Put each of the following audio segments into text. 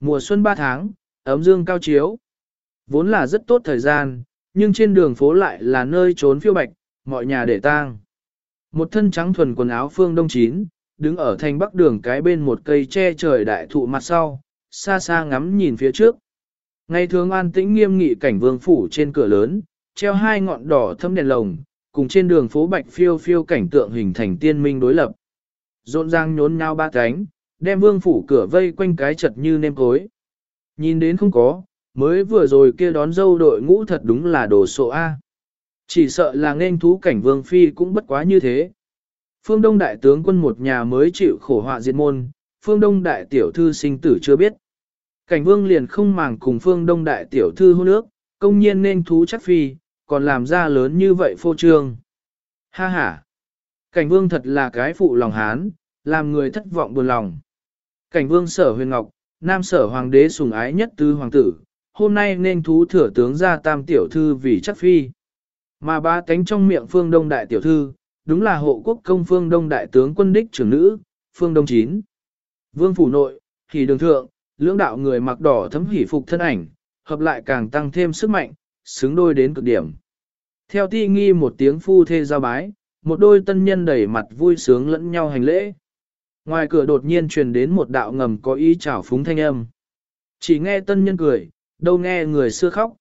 mùa xuân ba tháng, ấm dương cao chiếu. Vốn là rất tốt thời gian, nhưng trên đường phố lại là nơi trốn phiêu bạch, mọi nhà để tang. Một thân trắng thuần quần áo phương đông chín, đứng ở thành bắc đường cái bên một cây che trời đại thụ mặt sau, xa xa ngắm nhìn phía trước. Ngày thường an tĩnh nghiêm nghị cảnh vương phủ trên cửa lớn, treo hai ngọn đỏ thâm đèn lồng, cùng trên đường phố bạch phiêu phiêu cảnh tượng hình thành tiên minh đối lập. Rộn ràng nhốn nhau ba cánh, đem vương phủ cửa vây quanh cái chật như nêm cối. Nhìn đến không có, mới vừa rồi kia đón dâu đội ngũ thật đúng là đồ sộ A. Chỉ sợ là nên thú cảnh vương phi cũng bất quá như thế. Phương Đông đại tướng quân một nhà mới chịu khổ họa diệt môn, Phương Đông đại tiểu thư sinh tử chưa biết. Cảnh vương liền không màng cùng Phương Đông đại tiểu thư hôn nước, công nhiên nên thú chắc phi, còn làm ra lớn như vậy phô trương. Ha ha! Cảnh vương thật là cái phụ lòng hán, làm người thất vọng buồn lòng. Cảnh vương sở huyền ngọc, nam sở hoàng đế sùng ái nhất tư hoàng tử, hôm nay nên thú thừa tướng ra tam tiểu thư vì chắc phi. Mà ba tánh trong miệng phương đông đại tiểu thư, đúng là hộ quốc công phương đông đại tướng quân đích trưởng nữ, phương đông chín. Vương phủ nội, thì đường thượng, lưỡng đạo người mặc đỏ thấm hỉ phục thân ảnh, hợp lại càng tăng thêm sức mạnh, xứng đôi đến cực điểm. Theo ti nghi một tiếng phu thê giao bái, một đôi tân nhân đẩy mặt vui sướng lẫn nhau hành lễ. Ngoài cửa đột nhiên truyền đến một đạo ngầm có ý chảo phúng thanh âm. Chỉ nghe tân nhân cười, đâu nghe người xưa khóc.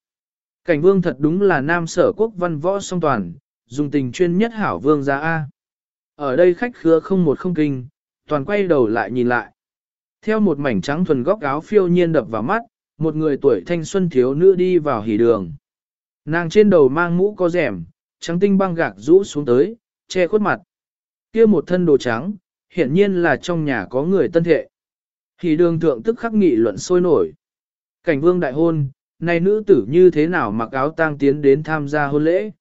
Cảnh vương thật đúng là nam sở quốc văn võ song toàn, dùng tình chuyên nhất hảo vương ra A. Ở đây khách khứa không một không kinh, toàn quay đầu lại nhìn lại. Theo một mảnh trắng thuần góc áo phiêu nhiên đập vào mắt, một người tuổi thanh xuân thiếu nữ đi vào hỉ đường. Nàng trên đầu mang mũ có rẻm, trắng tinh băng gạc rũ xuống tới, che khuất mặt. kia một thân đồ trắng, hiển nhiên là trong nhà có người tân thệ. thì đường thượng tức khắc nghị luận sôi nổi. Cảnh vương đại hôn, này nữ tử như thế nào mặc áo tang tiến đến tham gia hôn lễ?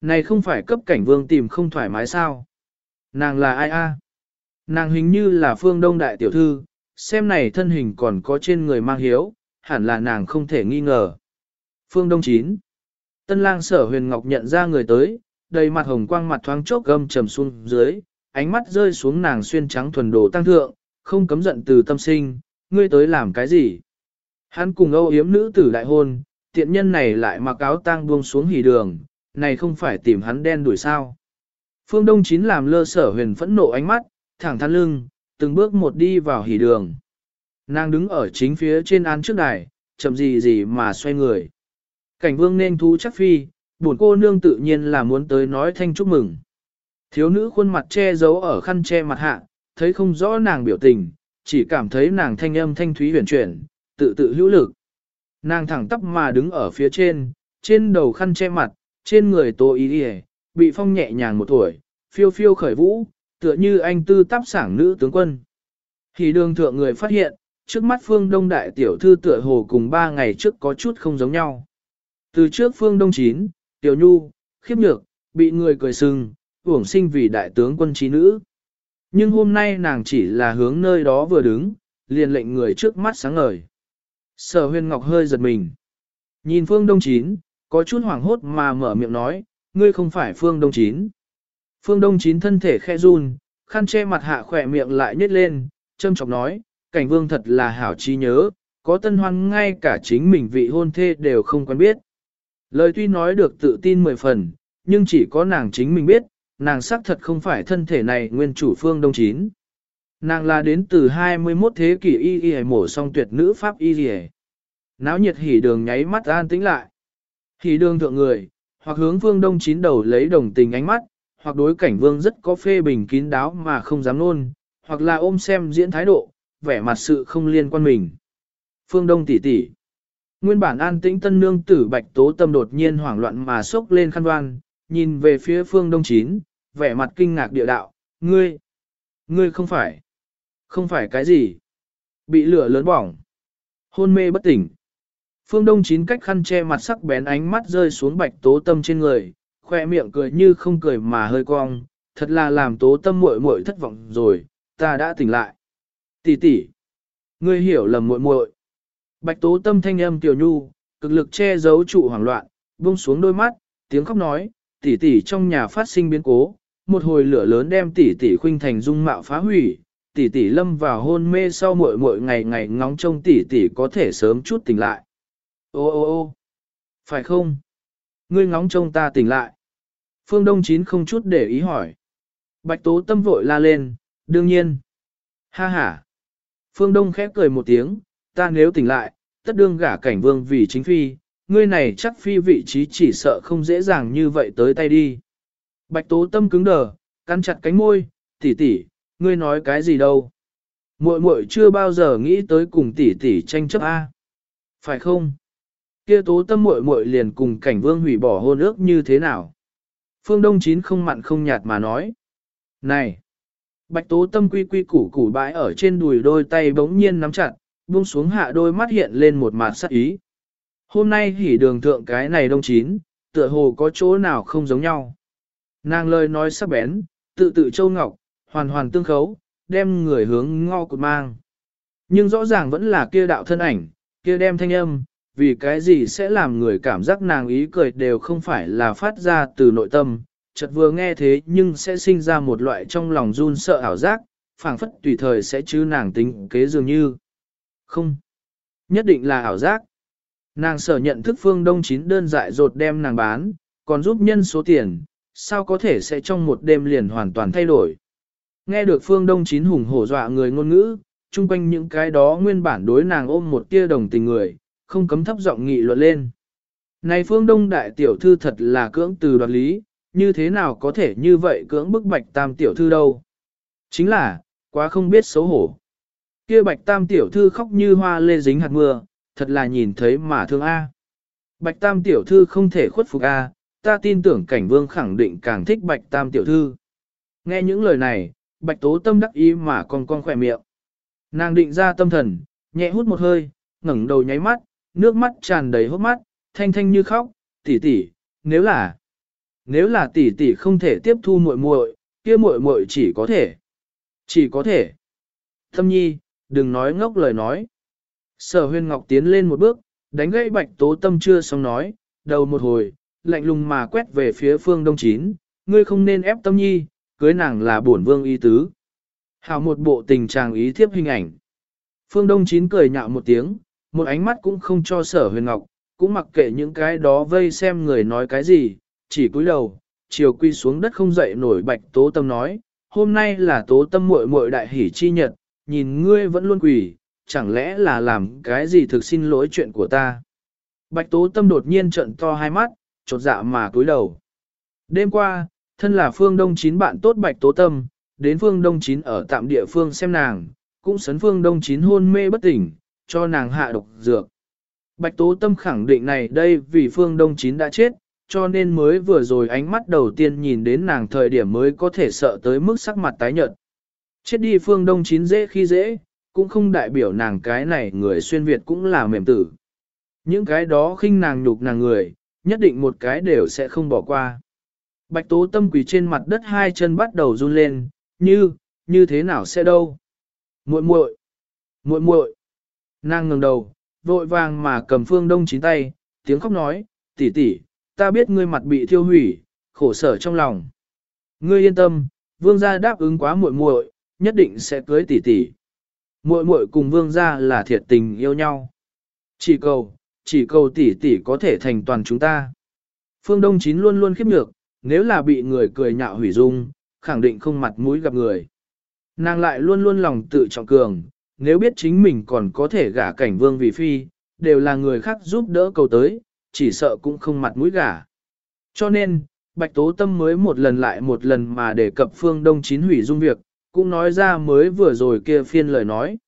Này không phải cấp cảnh vương tìm không thoải mái sao? Nàng là ai a? Nàng hình như là phương đông đại tiểu thư, xem này thân hình còn có trên người mang hiếu, hẳn là nàng không thể nghi ngờ. Phương Đông Chín Tân lang sở huyền ngọc nhận ra người tới, đầy mặt hồng quang mặt thoáng chốc gâm trầm xuống dưới, ánh mắt rơi xuống nàng xuyên trắng thuần đồ tăng thượng, không cấm giận từ tâm sinh, ngươi tới làm cái gì? Hắn cùng âu yếm nữ tử đại hôn, tiện nhân này lại mặc áo tang buông xuống hỉ đường, này không phải tìm hắn đen đuổi sao. Phương Đông Chín làm lơ sở huyền phẫn nộ ánh mắt, thẳng thắn lưng, từng bước một đi vào hỉ đường. Nàng đứng ở chính phía trên án trước đài, chậm gì gì mà xoay người. Cảnh vương nên thú chắc phi, buồn cô nương tự nhiên là muốn tới nói thanh chúc mừng. Thiếu nữ khuôn mặt che giấu ở khăn che mặt hạ, thấy không rõ nàng biểu tình, chỉ cảm thấy nàng thanh âm thanh thúy huyền chuyển, tự tự hữu lực. Nàng thẳng tắp mà đứng ở phía trên, trên đầu khăn che mặt, trên người tô ý đi bị phong nhẹ nhàng một tuổi, phiêu phiêu khởi vũ, tựa như anh tư tắp sảng nữ tướng quân. Thì đường thượng người phát hiện, trước mắt phương đông đại tiểu thư tựa hồ cùng ba ngày trước có chút không giống nhau. Từ trước phương đông chín, tiểu nhu, khiếp nhược, bị người cười sưng, uổng sinh vì đại tướng quân trí nữ. Nhưng hôm nay nàng chỉ là hướng nơi đó vừa đứng, liền lệnh người trước mắt sáng ngời. Sở huyên ngọc hơi giật mình. Nhìn phương đông chín, có chút hoảng hốt mà mở miệng nói, ngươi không phải phương đông chín. Phương đông chín thân thể khe run, khăn che mặt hạ khỏe miệng lại nhếch lên, châm chọc nói, cảnh vương thật là hảo trí nhớ, có tân hoan ngay cả chính mình vị hôn thê đều không quen biết. Lời tuy nói được tự tin mười phần, nhưng chỉ có nàng chính mình biết, nàng xác thật không phải thân thể này nguyên chủ phương đông chín. Nàng là đến từ 21 thế kỷ y y mổ song tuyệt nữ pháp y y Náo nhiệt hỉ đường nháy mắt an tĩnh lại. Hỉ đường thượng người, hoặc hướng phương đông chín đầu lấy đồng tình ánh mắt, hoặc đối cảnh vương rất có phê bình kín đáo mà không dám nôn, hoặc là ôm xem diễn thái độ, vẻ mặt sự không liên quan mình. Phương Đông tỷ tỷ. Nguyên bản an tĩnh tân nương tử bạch tố tâm đột nhiên hoảng loạn mà sốc lên khăn đoan, nhìn về phía phương Đông chín, vẻ mặt kinh ngạc địa đạo, ngươi, ngươi không phải, không phải cái gì, bị lửa lớn bỏng, hôn mê bất tỉnh. Phương Đông chín cách khăn che mặt sắc bén ánh mắt rơi xuống bạch tố tâm trên người, khoe miệng cười như không cười mà hơi cong, thật là làm tố tâm muội muội thất vọng rồi, ta đã tỉnh lại. Tỷ tỷ, ngươi hiểu lầm muội muội. Bạch tố tâm thanh âm tiểu nhu, cực lực che giấu trụ hoảng loạn, buông xuống đôi mắt, tiếng khóc nói, tỷ tỷ trong nhà phát sinh biến cố, một hồi lửa lớn đem tỷ tỷ khuynh thành dung mạo phá hủy, tỷ tỷ lâm vào hôn mê sau mỗi mỗi ngày ngày ngóng trông tỷ tỷ có thể sớm chút tỉnh lại. Ô ô ô, phải không? Ngươi ngóng trông ta tỉnh lại. Phương Đông Chín không chút để ý hỏi. Bạch Tố Tâm vội la lên, đương nhiên. Ha ha. Phương Đông khép cười một tiếng, ta nếu tỉnh lại, tất đương gả cảnh vương vì chính phi, ngươi này chắc phi vị trí chỉ sợ không dễ dàng như vậy tới tay đi. Bạch Tố Tâm cứng đờ, cắn chặt cánh môi, tỷ tỷ, ngươi nói cái gì đâu? Muội muội chưa bao giờ nghĩ tới cùng tỷ tỷ tranh chấp a. Phải không? Kia Tố Tâm muội muội liền cùng cảnh vương hủy bỏ hôn ước như thế nào? Phương Đông Chín không mặn không nhạt mà nói. Này! Bạch Tố Tâm quy quy củ củ bãi ở trên đùi đôi tay bỗng nhiên nắm chặt, buông xuống hạ đôi mắt hiện lên một mặt sắc ý. Hôm nay hỉ đường thượng cái này đông chín, tựa hồ có chỗ nào không giống nhau. Nàng lời nói sắc bén, tự tự châu ngọc, hoàn hoàn tương khấu, đem người hướng ngo cột mang. Nhưng rõ ràng vẫn là kia đạo thân ảnh, kia đem thanh âm, vì cái gì sẽ làm người cảm giác nàng ý cười đều không phải là phát ra từ nội tâm, chợt vừa nghe thế nhưng sẽ sinh ra một loại trong lòng run sợ ảo giác, phảng phất tùy thời sẽ chứ nàng tính kế dường như. Không, nhất định là ảo giác. Nàng sở nhận thức phương đông chín đơn dại rột đem nàng bán, còn giúp nhân số tiền, sao có thể sẽ trong một đêm liền hoàn toàn thay đổi. Nghe được phương đông chín hùng hổ dọa người ngôn ngữ, chung quanh những cái đó nguyên bản đối nàng ôm một tia đồng tình người, không cấm thấp giọng nghị luận lên. Này phương đông đại tiểu thư thật là cưỡng từ đoạt lý, như thế nào có thể như vậy cưỡng bức bạch tam tiểu thư đâu. Chính là, quá không biết xấu hổ. kia bạch tam tiểu thư khóc như hoa lê dính hạt mưa, thật là nhìn thấy mà thương A. Bạch tam tiểu thư không thể khuất phục A, ta tin tưởng cảnh vương khẳng định càng thích bạch tam tiểu thư. Nghe những lời này, bạch tố tâm đắc ý mà còn con khỏe miệng. Nàng định ra tâm thần, nhẹ hút một hơi, ngẩng đầu nháy mắt, nước mắt tràn đầy hốc mắt, thanh thanh như khóc, tỷ tỷ, nếu là, nếu là tỷ tỷ không thể tiếp thu muội muội, kia muội muội chỉ có thể, chỉ có thể. Thâm nhi, đừng nói ngốc lời nói. Sở huyên ngọc tiến lên một bước, đánh gãy bạch tố tâm chưa xong nói, đầu một hồi, lạnh lùng mà quét về phía phương đông chín, ngươi không nên ép tâm nhi, cưới nàng là bổn vương y tứ. Hào một bộ tình trạng ý thiếp hình ảnh. Phương đông chín cười nhạo một tiếng, một ánh mắt cũng không cho sở huyền ngọc, cũng mặc kệ những cái đó vây xem người nói cái gì, chỉ cúi đầu, chiều quy xuống đất không dậy nổi bạch tố tâm nói, hôm nay là tố tâm muội muội đại hỷ chi nhật, nhìn ngươi vẫn luôn quỳ, chẳng lẽ là làm cái gì thực xin lỗi chuyện của ta. Bạch tố tâm đột nhiên trận to hai mắt, chột dạ mà cúi đầu. Đêm qua, thân là phương đông chín bạn tốt bạch tố tâm, đến phương đông chín ở tạm địa phương xem nàng, cũng sấn phương đông chín hôn mê bất tỉnh, cho nàng hạ độc dược. Bạch tố tâm khẳng định này đây vì phương đông chín đã chết, cho nên mới vừa rồi ánh mắt đầu tiên nhìn đến nàng thời điểm mới có thể sợ tới mức sắc mặt tái nhợt. Chết đi phương đông chín dễ khi dễ, cũng không đại biểu nàng cái này người xuyên Việt cũng là mềm tử. Những cái đó khinh nàng nhục nàng người, nhất định một cái đều sẽ không bỏ qua. Bạch tố tâm quỳ trên mặt đất hai chân bắt đầu run lên, như, như thế nào sẽ đâu. muội muội muội muội Nàng ngẩng đầu, vội vàng mà cầm phương đông chín tay, tiếng khóc nói, tỷ tỷ, ta biết ngươi mặt bị thiêu hủy, khổ sở trong lòng. Ngươi yên tâm, vương gia đáp ứng quá muội muội, nhất định sẽ cưới tỷ tỷ. Muội muội cùng vương gia là thiệt tình yêu nhau. Chỉ cầu, chỉ cầu tỷ tỷ có thể thành toàn chúng ta. Phương Đông Chín luôn luôn khiếp nhược, nếu là bị người cười nhạo hủy dung, khẳng định không mặt mũi gặp người. Nàng lại luôn luôn lòng tự trọng cường, nếu biết chính mình còn có thể gả cảnh vương vì phi, đều là người khác giúp đỡ cầu tới, chỉ sợ cũng không mặt mũi gả. Cho nên, Bạch Tố Tâm mới một lần lại một lần mà đề cập phương Đông Chín hủy dung việc, cũng nói ra mới vừa rồi kia phiên lời nói.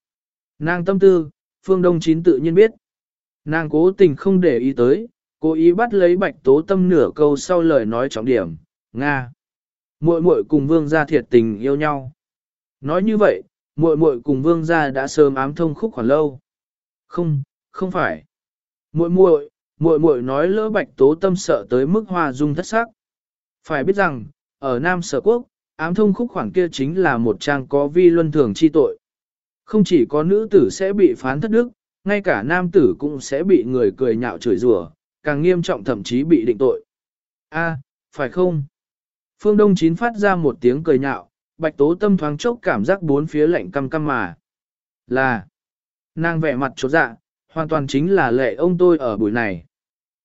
Nàng tâm tư, phương Đông Chín tự nhiên biết. Nàng cố tình không để ý tới, cố ý bắt lấy Bạch Tố Tâm nửa câu sau lời nói trọng điểm, Nga. muội muội cùng vương gia thiệt tình yêu nhau. Nói như vậy, muội muội cùng vương gia đã sớm ám thông khúc khoảng lâu. Không, không phải. Muội muội, muội muội nói lỡ bạch tố tâm sợ tới mức hoa dung thất sắc. Phải biết rằng, ở Nam Sở Quốc, ám thông khúc khoảng kia chính là một trang có vi luân thường chi tội. Không chỉ có nữ tử sẽ bị phán thất đức, ngay cả nam tử cũng sẽ bị người cười nhạo chửi rủa, càng nghiêm trọng thậm chí bị định tội. A, phải không? Phương Đông Chín phát ra một tiếng cười nhạo, bạch tố tâm thoáng chốc cảm giác bốn phía lạnh căm căm mà. Là, nàng vẻ mặt chột dạ, hoàn toàn chính là lệ ông tôi ở buổi này.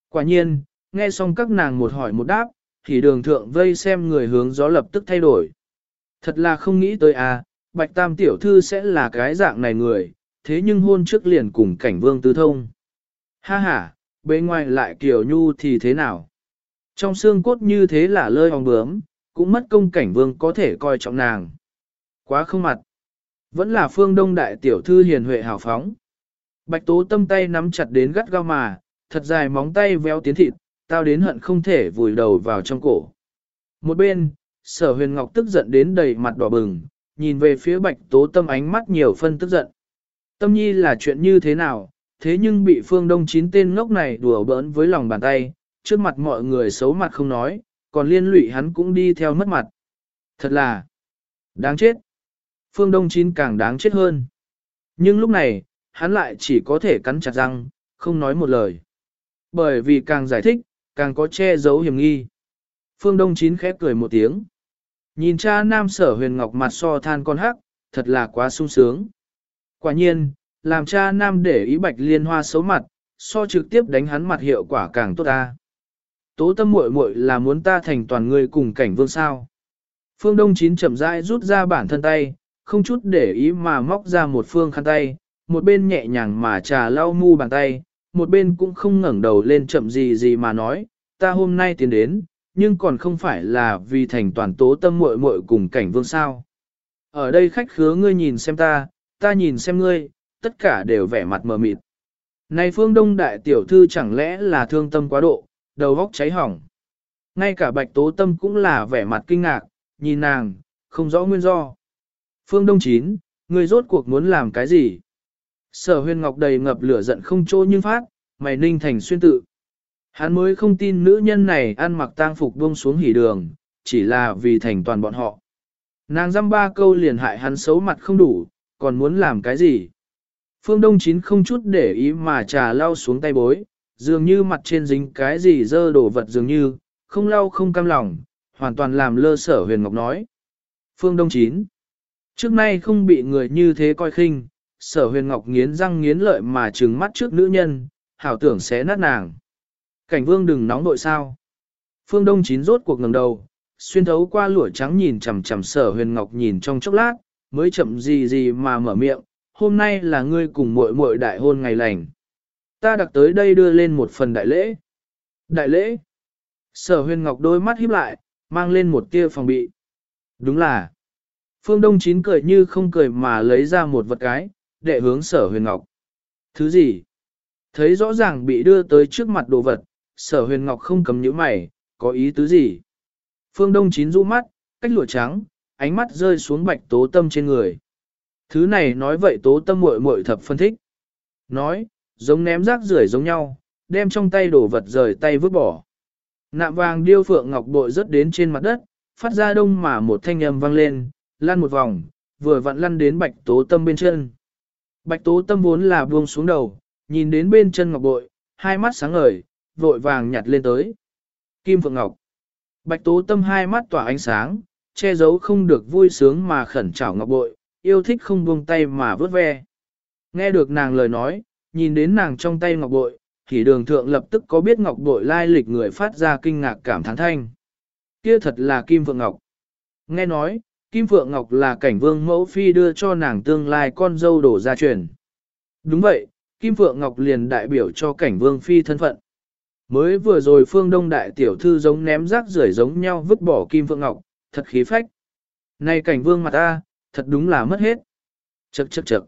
Quả nhiên, nghe xong các nàng một hỏi một đáp, thì đường thượng vây xem người hướng gió lập tức thay đổi. Thật là không nghĩ tới à, bạch tam tiểu thư sẽ là cái dạng này người, thế nhưng hôn trước liền cùng cảnh vương tư thông. Ha ha, bên ngoài lại kiểu nhu thì thế nào? Trong xương cốt như thế là lơi hòng bướm, cũng mất công cảnh vương có thể coi trọng nàng. Quá không mặt. Vẫn là phương đông đại tiểu thư hiền huệ hào phóng. Bạch tố tâm tay nắm chặt đến gắt gao mà, thật dài móng tay véo tiến thịt, tao đến hận không thể vùi đầu vào trong cổ. Một bên, sở huyền ngọc tức giận đến đầy mặt đỏ bừng, nhìn về phía bạch tố tâm ánh mắt nhiều phân tức giận. Tâm nhi là chuyện như thế nào, thế nhưng bị phương đông chín tên ngốc này đùa bỡn với lòng bàn tay, trước mặt mọi người xấu mặt không nói, còn liên lụy hắn cũng đi theo mất mặt. Thật là đáng chết. Phương Đông Chín càng đáng chết hơn. Nhưng lúc này, hắn lại chỉ có thể cắn chặt răng, không nói một lời. Bởi vì càng giải thích, càng có che giấu hiểm nghi. Phương Đông Chín khép cười một tiếng. Nhìn cha nam sở huyền ngọc mặt so than con hắc, thật là quá sung sướng. Quả nhiên, làm cha nam để ý bạch liên hoa xấu mặt, so trực tiếp đánh hắn mặt hiệu quả càng tốt ta. Tố tâm muội muội là muốn ta thành toàn người cùng cảnh vương sao. Phương Đông Chín chậm rãi rút ra bản thân tay, không chút để ý mà móc ra một phương khăn tay, một bên nhẹ nhàng mà trà lau mu bàn tay, một bên cũng không ngẩng đầu lên chậm gì gì mà nói, ta hôm nay tiến đến, nhưng còn không phải là vì thành toàn tố tâm muội muội cùng cảnh vương sao. Ở đây khách khứa ngươi nhìn xem ta, ta nhìn xem ngươi, tất cả đều vẻ mặt mờ mịt. Này phương đông đại tiểu thư chẳng lẽ là thương tâm quá độ, đầu góc cháy hỏng. Ngay cả bạch tố tâm cũng là vẻ mặt kinh ngạc, nhìn nàng, không rõ nguyên do. Phương Đông Chín, ngươi rốt cuộc muốn làm cái gì? Sở huyền ngọc đầy ngập lửa giận không trô nhưng phát, mày ninh thành xuyên tự. Hắn mới không tin nữ nhân này ăn mặc tang phục buông xuống hỉ đường, chỉ là vì thành toàn bọn họ. Nàng dăm ba câu liền hại hắn xấu mặt không đủ, còn muốn làm cái gì? Phương Đông Chín không chút để ý mà trà lau xuống tay bối, dường như mặt trên dính cái gì dơ đổ vật dường như, không lau không cam lòng, hoàn toàn làm lơ sở huyền ngọc nói. Phương Đông Chín Trước nay không bị người như thế coi khinh, sở huyền ngọc nghiến răng nghiến lợi mà trừng mắt trước nữ nhân, hảo tưởng sẽ nát nàng. Cảnh vương đừng nóng nội sao. Phương Đông Chín rốt cuộc ngẩng đầu, xuyên thấu qua lũa trắng nhìn chằm chằm sở huyền ngọc nhìn trong chốc lát, mới chậm gì gì mà mở miệng, hôm nay là ngươi cùng muội muội đại hôn ngày lành. Ta đặc tới đây đưa lên một phần đại lễ. Đại lễ. Sở huyền ngọc đôi mắt híp lại, mang lên một tia phòng bị. Đúng là. Phương Đông Chín cười như không cười mà lấy ra một vật cái, để hướng sở huyền ngọc. Thứ gì? Thấy rõ ràng bị đưa tới trước mặt đồ vật, sở huyền ngọc không cầm nhíu mày, có ý tứ gì? Phương Đông Chín rũ mắt, cách lụa trắng, ánh mắt rơi xuống bạch tố tâm trên người. Thứ này nói vậy tố tâm muội muội thập phân thích. Nói, giống ném rác rưởi giống nhau, đem trong tay đổ vật rời tay vứt bỏ. Nạm vàng điêu phượng ngọc bội rớt đến trên mặt đất, phát ra đông mà một thanh âm vang lên, lăn một vòng, vừa vặn lăn đến bạch tố tâm bên chân. Bạch tố tâm vốn là buông xuống đầu, nhìn đến bên chân ngọc bội, hai mắt sáng ngời, vội vàng nhặt lên tới. Kim Phượng Ngọc. Bạch tố tâm hai mắt tỏa ánh sáng, che giấu không được vui sướng mà khẩn trảo ngọc bội, yêu thích không buông tay mà vớt ve. Nghe được nàng lời nói, nhìn đến nàng trong tay ngọc bội, thì đường thượng lập tức có biết ngọc bội lai lịch người phát ra kinh ngạc cảm thán thanh. Kia thật là Kim Phượng Ngọc. Nghe nói, Kim Phượng Ngọc là cảnh vương mẫu phi đưa cho nàng tương lai con dâu đổ ra truyền. Đúng vậy, Kim Phượng Ngọc liền đại biểu cho cảnh vương phi thân phận. Mới vừa rồi phương đông đại tiểu thư giống ném rác rưởi giống nhau vứt bỏ Kim Phượng Ngọc, thật khí phách. Này cảnh vương mặt ta, thật đúng là mất hết. Chậc chậc chậc.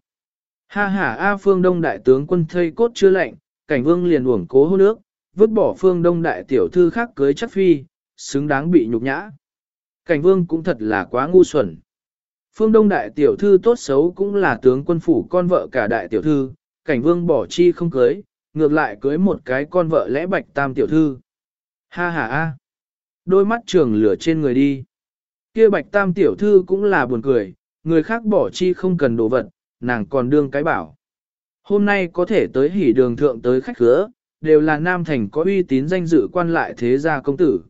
Ha ha A phương đông đại tướng quân thây cốt chưa lạnh, cảnh vương liền uổng cố hô nước, vứt bỏ phương đông đại tiểu thư khác cưới chắc phi, xứng đáng bị nhục nhã. Cảnh vương cũng thật là quá ngu xuẩn. Phương đông đại tiểu thư tốt xấu cũng là tướng quân phủ con vợ cả đại tiểu thư, cảnh vương bỏ chi không cưới, ngược lại cưới một cái con vợ lẽ bạch tam tiểu thư. Ha ha a, đôi mắt trường lửa trên người đi. Kia bạch tam tiểu thư cũng là buồn cười, người khác bỏ chi không cần đồ vật, nàng còn đương cái bảo. Hôm nay có thể tới hỉ đường thượng tới khách khứa, đều là nam thành có uy tín danh dự quan lại thế gia công tử.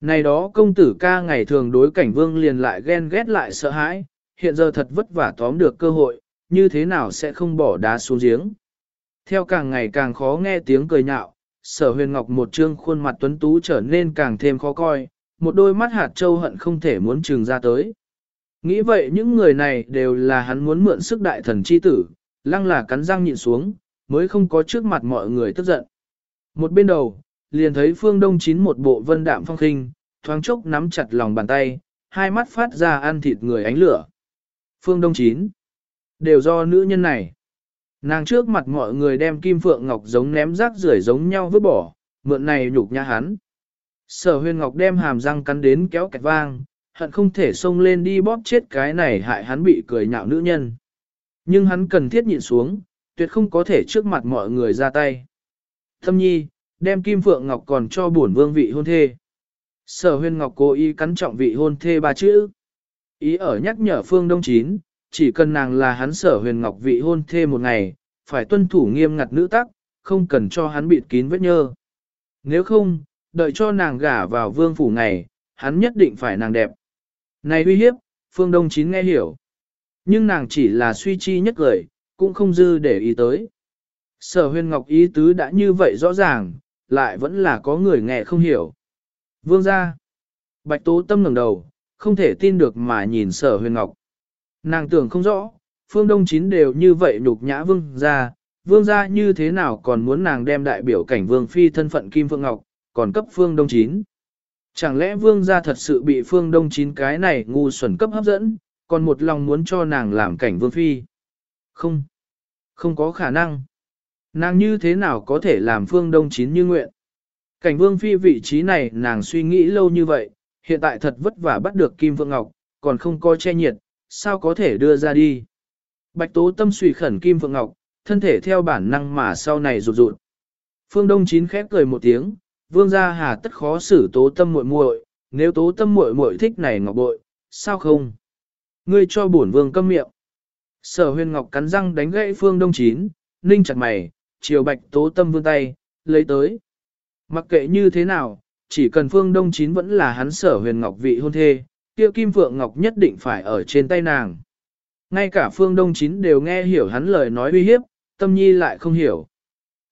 Này đó công tử ca ngày thường đối cảnh vương liền lại ghen ghét lại sợ hãi, hiện giờ thật vất vả tóm được cơ hội, như thế nào sẽ không bỏ đá xuống giếng. Theo càng ngày càng khó nghe tiếng cười nhạo, sở huyền ngọc một trương khuôn mặt tuấn tú trở nên càng thêm khó coi, một đôi mắt hạt châu hận không thể muốn trừng ra tới. Nghĩ vậy những người này đều là hắn muốn mượn sức đại thần chi tử, lăng là cắn răng nhịn xuống, mới không có trước mặt mọi người tức giận. Một bên đầu, liền thấy phương đông chín một bộ vân đạm phong khinh, thoáng chốc nắm chặt lòng bàn tay, hai mắt phát ra ăn thịt người ánh lửa. Phương đông chín, đều do nữ nhân này. Nàng trước mặt mọi người đem kim phượng ngọc giống ném rác rưởi giống nhau vứt bỏ, mượn này nhục nhã hắn. Sở huyền ngọc đem hàm răng cắn đến kéo kẹt vang, hận không thể xông lên đi bóp chết cái này hại hắn bị cười nhạo nữ nhân. Nhưng hắn cần thiết nhịn xuống, tuyệt không có thể trước mặt mọi người ra tay. Thâm nhi, đem kim phượng ngọc còn cho bổn vương vị hôn thê. Sở huyền ngọc cố ý cắn trọng vị hôn thê ba chữ. Ý ở nhắc nhở phương đông chín, chỉ cần nàng là hắn sở huyền ngọc vị hôn thê một ngày, phải tuân thủ nghiêm ngặt nữ tắc, không cần cho hắn bịt kín vết nhơ. Nếu không, đợi cho nàng gả vào vương phủ ngày, hắn nhất định phải nàng đẹp. Này uy hiếp, phương đông chín nghe hiểu. Nhưng nàng chỉ là suy chi nhất gửi, cũng không dư để ý tới. Sở huyền ngọc ý tứ đã như vậy rõ ràng, lại vẫn là có người nghe không hiểu. Vương ra. Bạch tố tâm ngẩng đầu, không thể tin được mà nhìn sở huyền ngọc. Nàng tưởng không rõ, phương đông chín đều như vậy nhục nhã vương ra, vương ra như thế nào còn muốn nàng đem đại biểu cảnh vương phi thân phận Kim Phương Ngọc, còn cấp phương đông chín. Chẳng lẽ vương gia thật sự bị phương đông chín cái này ngu xuẩn cấp hấp dẫn, còn một lòng muốn cho nàng làm cảnh vương phi? Không, không có khả năng. Nàng như thế nào có thể làm phương đông chín như nguyện? Cảnh vương phi vị trí này nàng suy nghĩ lâu như vậy, hiện tại thật vất vả bắt được Kim Vương Ngọc, còn không coi che nhiệt, sao có thể đưa ra đi? Bạch tố tâm suy khẩn Kim Vương Ngọc, thân thể theo bản năng mà sau này rụt rụt. Phương Đông Chín khép cười một tiếng, vương gia hà tất khó xử tố tâm muội muội, nếu tố tâm muội muội thích này ngọc bội, sao không? Ngươi cho bổn vương câm miệng. Sở huyền ngọc cắn răng đánh gãy phương đông chín, ninh chặt mày, chiều bạch tố tâm vươn tay, lấy tới. Mặc kệ như thế nào, chỉ cần phương đông chín vẫn là hắn sở huyền ngọc vị hôn thê, kia kim phượng ngọc nhất định phải ở trên tay nàng. Ngay cả phương đông chín đều nghe hiểu hắn lời nói uy hiếp, tâm nhi lại không hiểu.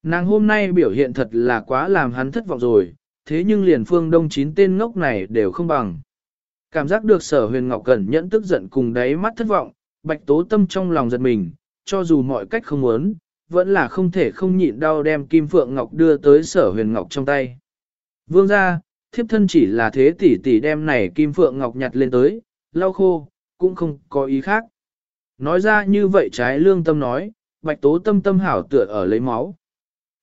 Nàng hôm nay biểu hiện thật là quá làm hắn thất vọng rồi, thế nhưng liền phương đông chín tên ngốc này đều không bằng. Cảm giác được sở huyền ngọc cẩn nhẫn tức giận cùng đáy mắt thất vọng, bạch tố tâm trong lòng giật mình, cho dù mọi cách không muốn, vẫn là không thể không nhịn đau đem kim phượng ngọc đưa tới sở huyền ngọc trong tay. Vương ra, thiếp thân chỉ là thế tỷ tỷ đem này kim phượng ngọc nhặt lên tới, lau khô, cũng không có ý khác. Nói ra như vậy trái lương tâm nói, bạch tố tâm tâm hảo tựa ở lấy máu.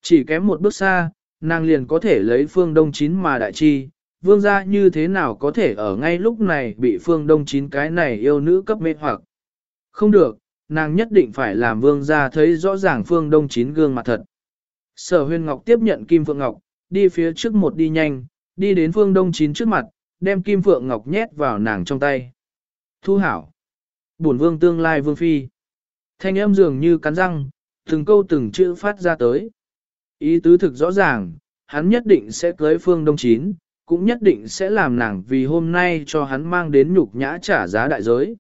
Chỉ kém một bước xa, nàng liền có thể lấy phương đông chín mà đại chi, vương gia như thế nào có thể ở ngay lúc này bị phương đông chín cái này yêu nữ cấp mê hoặc. Không được, nàng nhất định phải làm vương gia thấy rõ ràng phương đông chín gương mặt thật. Sở huyên ngọc tiếp nhận kim phượng ngọc, đi phía trước một đi nhanh, đi đến phương đông chín trước mặt, đem kim phượng ngọc nhét vào nàng trong tay. Thu hảo. Bổn vương tương lai vương phi. Thanh âm dường như cắn răng, từng câu từng chữ phát ra tới. Ý tứ thực rõ ràng, hắn nhất định sẽ cưới phương đông chín, cũng nhất định sẽ làm nàng vì hôm nay cho hắn mang đến nhục nhã trả giá đại giới.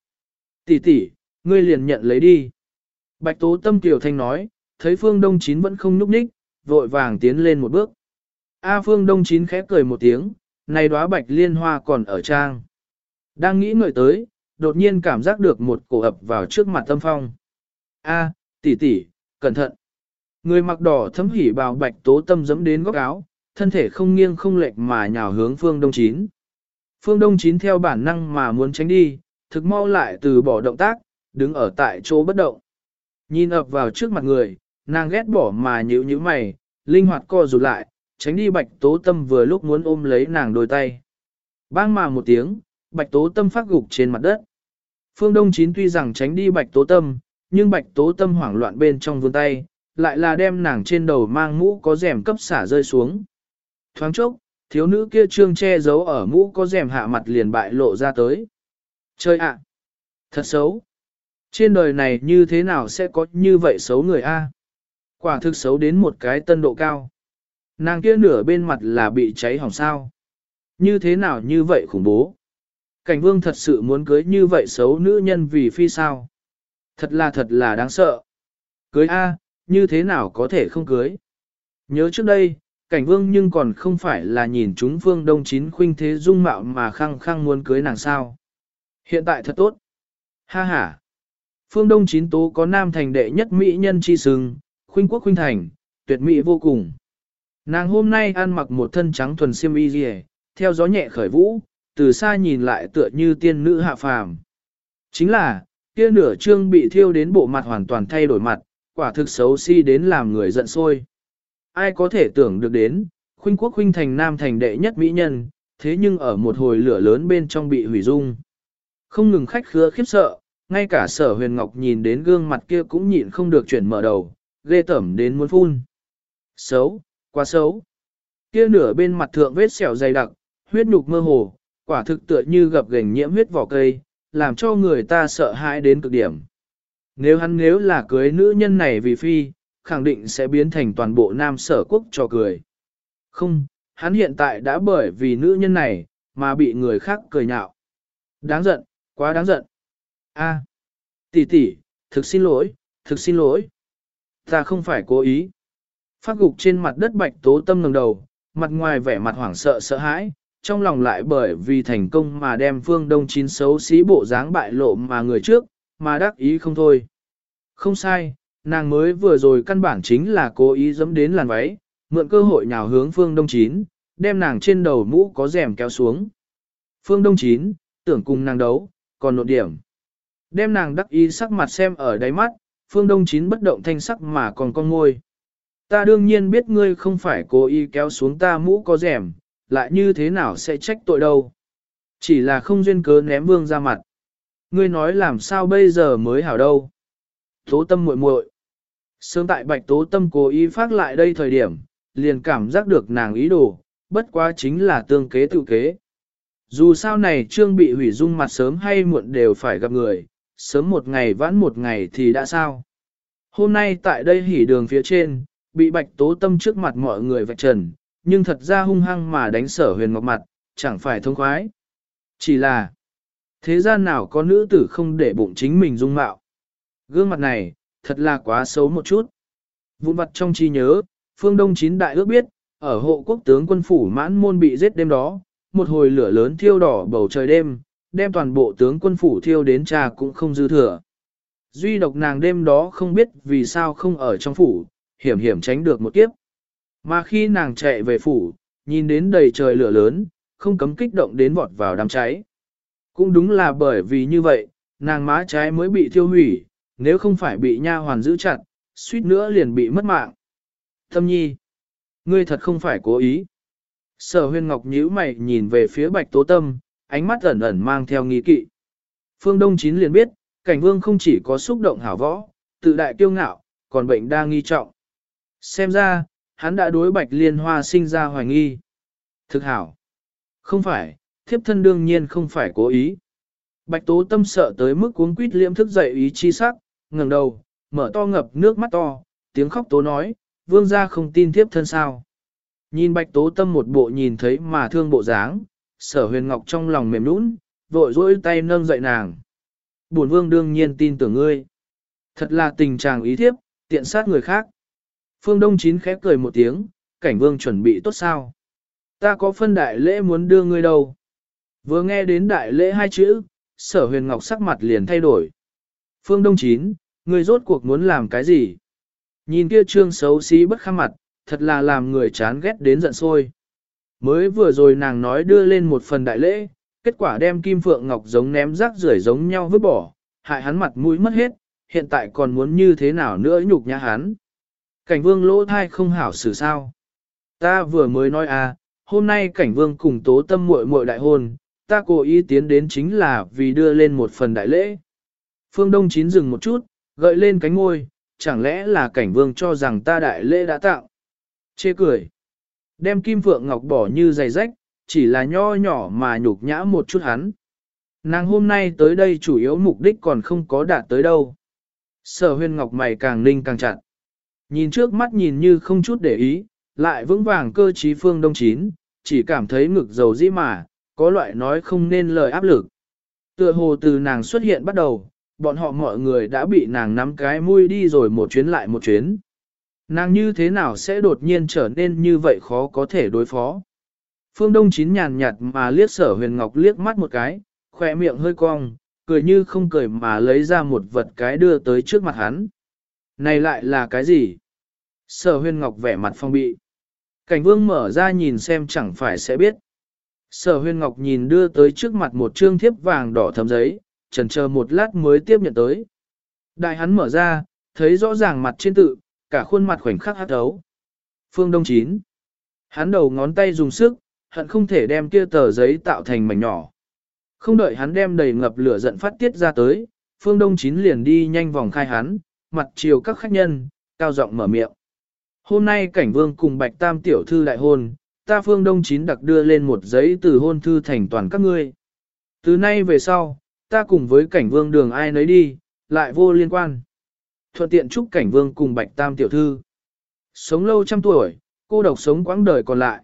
Tỷ tỷ, ngươi liền nhận lấy đi. Bạch Tố Tâm Tiểu Thanh nói, thấy Phương Đông Chín vẫn không nhúc nhích, vội vàng tiến lên một bước. A Phương Đông Chín khẽ cười một tiếng, này đóa bạch liên hoa còn ở trang. Đang nghĩ ngợi tới, đột nhiên cảm giác được một cổ ập vào trước mặt tâm phong. A, tỷ tỷ, cẩn thận. Người mặc đỏ thấm hỉ bào bạch tố tâm dẫm đến góc áo, thân thể không nghiêng không lệch mà nhào hướng phương đông chín. Phương đông chín theo bản năng mà muốn tránh đi, thực mau lại từ bỏ động tác, đứng ở tại chỗ bất động. Nhìn ập vào trước mặt người, nàng ghét bỏ mà nhíu nhíu mày, linh hoạt co rụt lại, tránh đi bạch tố tâm vừa lúc muốn ôm lấy nàng đôi tay. Bang mà một tiếng, bạch tố tâm phát gục trên mặt đất. Phương Đông Chín tuy rằng tránh đi bạch tố tâm, nhưng bạch tố tâm hoảng loạn bên trong vươn tay, lại là đem nàng trên đầu mang mũ có rèm cấp xả rơi xuống. Thoáng chốc, thiếu nữ kia trương che giấu ở mũ có rèm hạ mặt liền bại lộ ra tới. Chơi ạ! thật xấu! Trên đời này như thế nào sẽ có như vậy xấu người A? Quả thực xấu đến một cái tân độ cao. Nàng kia nửa bên mặt là bị cháy hỏng sao. Như thế nào như vậy khủng bố? Cảnh vương thật sự muốn cưới như vậy xấu nữ nhân vì phi sao? Thật là thật là đáng sợ. Cưới A, như thế nào có thể không cưới? Nhớ trước đây, cảnh vương nhưng còn không phải là nhìn chúng phương đông chín khuynh thế dung mạo mà khăng khăng muốn cưới nàng sao. Hiện tại thật tốt. Ha ha. Phương đông chín tố có nam thành đệ nhất mỹ nhân chi sừng, khuynh quốc khuynh thành, tuyệt mỹ vô cùng. Nàng hôm nay ăn mặc một thân trắng thuần xiêm y dì theo gió nhẹ khởi vũ, từ xa nhìn lại tựa như tiên nữ hạ phàm. Chính là, kia nửa trương bị thiêu đến bộ mặt hoàn toàn thay đổi mặt, quả thực xấu xí si đến làm người giận sôi ai có thể tưởng được đến, khuynh quốc khuynh thành nam thành đệ nhất mỹ nhân, thế nhưng ở một hồi lửa lớn bên trong bị hủy dung. Không ngừng khách khứa khiếp sợ, ngay cả sở huyền ngọc nhìn đến gương mặt kia cũng nhịn không được chuyển mở đầu, ghê tẩm đến muốn phun. Xấu, quá xấu. Kia nửa bên mặt thượng vết sẹo dày đặc, huyết nhục mơ hồ, quả thực tựa như gặp gành nhiễm huyết vỏ cây, làm cho người ta sợ hãi đến cực điểm. Nếu hắn nếu là cưới nữ nhân này vì phi, khẳng định sẽ biến thành toàn bộ nam sở quốc cho cười. Không, hắn hiện tại đã bởi vì nữ nhân này, mà bị người khác cười nhạo. Đáng giận, quá đáng giận. A, tỷ tỷ, thực xin lỗi, thực xin lỗi. Ta không phải cố ý. Phát gục trên mặt đất bạch tố tâm ngẩng đầu, mặt ngoài vẻ mặt hoảng sợ sợ hãi, trong lòng lại bởi vì thành công mà đem phương đông chín xấu xí bộ dáng bại lộ mà người trước, mà đắc ý không thôi. Không sai, Nàng mới vừa rồi căn bản chính là cố ý dẫm đến làn váy, mượn cơ hội nhào hướng phương đông chín, đem nàng trên đầu mũ có rèm kéo xuống. Phương đông chín, tưởng cùng nàng đấu, còn nộn điểm. Đem nàng đắc ý sắc mặt xem ở đáy mắt, phương đông chín bất động thanh sắc mà còn con ngôi. Ta đương nhiên biết ngươi không phải cố ý kéo xuống ta mũ có rèm, lại như thế nào sẽ trách tội đâu. Chỉ là không duyên cớ ném vương ra mặt. Ngươi nói làm sao bây giờ mới hảo đâu. Tố tâm muội muội. Sớm tại bạch tố tâm cố ý phát lại đây thời điểm, liền cảm giác được nàng ý đồ, bất quá chính là tương kế tự kế. Dù sao này trương bị hủy dung mặt sớm hay muộn đều phải gặp người, sớm một ngày vãn một ngày thì đã sao. Hôm nay tại đây hỉ đường phía trên, bị bạch tố tâm trước mặt mọi người vạch trần, nhưng thật ra hung hăng mà đánh sở huyền ngọc mặt, chẳng phải thông khoái. Chỉ là, thế gian nào có nữ tử không để bụng chính mình dung mạo. Gương mặt này, thật là quá xấu một chút. Vụn vặt trong trí nhớ, phương Đông chín đại ước biết, ở hộ quốc tướng quân phủ mãn môn bị giết đêm đó, một hồi lửa lớn thiêu đỏ bầu trời đêm, đem toàn bộ tướng quân phủ thiêu đến trà cũng không dư thừa. Duy độc nàng đêm đó không biết vì sao không ở trong phủ, hiểm hiểm tránh được một kiếp. Mà khi nàng chạy về phủ, nhìn đến đầy trời lửa lớn, không cấm kích động đến vọt vào đám cháy. Cũng đúng là bởi vì như vậy, nàng má trái mới bị thiêu hủy, nếu không phải bị nha hoàn giữ chặt, suýt nữa liền bị mất mạng. Thâm nhi, ngươi thật không phải cố ý. Sở huyên ngọc nhíu mày nhìn về phía bạch tố tâm, ánh mắt ẩn ẩn mang theo nghi kỵ. Phương Đông Chín liền biết, cảnh vương không chỉ có xúc động hảo võ, tự đại kiêu ngạo, còn bệnh đa nghi trọng. Xem ra, hắn đã đối bạch liên hoa sinh ra hoài nghi. Thực hảo. Không phải, thiếp thân đương nhiên không phải cố ý. Bạch tố tâm sợ tới mức cuốn quýt liễm thức dậy ý chi sắc, ngẩng đầu, mở to ngập nước mắt to, tiếng khóc tố nói, vương gia không tin thiếp thân sao. Nhìn bạch tố tâm một bộ nhìn thấy mà thương bộ dáng, sở huyền ngọc trong lòng mềm nũng, vội dỗi tay nâng dậy nàng. Bổn vương đương nhiên tin tưởng ngươi. Thật là tình trạng ý thiếp, tiện sát người khác. Phương Đông Chín khép cười một tiếng, cảnh vương chuẩn bị tốt sao. Ta có phân đại lễ muốn đưa ngươi đâu. Vừa nghe đến đại lễ hai chữ, sở huyền ngọc sắc mặt liền thay đổi. Phương Đông Chín, người rốt cuộc muốn làm cái gì? Nhìn kia trương xấu xí bất kham mặt, thật là làm người chán ghét đến giận sôi. Mới vừa rồi nàng nói đưa lên một phần đại lễ, kết quả đem kim phượng ngọc giống ném rác rưởi giống nhau vứt bỏ, hại hắn mặt mũi mất hết, hiện tại còn muốn như thế nào nữa nhục nhã hắn. Cảnh vương lỗ thai không hảo xử sao. Ta vừa mới nói à, hôm nay cảnh vương cùng tố tâm muội muội đại hôn, ta cố ý tiến đến chính là vì đưa lên một phần đại lễ. Phương Đông Chín dừng một chút, gợi lên cánh ngôi, chẳng lẽ là cảnh vương cho rằng ta đại lễ đã tạo. Chê cười. Đem kim phượng ngọc bỏ như giày rách, chỉ là nho nhỏ mà nhục nhã một chút hắn. Nàng hôm nay tới đây chủ yếu mục đích còn không có đạt tới đâu. Sở huyên ngọc mày càng ninh càng chặt. Nhìn trước mắt nhìn như không chút để ý, lại vững vàng cơ trí phương đông chín, chỉ cảm thấy ngực dầu dĩ mà, có loại nói không nên lời áp lực. Tựa hồ từ nàng xuất hiện bắt đầu, bọn họ mọi người đã bị nàng nắm cái mũi đi rồi một chuyến lại một chuyến. Nàng như thế nào sẽ đột nhiên trở nên như vậy khó có thể đối phó. Phương Đông Chín nhàn nhạt mà liếc sở huyền ngọc liếc mắt một cái, khỏe miệng hơi cong, cười như không cười mà lấy ra một vật cái đưa tới trước mặt hắn. Này lại là cái gì? Sở huyền ngọc vẻ mặt phong bị. Cảnh vương mở ra nhìn xem chẳng phải sẽ biết. Sở huyền ngọc nhìn đưa tới trước mặt một trương thiếp vàng đỏ thấm giấy, trần chờ một lát mới tiếp nhận tới. Đại hắn mở ra, thấy rõ ràng mặt trên tự, cả khuôn mặt khoảnh khắc hát thấu. Phương Đông Chín. Hắn đầu ngón tay dùng sức, hận không thể đem kia tờ giấy tạo thành mảnh nhỏ. Không đợi hắn đem đầy ngập lửa giận phát tiết ra tới, Phương Đông Chín liền đi nhanh vòng khai hắn, mặt chiều các khách nhân, cao giọng mở miệng. Hôm nay cảnh vương cùng Bạch Tam tiểu thư đại hôn, ta Phương Đông Chín đặc đưa lên một giấy từ hôn thư thành toàn các ngươi. Từ nay về sau, ta cùng với cảnh vương đường ai nấy đi, lại vô liên quan. Thuận tiện chúc cảnh vương cùng Bạch Tam tiểu thư. Sống lâu trăm tuổi, cô độc sống quãng đời còn lại.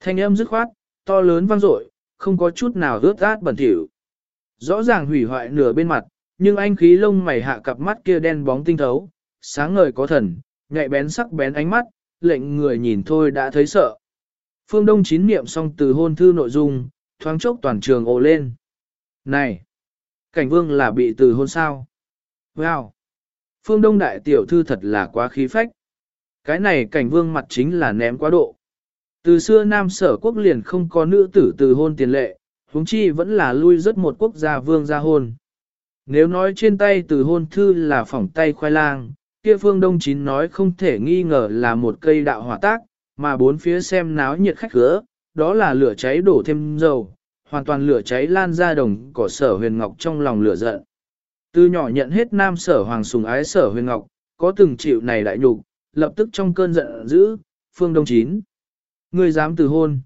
Thanh âm dứt khoát, to lớn vang dội, không có chút nào rớt át bẩn thỉu. Rõ ràng hủy hoại nửa bên mặt, nhưng anh khí lông mày hạ cặp mắt kia đen bóng tinh thấu, sáng ngời có thần, nhạy bén sắc bén ánh mắt, lệnh người nhìn thôi đã thấy sợ. Phương Đông chín niệm xong từ hôn thư nội dung, thoáng chốc toàn trường ồ lên. Này! Cảnh vương là bị từ hôn sao? Wow! Phương Đông đại tiểu thư thật là quá khí phách. Cái này cảnh vương mặt chính là ném quá độ. Từ xưa Nam sở quốc liền không có nữ tử từ hôn tiền lệ, huống chi vẫn là lui rất một quốc gia vương gia hôn. Nếu nói trên tay từ hôn thư là phỏng tay khoai lang, kia phương đông chín nói không thể nghi ngờ là một cây đạo hỏa tác, mà bốn phía xem náo nhiệt khách khứa, đó là lửa cháy đổ thêm dầu, hoàn toàn lửa cháy lan ra đồng cỏ sở huyền ngọc trong lòng lửa giận. Từ nhỏ nhận hết nam sở hoàng sùng ái sở huyền ngọc, có từng chịu này đại nhục, lập tức trong cơn giận dữ, phương đông chín. người dám từ hôn.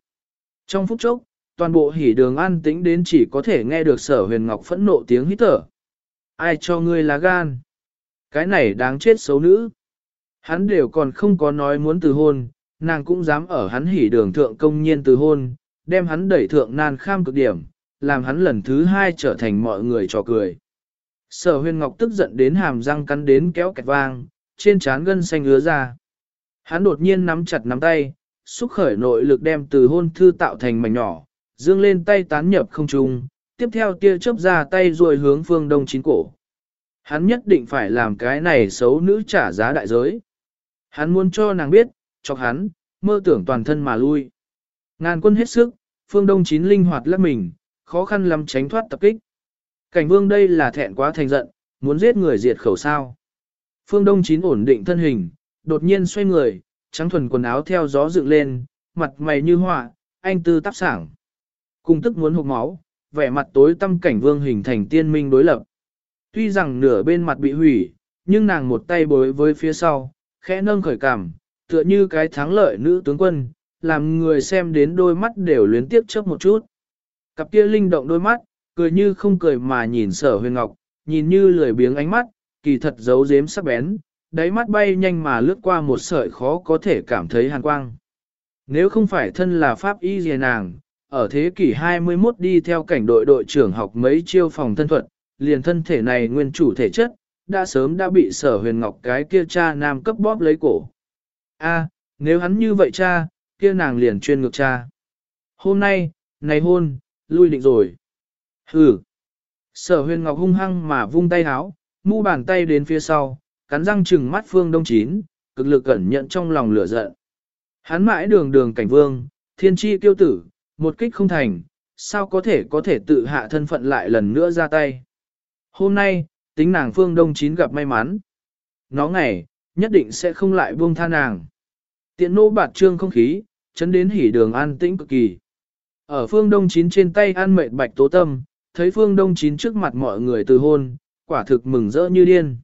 Trong phút chốc, toàn bộ hỉ đường an tĩnh đến chỉ có thể nghe được sở huyền ngọc phẫn nộ tiếng hít thở. Ai cho ngươi lá gan? Cái này đáng chết xấu nữ. Hắn đều còn không có nói muốn từ hôn, nàng cũng dám ở hắn hỉ đường thượng công nhiên từ hôn, đem hắn đẩy thượng nan kham cực điểm, làm hắn lần thứ hai trở thành mọi người trò cười. Sở huyền ngọc tức giận đến hàm răng cắn đến kéo kẹt vang, trên trán gân xanh ứa ra. Hắn đột nhiên nắm chặt nắm tay, xúc khởi nội lực đem từ hôn thư tạo thành mảnh nhỏ, dương lên tay tán nhập không trung, tiếp theo tia chớp ra tay rồi hướng phương đông chín cổ. Hắn nhất định phải làm cái này xấu nữ trả giá đại giới. Hắn muốn cho nàng biết, chọc hắn, mơ tưởng toàn thân mà lui. Ngàn quân hết sức, phương đông chín linh hoạt lắc mình, khó khăn lắm tránh thoát tập kích. Cảnh vương đây là thẹn quá thành giận, muốn giết người diệt khẩu sao. Phương đông chín ổn định thân hình, đột nhiên xoay người, trắng thuần quần áo theo gió dựng lên, mặt mày như họa, anh tư tắp sảng. Cùng tức muốn hụt máu, vẻ mặt tối tâm cảnh vương hình thành tiên minh đối lập. Tuy rằng nửa bên mặt bị hủy, nhưng nàng một tay bối với phía sau, khẽ nâng khởi cảm, tựa như cái thắng lợi nữ tướng quân, làm người xem đến đôi mắt đều luyến tiếc chớp một chút. Cặp kia linh động đôi mắt, cười như không cười mà nhìn sở huyền ngọc, nhìn như lười biếng ánh mắt, kỳ thật giấu giếm sắc bén, đáy mắt bay nhanh mà lướt qua một sợi khó có thể cảm thấy hàn quang. Nếu không phải thân là pháp y dìa nàng, ở thế kỷ 21 đi theo cảnh đội đội trưởng học mấy chiêu phòng thân thuật, liền thân thể này nguyên chủ thể chất, đã sớm đã bị sở huyền ngọc cái kia cha nam cấp bóp lấy cổ. A, nếu hắn như vậy cha, kia nàng liền chuyên ngược cha. Hôm nay, này hôn, lui định rồi. Hừ. Sở huyền ngọc hung hăng mà vung tay háo, mu bàn tay đến phía sau, cắn răng trừng mắt phương đông chín, cực lực cẩn nhận trong lòng lửa giận. Hắn mãi đường đường cảnh vương, thiên tri kiêu tử, một kích không thành, sao có thể có thể tự hạ thân phận lại lần nữa ra tay. Hôm nay, tính nàng phương đông chín gặp may mắn. Nó ngày, nhất định sẽ không lại buông tha nàng. Tiện nô bạt trương không khí, chấn đến hỉ đường an tĩnh cực kỳ. Ở phương đông chín trên tay an mệt bạch tố tâm, thấy phương đông chín trước mặt mọi người từ hôn, quả thực mừng rỡ như điên.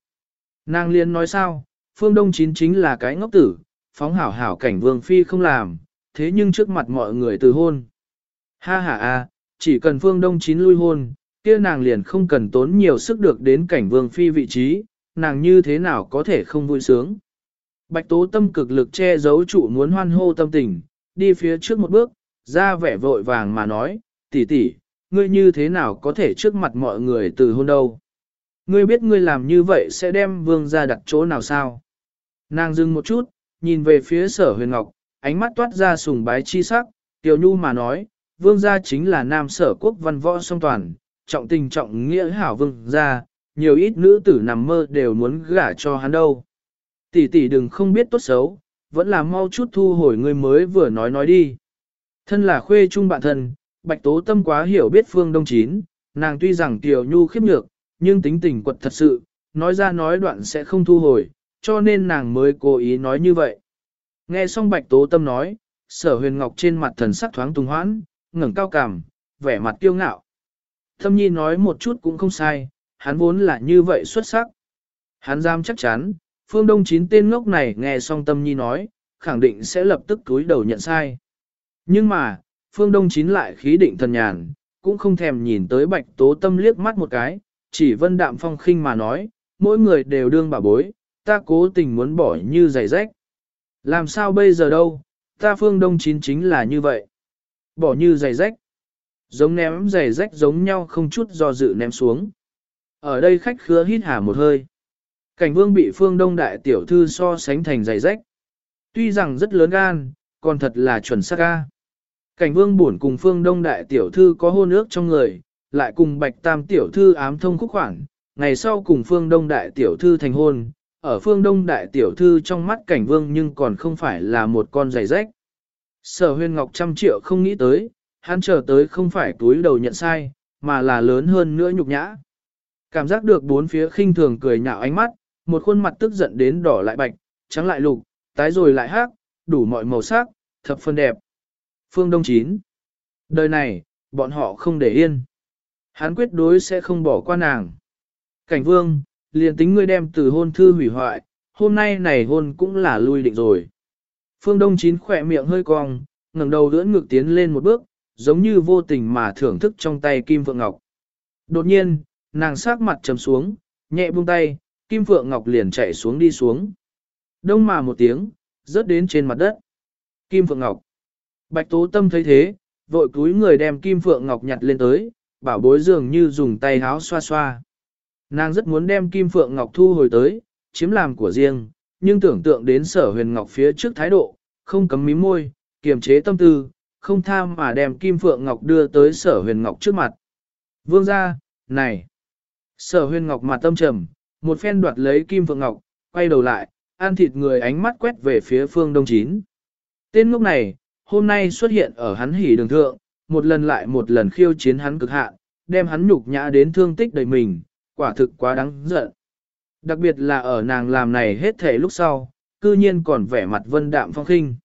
Nàng liên nói sao, phương đông chín chính là cái ngốc tử, phóng hảo hảo cảnh vương phi không làm, thế nhưng trước mặt mọi người từ hôn. Ha ha a, chỉ cần phương đông chín lui hôn, kia nàng liền không cần tốn nhiều sức được đến cảnh vương phi vị trí, nàng như thế nào có thể không vui sướng. Bạch tố tâm cực lực che giấu trụ muốn hoan hô tâm tình, đi phía trước một bước, ra vẻ vội vàng mà nói, tỷ tỷ, ngươi như thế nào có thể trước mặt mọi người từ hôn đâu. Ngươi biết ngươi làm như vậy sẽ đem vương ra đặt chỗ nào sao? Nàng dừng một chút, nhìn về phía sở huyền ngọc, ánh mắt toát ra sùng bái chi sắc, tiểu nhu mà nói, vương gia chính là nam sở quốc văn võ song toàn, trọng tình trọng nghĩa hảo vương gia, nhiều ít nữ tử nằm mơ đều muốn gả cho hắn đâu. Tỷ tỷ đừng không biết tốt xấu, vẫn là mau chút thu hồi ngươi mới vừa nói nói đi. Thân là khuê trung bạn thân, bạch tố tâm quá hiểu biết phương đông chín, nàng tuy rằng tiểu nhu khiếp nhược, nhưng tính tình quật thật sự, nói ra nói đoạn sẽ không thu hồi, cho nên nàng mới cố ý nói như vậy. Nghe xong bạch tố tâm nói, sở huyền ngọc trên mặt thần sắc thoáng tung hoãn, ngẩng cao cằm, vẻ mặt kiêu ngạo. Thâm nhi nói một chút cũng không sai, hắn vốn là như vậy xuất sắc. Hắn giam chắc chắn, phương đông chín tên ngốc này nghe xong tâm nhi nói, khẳng định sẽ lập tức cúi đầu nhận sai. Nhưng mà, phương đông chín lại khí định thần nhàn, cũng không thèm nhìn tới bạch tố tâm liếc mắt một cái, chỉ vân đạm phong khinh mà nói, mỗi người đều đương bà bối, ta cố tình muốn bỏ như giày rách. Làm sao bây giờ đâu, ta phương đông chín chính là như vậy. Bỏ như giày rách. Giống ném giày rách giống nhau không chút do dự ném xuống. Ở đây khách khứa hít hà một hơi. Cảnh vương bị phương đông đại tiểu thư so sánh thành giày rách. Tuy rằng rất lớn gan, còn thật là chuẩn xác ca. Cảnh vương buồn cùng phương đông đại tiểu thư có hôn ước trong người, lại cùng bạch tam tiểu thư ám thông khúc khoản, ngày sau cùng phương đông đại tiểu thư thành hôn, ở phương đông đại tiểu thư trong mắt cảnh vương nhưng còn không phải là một con giày rách. Sở huyên ngọc trăm triệu không nghĩ tới, hắn chờ tới không phải túi đầu nhận sai, mà là lớn hơn nữa nhục nhã. Cảm giác được bốn phía khinh thường cười nhạo ánh mắt, một khuôn mặt tức giận đến đỏ lại bạch, trắng lại lục, tái rồi lại hắc, đủ mọi màu sắc, thập phân đẹp. Phương Đông Chín Đời này, bọn họ không để yên. Hắn quyết đối sẽ không bỏ qua nàng. Cảnh vương, liền tính ngươi đem từ hôn thư hủy hoại, hôm nay này hôn cũng là lui định rồi. Phương Đông Chín khỏe miệng hơi cong, ngẩng đầu đưỡn ngực tiến lên một bước, giống như vô tình mà thưởng thức trong tay Kim Phượng Ngọc. Đột nhiên, nàng sát mặt trầm xuống, nhẹ buông tay, Kim Phượng Ngọc liền chạy xuống đi xuống. Đông mà một tiếng, rớt đến trên mặt đất. Kim Phượng Ngọc. Bạch Tố Tâm thấy thế, vội cúi người đem Kim Phượng Ngọc nhặt lên tới, bảo bối dường như dùng tay háo xoa xoa. Nàng rất muốn đem Kim Phượng Ngọc thu hồi tới, chiếm làm của riêng, nhưng tưởng tượng đến sở huyền Ngọc phía trước thái độ, không cấm mí môi, kiềm chế tâm tư, không tham mà đem Kim Phượng Ngọc đưa tới sở huyền Ngọc trước mặt. Vương ra, này! Sở huyền Ngọc mặt tâm trầm, một phen đoạt lấy Kim Phượng Ngọc, quay đầu lại, ăn thịt người ánh mắt quét về phía phương đông chín. Tên lúc này, hôm nay xuất hiện ở hắn hỉ đường thượng, một lần lại một lần khiêu chiến hắn cực hạn, đem hắn nhục nhã đến thương tích đầy mình, quả thực quá đáng giận. Đặc biệt là ở nàng làm này hết thể lúc sau, cư nhiên còn vẻ mặt vân đạm phong khinh.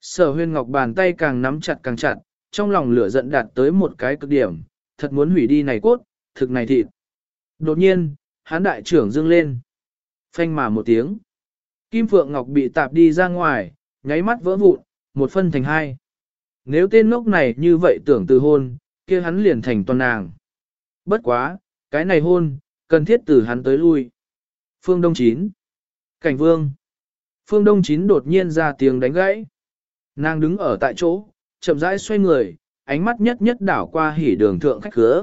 Sở huyên ngọc bàn tay càng nắm chặt càng chặt, trong lòng lửa giận đạt tới một cái cực điểm, thật muốn hủy đi này cốt, thực này thịt. Đột nhiên, Hán đại trưởng dương lên. Phanh mà một tiếng. Kim Phượng Ngọc bị tạp đi ra ngoài, nháy mắt vỡ vụn, một phân thành hai. Nếu tên ngốc này như vậy tưởng từ hôn, kia hắn liền thành toàn nàng. Bất quá, cái này hôn, cần thiết từ hắn tới lui. Phương Đông Chín. Cảnh Vương. Phương Đông Chín đột nhiên ra tiếng đánh gãy. Nàng đứng ở tại chỗ, chậm rãi xoay người, ánh mắt nhất nhất đảo qua hỉ đường thượng khách khứa.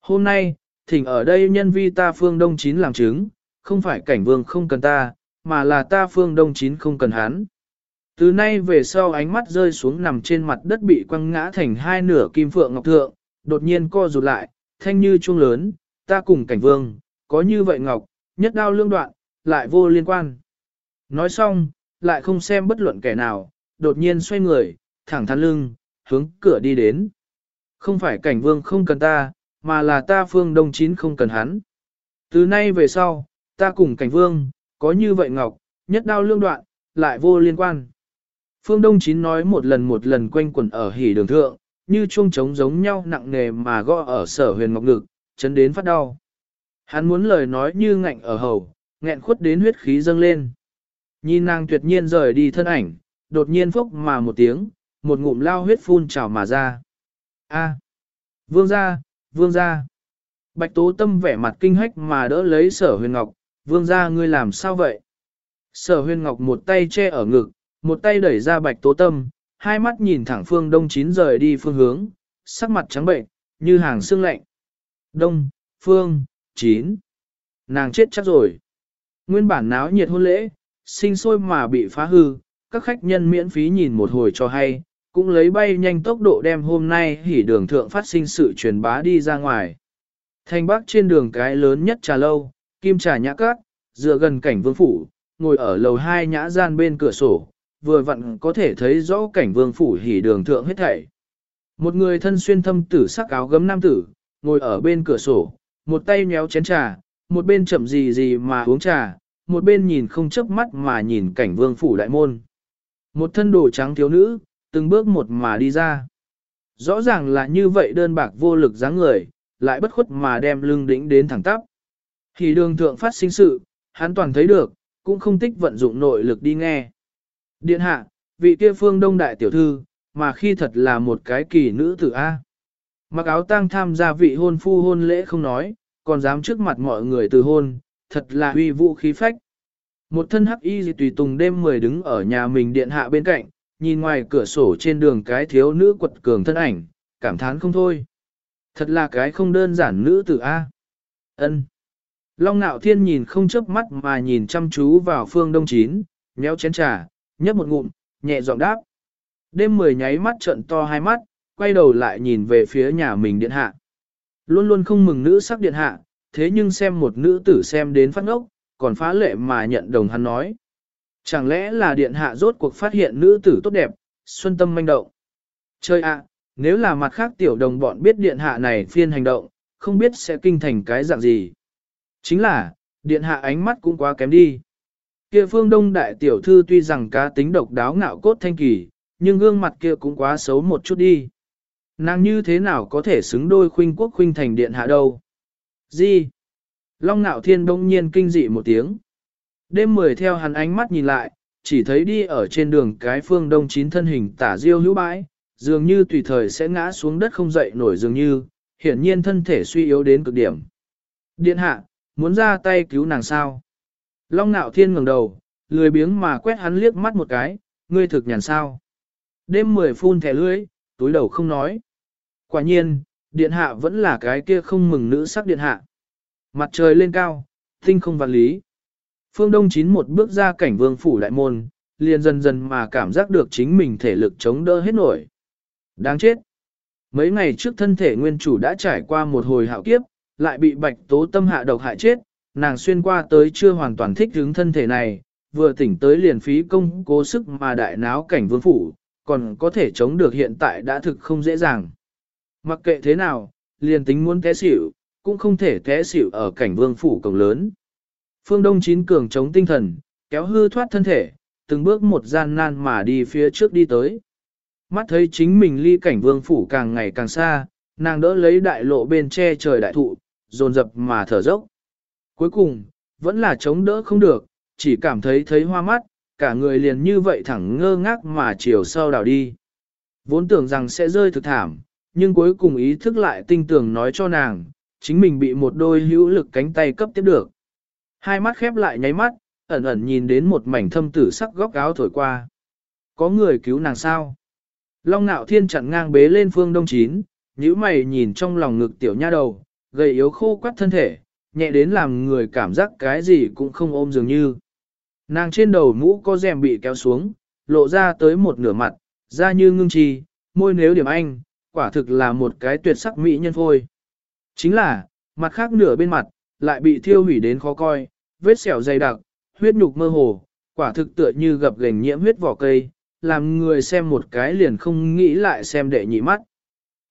Hôm nay, thỉnh ở đây nhân vi ta Phương Đông Chín làm chứng, không phải cảnh vương không cần ta, mà là ta Phương Đông Chín không cần hắn. Từ nay về sau ánh mắt rơi xuống nằm trên mặt đất bị quăng ngã thành hai nửa kim phượng ngọc thượng, đột nhiên co rụt lại, thanh như chuông lớn, ta cùng cảnh vương, có như vậy ngọc, nhất đao lương đoạn, lại vô liên quan. Nói xong, lại không xem bất luận kẻ nào, đột nhiên xoay người, thẳng thắn lưng, hướng cửa đi đến. Không phải cảnh vương không cần ta, mà là ta phương đông chín không cần hắn. Từ nay về sau, ta cùng cảnh vương, có như vậy ngọc, nhất đao lương đoạn, lại vô liên quan. Phương Đông Chín nói một lần một lần quanh quẩn ở hỉ đường thượng, như chuông trống giống nhau nặng nề mà gõ ở sở huyền ngọc ngực, chấn đến phát đau. Hắn muốn lời nói như ngạnh ở hầu, nghẹn khuất đến huyết khí dâng lên. Nhìn nàng tuyệt nhiên rời đi thân ảnh, đột nhiên phốc mà một tiếng, một ngụm lao huyết phun trào mà ra. A, vương gia, vương gia. Bạch tố tâm vẻ mặt kinh hách mà đỡ lấy sở huyền ngọc, vương gia ngươi làm sao vậy? Sở huyền ngọc một tay che ở ngực, một tay đẩy ra bạch tố tâm, hai mắt nhìn thẳng phương đông chín rời đi phương hướng, sắc mặt trắng bệnh, như hàng xương lạnh. Đông, phương, chín. Nàng chết chắc rồi. Nguyên bản náo nhiệt hôn lễ, sinh sôi mà bị phá hư, các khách nhân miễn phí nhìn một hồi cho hay, cũng lấy bay nhanh tốc độ đem hôm nay hỉ đường thượng phát sinh sự truyền bá đi ra ngoài. Thành bắc trên đường cái lớn nhất trà lâu, kim trà nhã cát, dựa gần cảnh vương phủ, ngồi ở lầu hai nhã gian bên cửa sổ, vừa vặn có thể thấy rõ cảnh vương phủ hỉ đường thượng hết thảy. Một người thân xuyên thâm tử sắc áo gấm nam tử, ngồi ở bên cửa sổ, một tay nhéo chén trà, một bên chậm gì gì mà uống trà, một bên nhìn không chớp mắt mà nhìn cảnh vương phủ đại môn. Một thân đồ trắng thiếu nữ, từng bước một mà đi ra. Rõ ràng là như vậy đơn bạc vô lực dáng người, lại bất khuất mà đem lưng đỉnh đến thẳng tắp. Thì đường thượng phát sinh sự, hắn toàn thấy được, cũng không tích vận dụng nội lực đi nghe. Điện hạ, vị kia phương đông đại tiểu thư, mà khi thật là một cái kỳ nữ tử A. Mặc áo tang tham gia vị hôn phu hôn lễ không nói, còn dám trước mặt mọi người từ hôn, thật là uy vũ khí phách. Một thân hắc y gì tùy tùng đêm mười đứng ở nhà mình điện hạ bên cạnh, nhìn ngoài cửa sổ trên đường cái thiếu nữ quật cường thân ảnh, cảm thán không thôi. Thật là cái không đơn giản nữ tử A. ân Long nạo thiên nhìn không chớp mắt mà nhìn chăm chú vào phương đông chín, nhéo chén trà, nhấp một ngụm, nhẹ giọng đáp. Đêm mười nháy mắt trận to hai mắt, quay đầu lại nhìn về phía nhà mình điện hạ. Luôn luôn không mừng nữ sắc điện hạ, thế nhưng xem một nữ tử xem đến phát ngốc, còn phá lệ mà nhận đồng hắn nói. Chẳng lẽ là điện hạ rốt cuộc phát hiện nữ tử tốt đẹp, xuân tâm manh động. Chơi ạ, nếu là mặt khác tiểu đồng bọn biết điện hạ này phiên hành động, không biết sẽ kinh thành cái dạng gì. Chính là, điện hạ ánh mắt cũng quá kém đi. Kia phương đông đại tiểu thư tuy rằng cá tính độc đáo ngạo cốt thanh kỳ, nhưng gương mặt kia cũng quá xấu một chút đi. Nàng như thế nào có thể xứng đôi khuynh quốc khuynh thành điện hạ đâu? Gì? Long nạo thiên đông nhiên kinh dị một tiếng. Đêm mười theo hắn ánh mắt nhìn lại, chỉ thấy đi ở trên đường cái phương đông chín thân hình tả diêu hữu bãi, dường như tùy thời sẽ ngã xuống đất không dậy nổi dường như, hiển nhiên thân thể suy yếu đến cực điểm. Điện hạ, muốn ra tay cứu nàng sao? Long nạo thiên ngẩng đầu, lười biếng mà quét hắn liếc mắt một cái, ngươi thực nhàn sao? Đêm mười phun thẻ lưới, túi đầu không nói. Quả nhiên, điện hạ vẫn là cái kia không mừng nữ sắc điện hạ. Mặt trời lên cao, tinh không vạn lý. Phương Đông chín một bước ra cảnh vương phủ đại môn, liền dần dần mà cảm giác được chính mình thể lực chống đỡ hết nổi. Đáng chết! Mấy ngày trước thân thể nguyên chủ đã trải qua một hồi hạo kiếp, lại bị bạch tố tâm hạ độc hại chết, nàng xuyên qua tới chưa hoàn toàn thích ứng thân thể này, vừa tỉnh tới liền phí công cố sức mà đại náo cảnh vương phủ, còn có thể chống được hiện tại đã thực không dễ dàng. Mặc kệ thế nào, liền tính muốn té xỉu, cũng không thể té xỉu ở cảnh vương phủ cổng lớn. Phương Đông chín cường chống tinh thần, kéo hư thoát thân thể, từng bước một gian nan mà đi phía trước đi tới. Mắt thấy chính mình ly cảnh vương phủ càng ngày càng xa, nàng đỡ lấy đại lộ bên che trời đại thụ, dồn dập mà thở dốc. Cuối cùng, vẫn là chống đỡ không được, chỉ cảm thấy thấy hoa mắt, cả người liền như vậy thẳng ngơ ngác mà chiều sau đảo đi. Vốn tưởng rằng sẽ rơi thực thảm, nhưng cuối cùng ý thức lại tinh tường nói cho nàng, chính mình bị một đôi hữu lực cánh tay cấp tiếp được. Hai mắt khép lại nháy mắt, ẩn ẩn nhìn đến một mảnh thâm tử sắc góc áo thổi qua. Có người cứu nàng sao? Long nạo thiên chặn ngang bế lên phương đông chín, nhíu mày nhìn trong lòng ngực tiểu nha đầu, gầy yếu khô quắt thân thể, nhẹ đến làm người cảm giác cái gì cũng không ôm dường như. Nàng trên đầu mũ có rèm bị kéo xuống, lộ ra tới một nửa mặt, da như ngưng trì, môi nếu điểm anh, quả thực là một cái tuyệt sắc mỹ nhân phôi. Chính là, mặt khác nửa bên mặt, lại bị thiêu hủy đến khó coi, vết sẹo dày đặc, huyết nhục mơ hồ, quả thực tựa như gặp gành nhiễm huyết vỏ cây, làm người xem một cái liền không nghĩ lại xem đệ nhị mắt.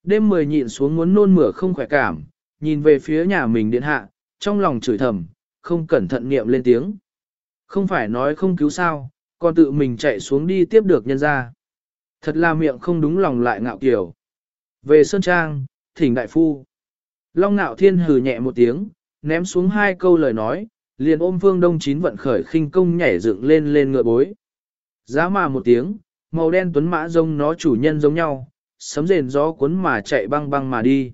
Đêm mười nhịn xuống muốn nôn mửa không khỏe cảm, nhìn về phía nhà mình điện hạ, trong lòng chửi thầm, không cẩn thận niệm lên tiếng. Không phải nói không cứu sao, còn tự mình chạy xuống đi tiếp được nhân ra. Thật là miệng không đúng lòng lại ngạo kiểu. Về Sơn Trang, thỉnh đại phu. Long ngạo thiên hừ nhẹ một tiếng, ném xuống hai câu lời nói, liền ôm phương đông chín vận khởi khinh công nhảy dựng lên lên ngựa bối. Giá mà một tiếng, màu đen tuấn mã rông nó chủ nhân giống nhau, sấm rền gió cuốn mà chạy băng băng mà đi.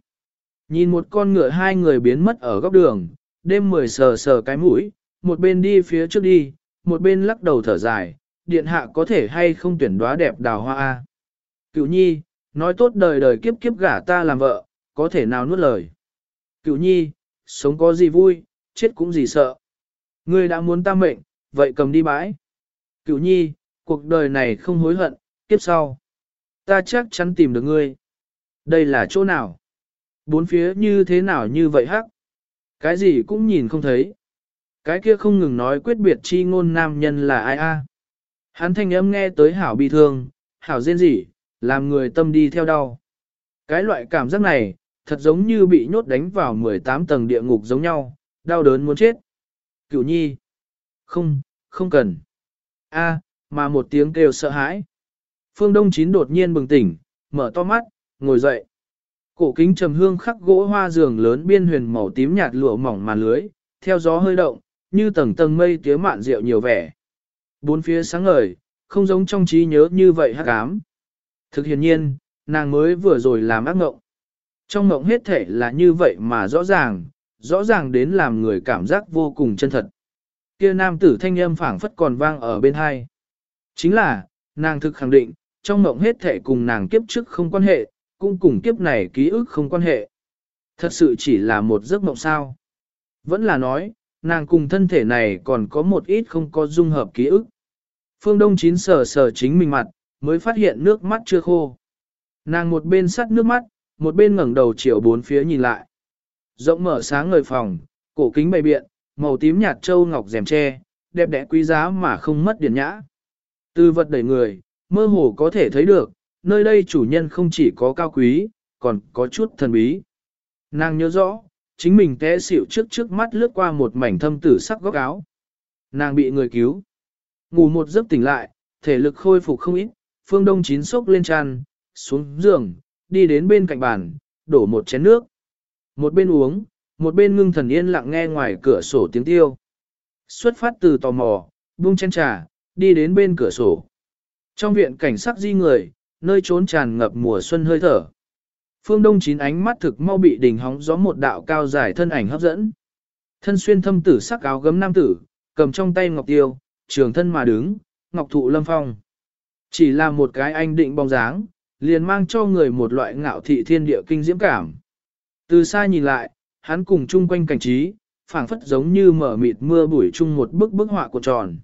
Nhìn một con ngựa hai người biến mất ở góc đường, đêm mười sờ sờ cái mũi, một bên đi phía trước đi, một bên lắc đầu thở dài, điện hạ có thể hay không tuyển đoá đẹp đào hoa A. Cựu nhi, nói tốt đời đời kiếp kiếp gả ta làm vợ, có thể nào nuốt lời. Cựu nhi, sống có gì vui, chết cũng gì sợ. Ngươi đã muốn ta mệnh, vậy cầm đi bãi. Cửu nhi, cuộc đời này không hối hận, kiếp sau. Ta chắc chắn tìm được ngươi. Đây là chỗ nào? Bốn phía như thế nào như vậy hắc? Cái gì cũng nhìn không thấy. Cái kia không ngừng nói quyết biệt chi ngôn nam nhân là ai a? Hắn thanh âm nghe tới hảo bi thương, hảo rên rỉ, làm người tâm đi theo đau. Cái loại cảm giác này, thật giống như bị nhốt đánh vào 18 tầng địa ngục giống nhau, đau đớn muốn chết. Cửu nhi. Không, không cần. A, mà một tiếng kêu sợ hãi. Phương Đông Chín đột nhiên bừng tỉnh, mở to mắt, ngồi dậy. Cổ kính trầm hương khắc gỗ hoa giường lớn biên huyền màu tím nhạt lụa mỏng màn lưới, theo gió hơi động, như tầng tầng mây tía mạn rượu nhiều vẻ. Bốn phía sáng ngời, không giống trong trí nhớ như vậy hắc ám. Thực hiện nhiên, nàng mới vừa rồi làm ác ngộng. Trong ngộng hết thể là như vậy mà rõ ràng, rõ ràng đến làm người cảm giác vô cùng chân thật. Kia nam tử thanh âm phảng phất còn vang ở bên hai. Chính là, nàng thực khẳng định, trong mộng hết thể cùng nàng kiếp trước không quan hệ, cũng cùng kiếp này ký ức không quan hệ. Thật sự chỉ là một giấc mộng sao. Vẫn là nói, nàng cùng thân thể này còn có một ít không có dung hợp ký ức. Phương Đông Chín sờ sờ chính mình mặt, mới phát hiện nước mắt chưa khô. Nàng một bên sắt nước mắt, một bên ngẩng đầu chiều bốn phía nhìn lại. Rộng mở sáng ngời phòng, cổ kính bày biện, màu tím nhạt châu ngọc rèm tre, đẹp đẽ quý giá mà không mất điển nhã. Từ vật đầy người, mơ hồ có thể thấy được, nơi đây chủ nhân không chỉ có cao quý, còn có chút thần bí. Nàng nhớ rõ, chính mình té xỉu trước trước mắt lướt qua một mảnh thâm tử sắc góc áo. Nàng bị người cứu. Ngủ một giấc tỉnh lại, thể lực khôi phục không ít, phương đông chín sốc lên tràn, xuống giường, đi đến bên cạnh bàn, đổ một chén nước. Một bên uống, một bên ngưng thần yên lặng nghe ngoài cửa sổ tiếng tiêu. Xuất phát từ tò mò, buông chén trà, đi đến bên cửa sổ. Trong viện cảnh sắc di người, nơi trốn tràn ngập mùa xuân hơi thở. Phương Đông chín ánh mắt thực mau bị đỉnh hóng gió một đạo cao dài thân ảnh hấp dẫn. Thân xuyên thâm tử sắc áo gấm nam tử, cầm trong tay ngọc tiêu, trường thân mà đứng, ngọc thụ lâm phong. Chỉ là một cái anh định bóng dáng, liền mang cho người một loại ngạo thị thiên địa kinh diễm cảm. Từ xa nhìn lại, hắn cùng chung quanh cảnh trí, phảng phất giống như mở mịt mưa bụi chung một bức bức họa của tròn.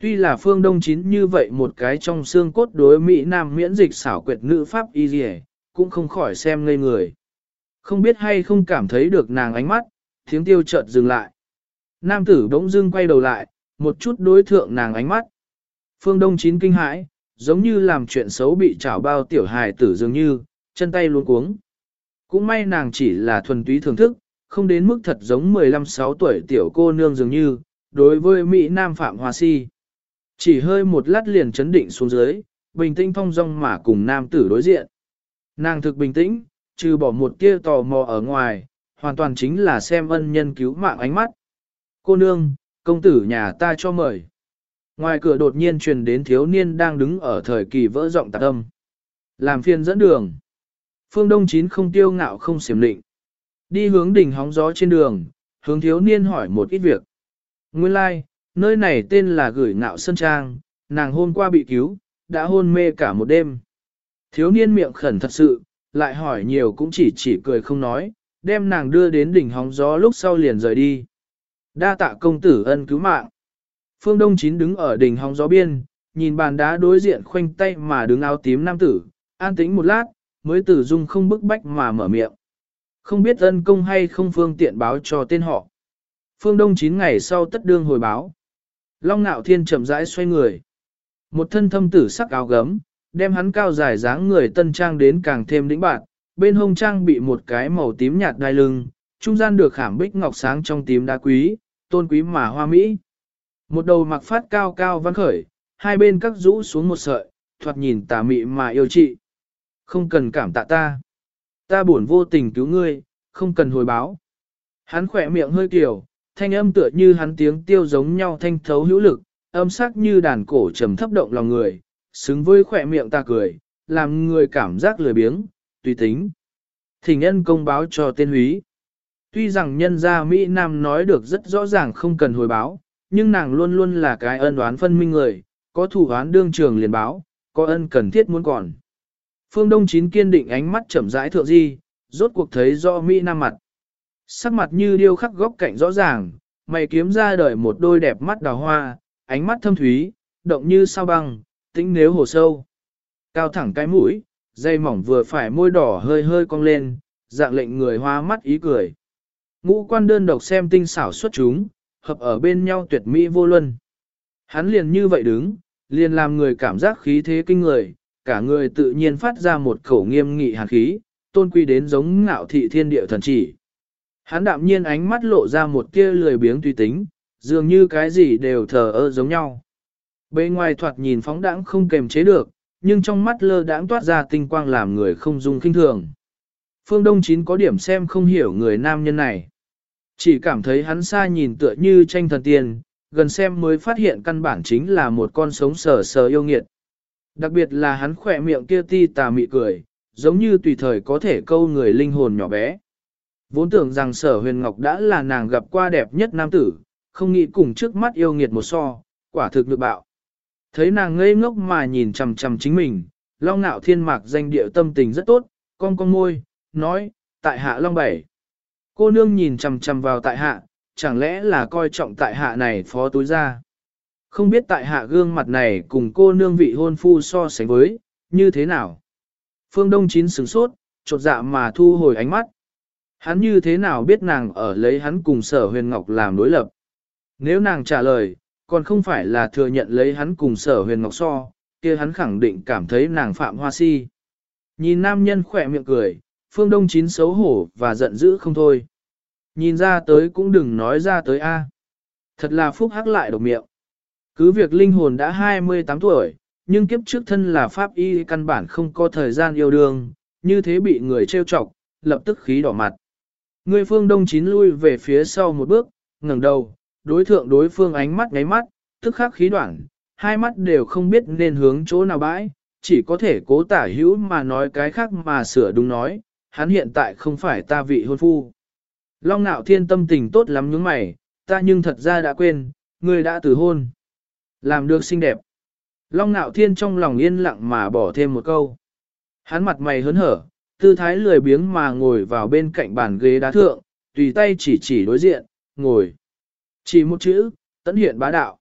Tuy là phương đông chín như vậy một cái trong xương cốt đối Mỹ Nam miễn dịch xảo quyệt nữ pháp y dì cũng không khỏi xem ngây người. Không biết hay không cảm thấy được nàng ánh mắt, tiếng tiêu chợt dừng lại. Nam tử bỗng dưng quay đầu lại, một chút đối thượng nàng ánh mắt. Phương Đông Chín kinh hãi, giống như làm chuyện xấu bị trảo bao tiểu hài tử dường như, chân tay luôn cuống. Cũng may nàng chỉ là thuần túy thưởng thức, không đến mức thật giống 15-6 tuổi tiểu cô nương dường như, đối với Mỹ Nam Phạm Hoa Si. Chỉ hơi một lát liền chấn định xuống dưới, bình tĩnh phong dong mà cùng nam tử đối diện. Nàng thực bình tĩnh, trừ bỏ một tia tò mò ở ngoài, hoàn toàn chính là xem ân nhân cứu mạng ánh mắt. Cô nương, công tử nhà ta cho mời. Ngoài cửa đột nhiên truyền đến thiếu niên đang đứng ở thời kỳ vỡ rộng tạc âm. Làm phiên dẫn đường. Phương Đông Chín không tiêu ngạo không xiểm định. Đi hướng đỉnh hóng gió trên đường, hướng thiếu niên hỏi một ít việc. Nguyên lai, like, nơi này tên là gửi ngạo sân trang, nàng hôm qua bị cứu, đã hôn mê cả một đêm. Thiếu niên miệng khẩn thật sự, lại hỏi nhiều cũng chỉ chỉ cười không nói, đem nàng đưa đến đỉnh hóng gió lúc sau liền rời đi. Đa tạ công tử ân cứu mạng. Phương Đông Chín đứng ở đỉnh hóng gió biên, nhìn bàn đá đối diện khoanh tay mà đứng áo tím nam tử, an tĩnh một lát, mới tử dung không bức bách mà mở miệng. Không biết ân công hay không phương tiện báo cho tên họ. Phương Đông Chín ngày sau tất đương hồi báo. Long Nạo Thiên chậm rãi xoay người. Một thân thâm tử sắc áo gấm, đem hắn cao dài dáng người tân trang đến càng thêm đĩnh bạn, bên hông trang bị một cái màu tím nhạt đai lưng, trung gian được khảm bích ngọc sáng trong tím đá quý, tôn quý mà hoa mỹ. Một đầu mặc phát cao cao văn khởi, hai bên các rũ xuống một sợi, thoạt nhìn tà mị mà yêu trị. Không cần cảm tạ ta. Ta buồn vô tình cứu ngươi, không cần hồi báo. Hắn khỏe miệng hơi kiểu, thanh âm tựa như hắn tiếng tiêu giống nhau thanh thấu hữu lực, âm sắc như đàn cổ trầm thấp động lòng người, xứng với khỏe miệng ta cười, làm người cảm giác lười biếng, tùy tính. Thỉnh nhân công báo cho tên húy. Tuy rằng nhân gia Mỹ Nam nói được rất rõ ràng không cần hồi báo, nhưng nàng luôn luôn là cái ân oán phân minh người, có thủ oán đương trường liền báo, có ân cần thiết muốn còn. Phương Đông Chín kiên định ánh mắt chậm rãi thượng di, rốt cuộc thấy rõ Mỹ Nam mặt. Sắc mặt như điêu khắc góc cạnh rõ ràng, mày kiếm ra đời một đôi đẹp mắt đào hoa, ánh mắt thâm thúy, động như sao băng, tĩnh nếu hồ sâu. Cao thẳng cái mũi, dây mỏng vừa phải môi đỏ hơi hơi cong lên, dạng lệnh người hoa mắt ý cười. Ngũ quan đơn độc xem tinh xảo xuất chúng, hợp ở bên nhau tuyệt mỹ vô luân. Hắn liền như vậy đứng, liền làm người cảm giác khí thế kinh người, cả người tự nhiên phát ra một khẩu nghiêm nghị hàn khí, tôn quy đến giống ngạo thị thiên địa thần chỉ. Hắn đạm nhiên ánh mắt lộ ra một tia lười biếng tùy tính, dường như cái gì đều thờ ơ giống nhau. Bên ngoài thoạt nhìn phóng đãng không kềm chế được, nhưng trong mắt lơ đãng toát ra tinh quang làm người không dung kinh thường. Phương Đông Chín có điểm xem không hiểu người nam nhân này. Chỉ cảm thấy hắn xa nhìn tựa như tranh thần tiên, gần xem mới phát hiện căn bản chính là một con sống sờ sờ yêu nghiệt. Đặc biệt là hắn khỏe miệng kia ti tà mị cười, giống như tùy thời có thể câu người linh hồn nhỏ bé. Vốn tưởng rằng sở huyền ngọc đã là nàng gặp qua đẹp nhất nam tử, không nghĩ cùng trước mắt yêu nghiệt một so, quả thực được bạo. Thấy nàng ngây ngốc mà nhìn chằm chằm chính mình, long nạo thiên mạc danh địa tâm tình rất tốt, con con môi, nói, tại hạ long bảy. Cô nương nhìn chằm chằm vào tại hạ, chẳng lẽ là coi trọng tại hạ này phó túi ra. Không biết tại hạ gương mặt này cùng cô nương vị hôn phu so sánh với, như thế nào? Phương Đông Chín sửng sốt, chột dạ mà thu hồi ánh mắt. Hắn như thế nào biết nàng ở lấy hắn cùng sở huyền ngọc làm đối lập? Nếu nàng trả lời, còn không phải là thừa nhận lấy hắn cùng sở huyền ngọc so, kia hắn khẳng định cảm thấy nàng phạm hoa si. Nhìn nam nhân khỏe miệng cười, phương đông chín xấu hổ và giận dữ không thôi. Nhìn ra tới cũng đừng nói ra tới A. Thật là phúc hắc lại độc miệng. Cứ việc linh hồn đã 28 tuổi, nhưng kiếp trước thân là pháp y căn bản không có thời gian yêu đương, như thế bị người trêu chọc, lập tức khí đỏ mặt. Người phương đông chín lui về phía sau một bước, ngẩng đầu, đối thượng đối phương ánh mắt ngáy mắt, tức khắc khí đoạn, hai mắt đều không biết nên hướng chỗ nào bãi, chỉ có thể cố tả hữu mà nói cái khác mà sửa đúng nói, hắn hiện tại không phải ta vị hôn phu. Long nạo thiên tâm tình tốt lắm những mày, ta nhưng thật ra đã quên, người đã từ hôn. Làm được xinh đẹp. Long nạo thiên trong lòng yên lặng mà bỏ thêm một câu. Hắn mặt mày hớn hở, tư thái lười biếng mà ngồi vào bên cạnh bàn ghế đá thượng, tùy tay chỉ chỉ đối diện, ngồi. Chỉ một chữ, tấn hiện bá đạo.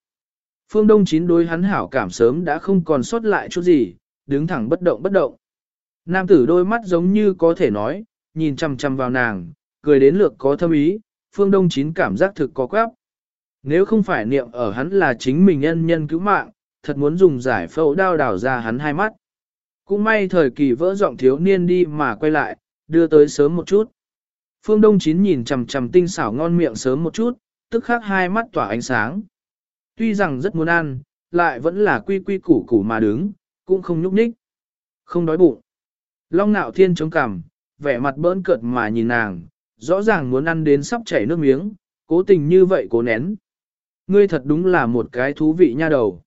Phương Đông Chín đối hắn hảo cảm sớm đã không còn sót lại chút gì, đứng thẳng bất động bất động. Nam tử đôi mắt giống như có thể nói, nhìn chăm chăm vào nàng, cười đến lược có thâm ý, Phương Đông Chín cảm giác thực có quáp. Nếu không phải niệm ở hắn là chính mình nhân nhân cứu mạng, thật muốn dùng giải phẫu đao đào ra hắn hai mắt. Cũng may thời kỳ vỡ giọng thiếu niên đi mà quay lại, đưa tới sớm một chút. Phương Đông Chín nhìn chằm chằm tinh xảo ngon miệng sớm một chút, tức khắc hai mắt tỏa ánh sáng. Tuy rằng rất muốn ăn, lại vẫn là quy quy củ củ mà đứng, cũng không nhúc nhích. Không đói bụng. Long nạo thiên chống cằm, vẻ mặt bỡn cợt mà nhìn nàng, rõ ràng muốn ăn đến sắp chảy nước miếng, cố tình như vậy cố nén. Ngươi thật đúng là một cái thú vị nha đầu.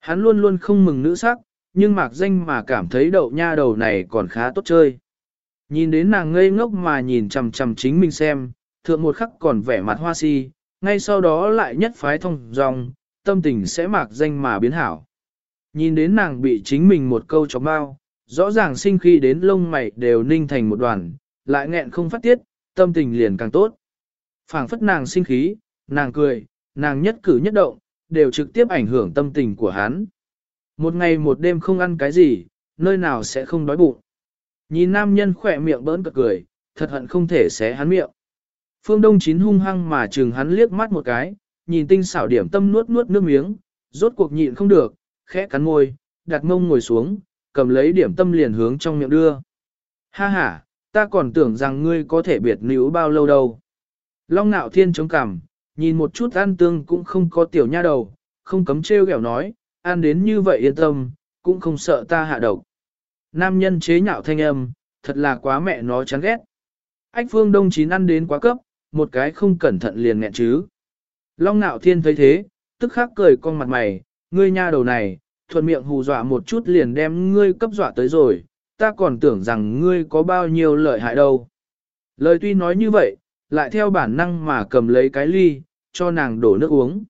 Hắn luôn luôn không mừng nữ sắc, nhưng mạc danh mà cảm thấy đậu nha đầu này còn khá tốt chơi. Nhìn đến nàng ngây ngốc mà nhìn chằm chằm chính mình xem, thượng một khắc còn vẻ mặt hoa si, ngay sau đó lại nhất phái thông dòng, tâm tình sẽ mạc danh mà biến hảo. Nhìn đến nàng bị chính mình một câu chọc bao, rõ ràng sinh khi đến lông mày đều ninh thành một đoàn, lại nghẹn không phát tiết, tâm tình liền càng tốt. phảng phất nàng sinh khí, nàng cười, nàng nhất cử nhất động, đều trực tiếp ảnh hưởng tâm tình của hắn. Một ngày một đêm không ăn cái gì, nơi nào sẽ không đói bụng. Nhìn nam nhân khỏe miệng bỡn cợt cười, thật hận không thể xé hắn miệng. Phương Đông Chín hung hăng mà trừng hắn liếc mắt một cái, nhìn tinh xảo điểm tâm nuốt nuốt nước miếng, rốt cuộc nhịn không được, khẽ cắn môi, đặt mông ngồi xuống, cầm lấy điểm tâm liền hướng trong miệng đưa. Ha ha, ta còn tưởng rằng ngươi có thể biệt níu bao lâu đâu. Long nạo thiên chống cằm, nhìn một chút ăn tương cũng không có tiểu nha đầu, không cấm trêu ghẹo nói, ăn đến như vậy yên tâm, cũng không sợ ta hạ độc. Nam nhân chế nhạo thanh âm, thật là quá mẹ nó chán ghét. Ách phương đông chín ăn đến quá cấp, một cái không cẩn thận liền nghẹn chứ. Long nạo thiên thấy thế, tức khắc cười con mặt mày, ngươi nha đầu này, thuận miệng hù dọa một chút liền đem ngươi cấp dọa tới rồi, ta còn tưởng rằng ngươi có bao nhiêu lợi hại đâu. Lời tuy nói như vậy, lại theo bản năng mà cầm lấy cái ly, cho nàng đổ nước uống.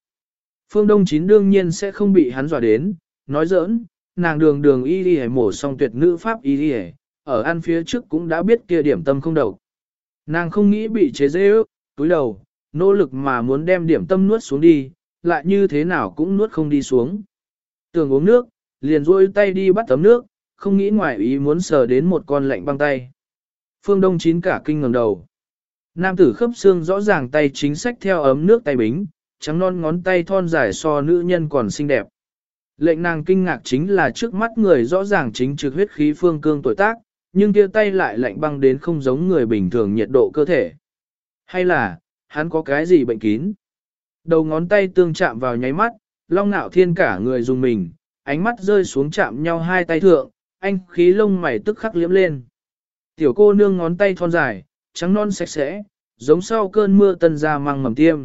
Phương Đông Chín đương nhiên sẽ không bị hắn dọa đến, nói giỡn, nàng đường đường y đi mổ xong tuyệt nữ pháp y đi ở ăn phía trước cũng đã biết kia điểm tâm không đầu, Nàng không nghĩ bị chế dễ ước, túi đầu, nỗ lực mà muốn đem điểm tâm nuốt xuống đi, lại như thế nào cũng nuốt không đi xuống. Tưởng uống nước, liền rôi tay đi bắt tấm nước, không nghĩ ngoài ý muốn sờ đến một con lạnh băng tay. Phương Đông chín cả kinh ngẩng đầu. Nam tử khớp xương rõ ràng tay chính sách theo ấm nước tay bính, trắng non ngón tay thon dài so nữ nhân còn xinh đẹp. Lệnh nàng kinh ngạc chính là trước mắt người rõ ràng chính trực huyết khí phương cương tuổi tác, nhưng kia tay lại lạnh băng đến không giống người bình thường nhiệt độ cơ thể. Hay là, hắn có cái gì bệnh kín? Đầu ngón tay tương chạm vào nháy mắt, long nạo thiên cả người dùng mình, ánh mắt rơi xuống chạm nhau hai tay thượng, anh khí lông mày tức khắc liễm lên. Tiểu cô nương ngón tay thon dài, trắng non sạch sẽ, giống sau cơn mưa tân ra mang mầm tiêm.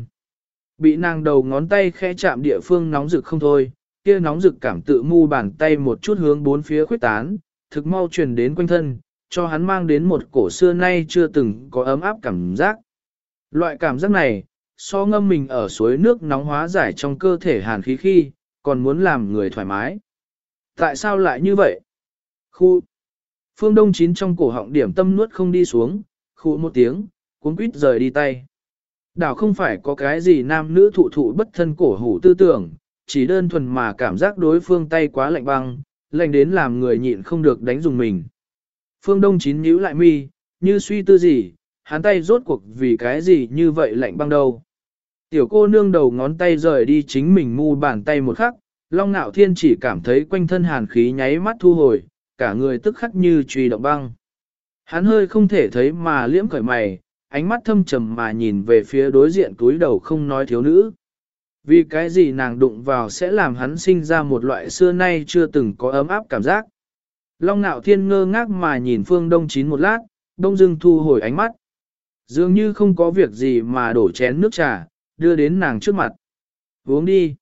Bị nàng đầu ngón tay khẽ chạm địa phương nóng rực không thôi, kia nóng rực cảm tự mu bàn tay một chút hướng bốn phía khuyết tán, thực mau truyền đến quanh thân, cho hắn mang đến một cổ xưa nay chưa từng có ấm áp cảm giác. Loại cảm giác này, so ngâm mình ở suối nước nóng hóa giải trong cơ thể hàn khí khi, còn muốn làm người thoải mái. Tại sao lại như vậy? Khu. Phương Đông Chín trong cổ họng điểm tâm nuốt không đi xuống, khu một tiếng, cuốn quýt rời đi tay. Đảo không phải có cái gì nam nữ thụ thụ bất thân cổ hủ tư tưởng, chỉ đơn thuần mà cảm giác đối phương tay quá lạnh băng, lạnh đến làm người nhịn không được đánh dùng mình. Phương Đông Chín nhíu lại mi, như suy tư gì, hắn tay rốt cuộc vì cái gì như vậy lạnh băng đâu. Tiểu cô nương đầu ngón tay rời đi chính mình mu bàn tay một khắc, Long Nạo Thiên chỉ cảm thấy quanh thân hàn khí nháy mắt thu hồi, cả người tức khắc như truy động băng. Hắn hơi không thể thấy mà liễm khởi mày, ánh mắt thâm trầm mà nhìn về phía đối diện túi đầu không nói thiếu nữ. Vì cái gì nàng đụng vào sẽ làm hắn sinh ra một loại xưa nay chưa từng có ấm áp cảm giác. Long Nạo Thiên ngơ ngác mà nhìn Phương Đông Chín một lát, Đông dưng thu hồi ánh mắt. Dường như không có việc gì mà đổ chén nước trà, đưa đến nàng trước mặt. Uống đi.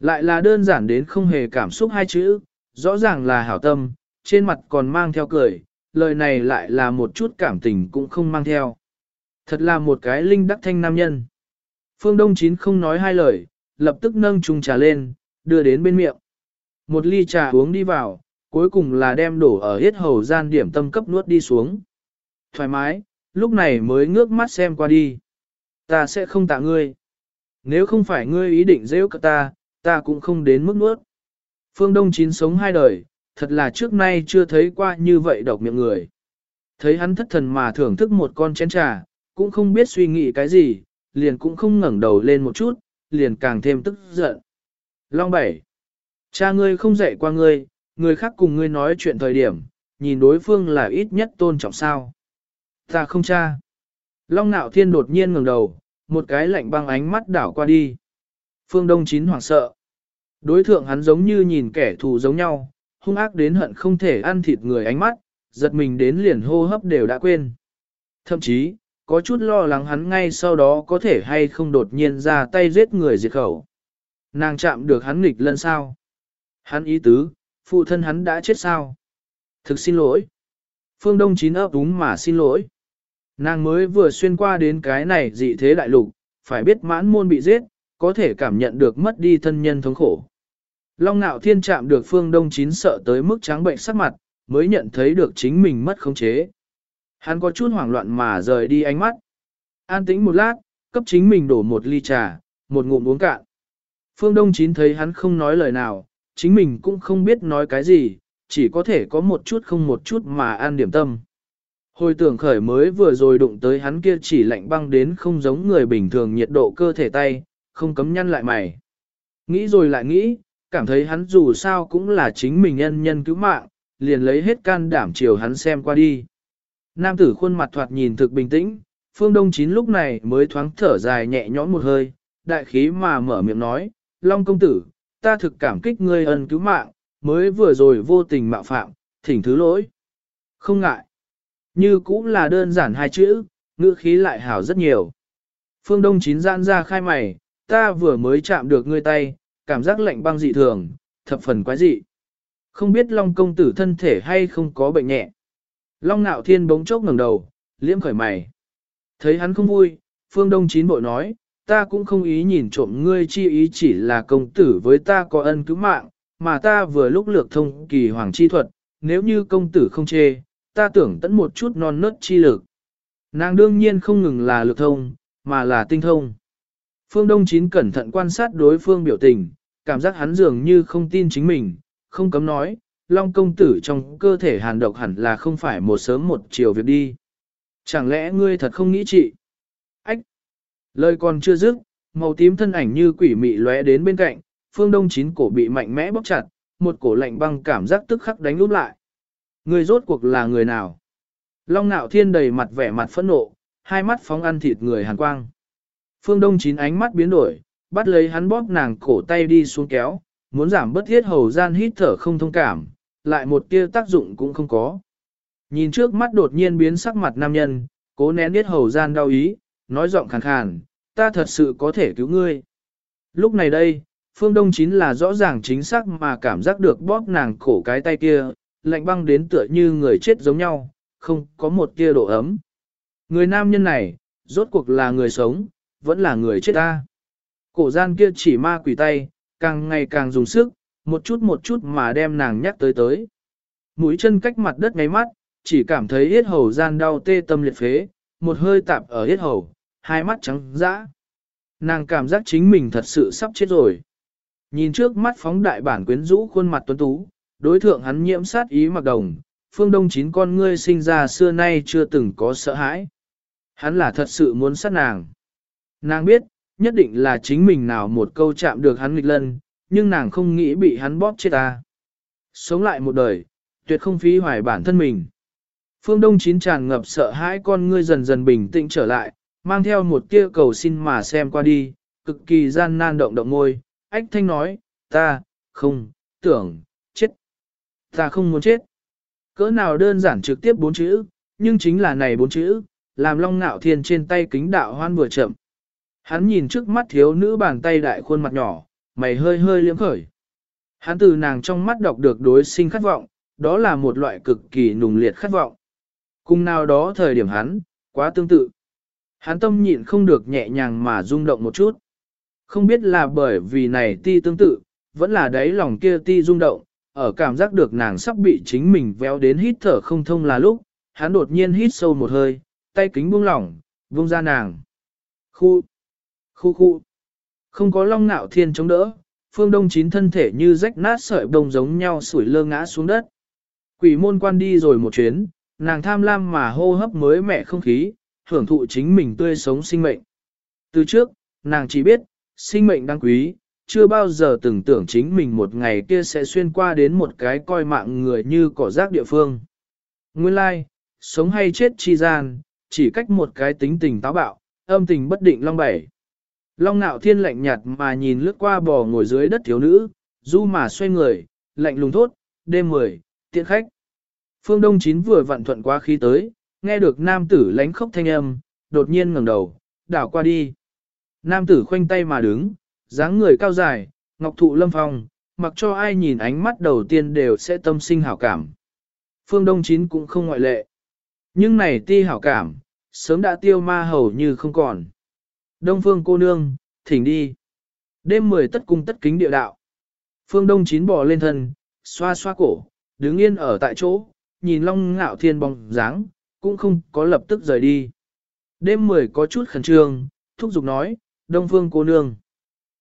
Lại là đơn giản đến không hề cảm xúc hai chữ, rõ ràng là hảo tâm, trên mặt còn mang theo cười, lời này lại là một chút cảm tình cũng không mang theo. Thật là một cái linh đắc thanh nam nhân. Phương Đông Chín không nói hai lời, lập tức nâng chung trà lên, đưa đến bên miệng. Một ly trà uống đi vào, cuối cùng là đem đổ ở hết hầu gian điểm tâm cấp nuốt đi xuống. Thoải mái, lúc này mới ngước mắt xem qua đi. Ta sẽ không tạ ngươi. Nếu không phải ngươi ý định dễ cả ta, ta cũng không đến mức nuốt. Phương Đông Chín sống hai đời, thật là trước nay chưa thấy qua như vậy độc miệng người. Thấy hắn thất thần mà thưởng thức một con chén trà, cũng không biết suy nghĩ cái gì, liền cũng không ngẩng đầu lên một chút, liền càng thêm tức giận. Long bảy, cha ngươi không dạy qua ngươi, người khác cùng ngươi nói chuyện thời điểm, nhìn đối phương là ít nhất tôn trọng sao. Ta không cha. Long nạo thiên đột nhiên ngẩng đầu, một cái lạnh băng ánh mắt đảo qua đi. Phương Đông Chín hoảng sợ. Đối thượng hắn giống như nhìn kẻ thù giống nhau, hung ác đến hận không thể ăn thịt người ánh mắt, giật mình đến liền hô hấp đều đã quên. Thậm chí, có chút lo lắng hắn ngay sau đó có thể hay không đột nhiên ra tay giết người diệt khẩu. Nàng chạm được hắn nghịch lân sao? Hắn ý tứ, phụ thân hắn đã chết sao? Thực xin lỗi. Phương Đông Chín ấp đúng mà xin lỗi. Nàng mới vừa xuyên qua đến cái này dị thế đại lục, phải biết mãn môn bị giết, có thể cảm nhận được mất đi thân nhân thống khổ. Long Nạo Thiên chạm được Phương Đông Chín sợ tới mức trắng bệnh sắc mặt, mới nhận thấy được chính mình mất khống chế. Hắn có chút hoảng loạn mà rời đi ánh mắt. An tĩnh một lát, cấp chính mình đổ một ly trà, một ngụm uống cạn. Phương Đông Chín thấy hắn không nói lời nào, chính mình cũng không biết nói cái gì, chỉ có thể có một chút không một chút mà an điểm tâm. Hồi tưởng khởi mới vừa rồi đụng tới hắn kia chỉ lạnh băng đến không giống người bình thường nhiệt độ cơ thể tay, không cấm nhăn lại mày. Nghĩ rồi lại nghĩ, cảm thấy hắn dù sao cũng là chính mình nhân nhân cứu mạng, liền lấy hết can đảm chiều hắn xem qua đi. Nam tử khuôn mặt thoạt nhìn thực bình tĩnh, phương đông chín lúc này mới thoáng thở dài nhẹ nhõm một hơi, đại khí mà mở miệng nói, Long công tử, ta thực cảm kích ngươi ân cứu mạng, mới vừa rồi vô tình mạo phạm, thỉnh thứ lỗi. Không ngại. Như cũng là đơn giản hai chữ, ngữ khí lại hảo rất nhiều. Phương Đông chín giãn ra khai mày, ta vừa mới chạm được ngươi tay, cảm giác lạnh băng dị thường, thập phần quái dị. Không biết Long công tử thân thể hay không có bệnh nhẹ. Long nạo thiên bỗng chốc ngẩng đầu, liễm khởi mày. Thấy hắn không vui, phương đông chín bội nói, ta cũng không ý nhìn trộm ngươi chi ý chỉ là công tử với ta có ân cứu mạng, mà ta vừa lúc lược thông kỳ hoàng chi thuật, nếu như công tử không chê, ta tưởng tẫn một chút non nớt chi lực. Nàng đương nhiên không ngừng là lược thông, mà là tinh thông. Phương Đông Chín cẩn thận quan sát đối phương biểu tình, cảm giác hắn dường như không tin chính mình, không cấm nói, Long công tử trong cơ thể hàn độc hẳn là không phải một sớm một chiều việc đi. Chẳng lẽ ngươi thật không nghĩ chị? Ách! Lời còn chưa dứt, màu tím thân ảnh như quỷ mị lóe đến bên cạnh, phương đông chín cổ bị mạnh mẽ bóc chặt, một cổ lạnh băng cảm giác tức khắc đánh úp lại. Người rốt cuộc là người nào? Long nạo thiên đầy mặt vẻ mặt phẫn nộ, hai mắt phóng ăn thịt người hàn quang. Phương đông chín ánh mắt biến đổi, bắt lấy hắn bóp nàng cổ tay đi xuống kéo, muốn giảm bất thiết hầu gian hít thở không thông cảm, lại một tia tác dụng cũng không có. Nhìn trước mắt đột nhiên biến sắc mặt nam nhân, cố nén biết hầu gian đau ý, nói giọng khàn khàn, ta thật sự có thể cứu ngươi. Lúc này đây, phương đông chín là rõ ràng chính xác mà cảm giác được bóp nàng cổ cái tay kia, lạnh băng đến tựa như người chết giống nhau, không có một tia độ ấm. Người nam nhân này, rốt cuộc là người sống, vẫn là người chết ta. Cổ gian kia chỉ ma quỷ tay, càng ngày càng dùng sức, một chút một chút mà đem nàng nhắc tới tới. Mũi chân cách mặt đất ngay mắt, chỉ cảm thấy hết hầu gian đau tê tâm liệt phế, một hơi tạp ở hết hầu, hai mắt trắng dã. Nàng cảm giác chính mình thật sự sắp chết rồi. Nhìn trước mắt phóng đại bản quyến rũ khuôn mặt tuấn tú, đối thượng hắn nhiễm sát ý mặc đồng, phương đông chín con ngươi sinh ra xưa nay chưa từng có sợ hãi. Hắn là thật sự muốn sát nàng. Nàng biết, nhất định là chính mình nào một câu chạm được hắn nghịch lân, nhưng nàng không nghĩ bị hắn bóp chết ta. Sống lại một đời, tuyệt không phí hoài bản thân mình. Phương Đông Chín tràn ngập sợ hãi con ngươi dần dần bình tĩnh trở lại, mang theo một tia cầu xin mà xem qua đi, cực kỳ gian nan động động môi, ách thanh nói, ta, không, tưởng, chết. Ta không muốn chết. Cỡ nào đơn giản trực tiếp bốn chữ, nhưng chính là này bốn chữ, làm long ngạo thiên trên tay kính đạo hoan vừa chậm. Hắn nhìn trước mắt thiếu nữ bàn tay đại khuôn mặt nhỏ, mày hơi hơi liếm khởi. Hắn từ nàng trong mắt đọc được đối sinh khát vọng, đó là một loại cực kỳ nùng liệt khát vọng. Cùng nào đó thời điểm hắn, quá tương tự. Hắn tâm nhịn không được nhẹ nhàng mà rung động một chút. Không biết là bởi vì này ti tương tự, vẫn là đáy lòng kia ti rung động, ở cảm giác được nàng sắp bị chính mình véo đến hít thở không thông là lúc, hắn đột nhiên hít sâu một hơi, tay kính buông lỏng, buông ra nàng. Khu, khu khu, không có long nạo thiên chống đỡ, phương đông chín thân thể như rách nát sợi bông giống nhau sủi lơ ngã xuống đất. Quỷ môn quan đi rồi một chuyến, nàng tham lam mà hô hấp mới mẹ không khí, hưởng thụ chính mình tươi sống sinh mệnh. Từ trước, nàng chỉ biết, sinh mệnh đáng quý, chưa bao giờ từng tưởng chính mình một ngày kia sẽ xuyên qua đến một cái coi mạng người như cỏ rác địa phương. Nguyên lai, like, sống hay chết chi gian, chỉ cách một cái tính tình táo bạo, âm tình bất định long bảy. Long nạo thiên lạnh nhạt mà nhìn lướt qua bò ngồi dưới đất thiếu nữ, du mà xoay người, lạnh lùng thốt, đêm mười, tiện khách. Phương Đông Chín vừa vặn thuận qua khí tới, nghe được nam tử lánh khóc thanh âm, đột nhiên ngẩng đầu, đảo qua đi. Nam tử khoanh tay mà đứng, dáng người cao dài, ngọc thụ lâm phong, mặc cho ai nhìn ánh mắt đầu tiên đều sẽ tâm sinh hảo cảm. Phương Đông Chín cũng không ngoại lệ. Nhưng này ti hảo cảm, sớm đã tiêu ma hầu như không còn. Đông Phương cô nương, thỉnh đi. Đêm mười tất cung tất kính địa đạo. Phương Đông Chín bò lên thân, xoa xoa cổ, đứng yên ở tại chỗ, nhìn long ngạo thiên bóng dáng, cũng không có lập tức rời đi. Đêm mười có chút khẩn trương, thúc giục nói, Đông Phương cô nương.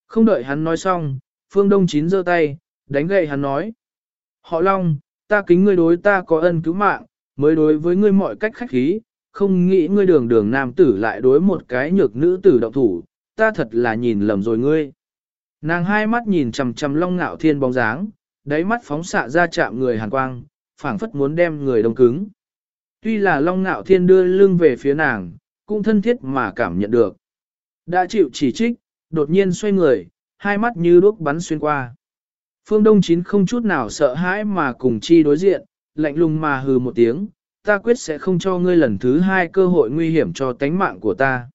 Không đợi hắn nói xong, Phương Đông Chín giơ tay, đánh gậy hắn nói. Họ Long, ta kính ngươi đối ta có ân cứu mạng, mới đối với ngươi mọi cách khách khí, không nghĩ ngươi đường đường nam tử lại đối một cái nhược nữ tử động thủ, ta thật là nhìn lầm rồi ngươi. Nàng hai mắt nhìn chằm chằm Long Ngạo Thiên bóng dáng, đáy mắt phóng xạ ra chạm người hàn quang, phảng phất muốn đem người đông cứng. Tuy là Long Nạo Thiên đưa lưng về phía nàng, cũng thân thiết mà cảm nhận được. Đã chịu chỉ trích, đột nhiên xoay người, hai mắt như đuốc bắn xuyên qua. Phương Đông Chín không chút nào sợ hãi mà cùng chi đối diện, lạnh lùng mà hừ một tiếng, ta quyết sẽ không cho ngươi lần thứ hai cơ hội nguy hiểm cho tánh mạng của ta.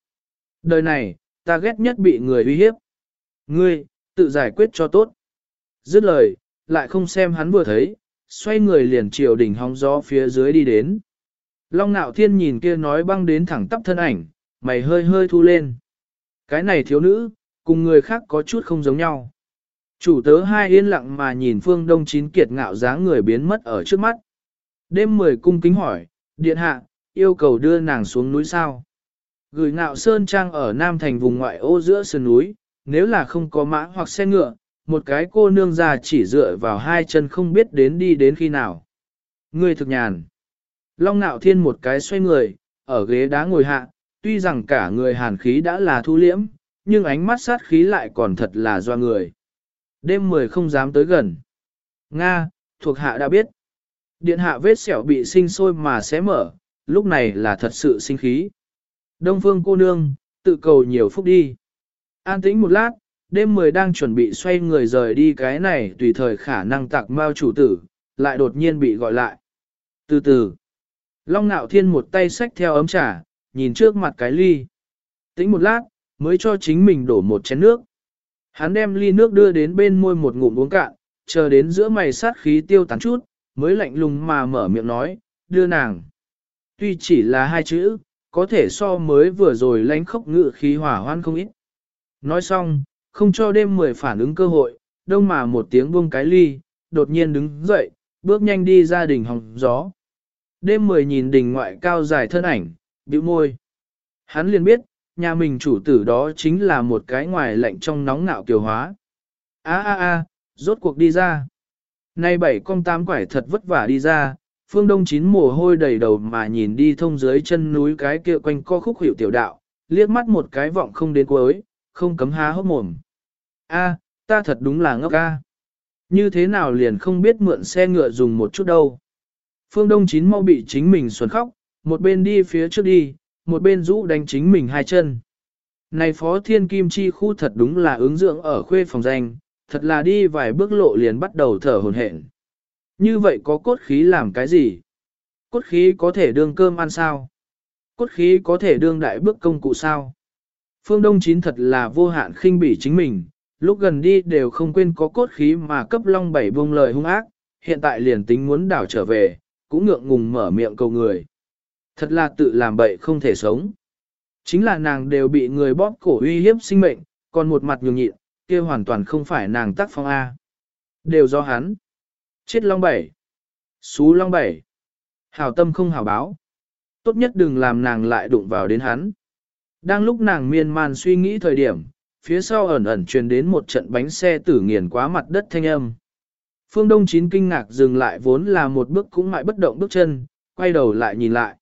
Đời này, ta ghét nhất bị người uy hiếp. Ngươi, tự giải quyết cho tốt. Dứt lời, lại không xem hắn vừa thấy, xoay người liền chiều đỉnh hóng gió phía dưới đi đến. Long nạo thiên nhìn kia nói băng đến thẳng tắp thân ảnh, mày hơi hơi thu lên. Cái này thiếu nữ, cùng người khác có chút không giống nhau. Chủ tớ hai yên lặng mà nhìn phương đông chín kiệt ngạo dáng người biến mất ở trước mắt. Đêm mười cung kính hỏi, điện hạ, yêu cầu đưa nàng xuống núi sao. Gửi ngạo sơn trang ở Nam Thành vùng ngoại ô giữa sườn núi, nếu là không có mã hoặc xe ngựa, một cái cô nương già chỉ dựa vào hai chân không biết đến đi đến khi nào. Người thực nhàn. Long ngạo thiên một cái xoay người, ở ghế đá ngồi hạ, tuy rằng cả người hàn khí đã là thu liễm, nhưng ánh mắt sát khí lại còn thật là do người. Đêm mười không dám tới gần. Nga, thuộc hạ đã biết. Điện hạ vết sẹo bị sinh sôi mà xé mở, lúc này là thật sự sinh khí. Đông phương cô nương, tự cầu nhiều phúc đi. An tĩnh một lát, đêm mười đang chuẩn bị xoay người rời đi cái này tùy thời khả năng tạc mao chủ tử, lại đột nhiên bị gọi lại. Từ từ, Long Nạo Thiên một tay xách theo ấm trà, nhìn trước mặt cái ly. Tĩnh một lát, mới cho chính mình đổ một chén nước. Hắn đem ly nước đưa đến bên môi một ngụm uống cạn, chờ đến giữa mày sát khí tiêu tán chút, mới lạnh lùng mà mở miệng nói, đưa nàng. Tuy chỉ là hai chữ, có thể so mới vừa rồi lánh khốc ngự khí hỏa hoan không ít. Nói xong, không cho đêm mười phản ứng cơ hội, đông mà một tiếng buông cái ly, đột nhiên đứng dậy, bước nhanh đi ra đỉnh hòng gió. Đêm mười nhìn đỉnh ngoại cao dài thân ảnh, bĩu môi. Hắn liền biết, nhà mình chủ tử đó chính là một cái ngoài lạnh trong nóng nạo kiều hóa. a a a rốt cuộc đi ra. Nay bảy con tám quải thật vất vả đi ra, phương đông chín mồ hôi đầy đầu mà nhìn đi thông dưới chân núi cái kia quanh co khúc hiệu tiểu đạo, liếc mắt một cái vọng không đến cuối, không cấm há hốc mồm. A, ta thật đúng là ngốc a. Như thế nào liền không biết mượn xe ngựa dùng một chút đâu. Phương Đông Chín mau bị chính mình xuân khóc, một bên đi phía trước đi, một bên rũ đánh chính mình hai chân. Này Phó Thiên Kim Chi khu thật đúng là ứng dưỡng ở khuê phòng danh, thật là đi vài bước lộ liền bắt đầu thở hồn hển. Như vậy có cốt khí làm cái gì? Cốt khí có thể đương cơm ăn sao? Cốt khí có thể đương đại bước công cụ sao? Phương Đông Chín thật là vô hạn khinh bỉ chính mình, lúc gần đi đều không quên có cốt khí mà cấp long bảy buông lời hung ác, hiện tại liền tính muốn đảo trở về, cũng ngượng ngùng mở miệng cầu người. Thật là tự làm bậy không thể sống. Chính là nàng đều bị người bóp cổ uy hiếp sinh mệnh, còn một mặt nhường nhịn, kia hoàn toàn không phải nàng tác phong A. Đều do hắn. Chết long bảy. Xú long bảy. Hảo tâm không hảo báo. Tốt nhất đừng làm nàng lại đụng vào đến hắn. Đang lúc nàng miên man suy nghĩ thời điểm, phía sau ẩn ẩn truyền đến một trận bánh xe tử nghiền quá mặt đất thanh âm. Phương Đông Chín kinh ngạc dừng lại vốn là một bước cũng mãi bất động bước chân, quay đầu lại nhìn lại.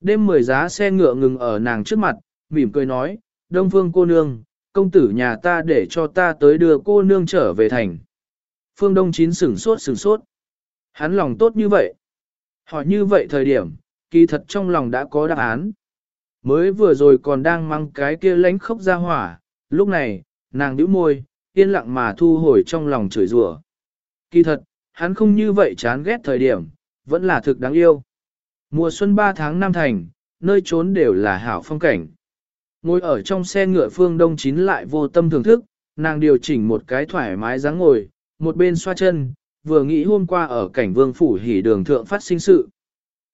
Đêm mười giá xe ngựa ngừng ở nàng trước mặt, mỉm cười nói, Đông Phương cô nương, công tử nhà ta để cho ta tới đưa cô nương trở về thành. Phương Đông Chín sửng sốt sửng sốt. Hắn lòng tốt như vậy. Hỏi như vậy thời điểm, kỳ thật trong lòng đã có đáp án. Mới vừa rồi còn đang mang cái kia lánh khóc ra hỏa, lúc này, nàng nhíu môi, yên lặng mà thu hồi trong lòng chửi rủa. Kỳ thật, hắn không như vậy chán ghét thời điểm, vẫn là thực đáng yêu. Mùa xuân 3 tháng năm thành, nơi trốn đều là hảo phong cảnh. Ngồi ở trong xe ngựa phương đông chín lại vô tâm thưởng thức, nàng điều chỉnh một cái thoải mái dáng ngồi, một bên xoa chân, vừa nghĩ hôm qua ở cảnh vương phủ hỉ đường thượng phát sinh sự.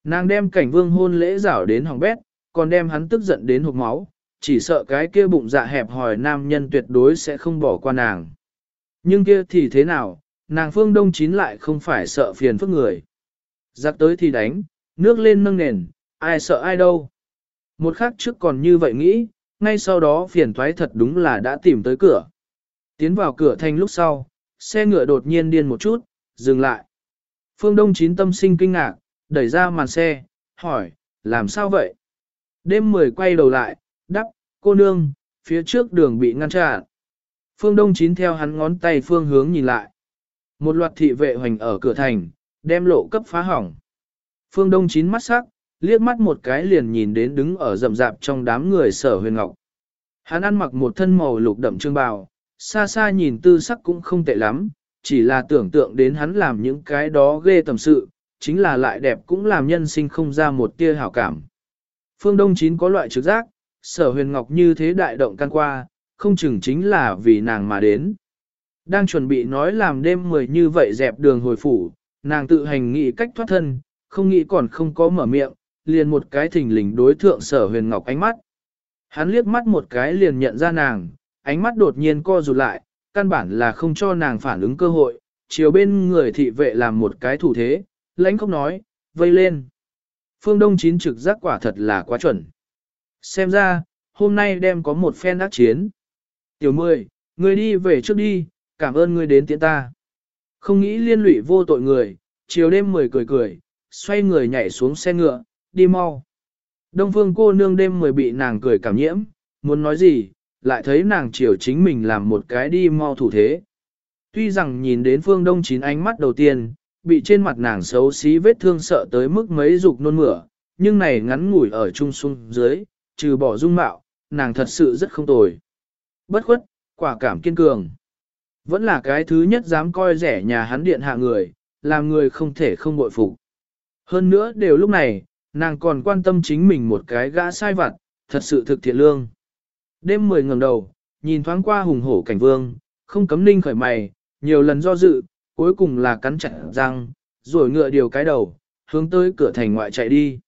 Nàng đem cảnh vương hôn lễ rảo đến hỏng bét, còn đem hắn tức giận đến hộp máu, chỉ sợ cái kia bụng dạ hẹp hòi nam nhân tuyệt đối sẽ không bỏ qua nàng. Nhưng kia thì thế nào, nàng phương đông chín lại không phải sợ phiền phức người. Giặc tới thì đánh, nước lên nâng nền, ai sợ ai đâu. Một khắc trước còn như vậy nghĩ, ngay sau đó phiền thoái thật đúng là đã tìm tới cửa. Tiến vào cửa thành lúc sau, xe ngựa đột nhiên điên một chút, dừng lại. Phương Đông chín tâm sinh kinh ngạc, đẩy ra màn xe, hỏi, làm sao vậy? Đêm mười quay đầu lại, đắp, cô nương, phía trước đường bị ngăn chặn. Phương Đông chín theo hắn ngón tay phương hướng nhìn lại. Một loạt thị vệ hoành ở cửa thành, đem lộ cấp phá hỏng. Phương Đông chín mắt sắc, liếc mắt một cái liền nhìn đến đứng ở rậm rạp trong đám người sở huyền ngọc. Hắn ăn mặc một thân màu lục đậm trương bào, xa xa nhìn tư sắc cũng không tệ lắm, chỉ là tưởng tượng đến hắn làm những cái đó ghê tầm sự, chính là lại đẹp cũng làm nhân sinh không ra một tia hảo cảm. Phương Đông Chín có loại trực giác, sở huyền ngọc như thế đại động can qua, không chừng chính là vì nàng mà đến. Đang chuẩn bị nói làm đêm mười như vậy dẹp đường hồi phủ, nàng tự hành nghị cách thoát thân, không nghĩ còn không có mở miệng, liền một cái thình lình đối thượng sở huyền ngọc ánh mắt. Hắn liếc mắt một cái liền nhận ra nàng, ánh mắt đột nhiên co rụt lại, căn bản là không cho nàng phản ứng cơ hội, chiều bên người thị vệ làm một cái thủ thế, lãnh không nói, vây lên. Phương Đông chín trực giác quả thật là quá chuẩn. Xem ra, hôm nay đem có một phen ác chiến. Tiểu mười, người đi về trước đi, cảm ơn ngươi đến tiễn ta. Không nghĩ liên lụy vô tội người, chiều đêm mười cười cười, xoay người nhảy xuống xe ngựa, đi mau. Đông phương cô nương đêm mười bị nàng cười cảm nhiễm, muốn nói gì, lại thấy nàng chiều chính mình làm một cái đi mau thủ thế. Tuy rằng nhìn đến phương đông chín ánh mắt đầu tiên, bị trên mặt nàng xấu xí vết thương sợ tới mức mấy dục nôn mửa, nhưng này ngắn ngủi ở trung sung dưới, trừ bỏ dung mạo, nàng thật sự rất không tồi. Bất khuất, quả cảm kiên cường. Vẫn là cái thứ nhất dám coi rẻ nhà hắn điện hạ người, làm người không thể không bội phục. Hơn nữa đều lúc này, nàng còn quan tâm chính mình một cái gã sai vặt, thật sự thực thiện lương. Đêm mười ngẩng đầu, nhìn thoáng qua hùng hổ cảnh vương, không cấm ninh khởi mày, nhiều lần do dự, cuối cùng là cắn chặt răng, rồi ngựa điều cái đầu, hướng tới cửa thành ngoại chạy đi.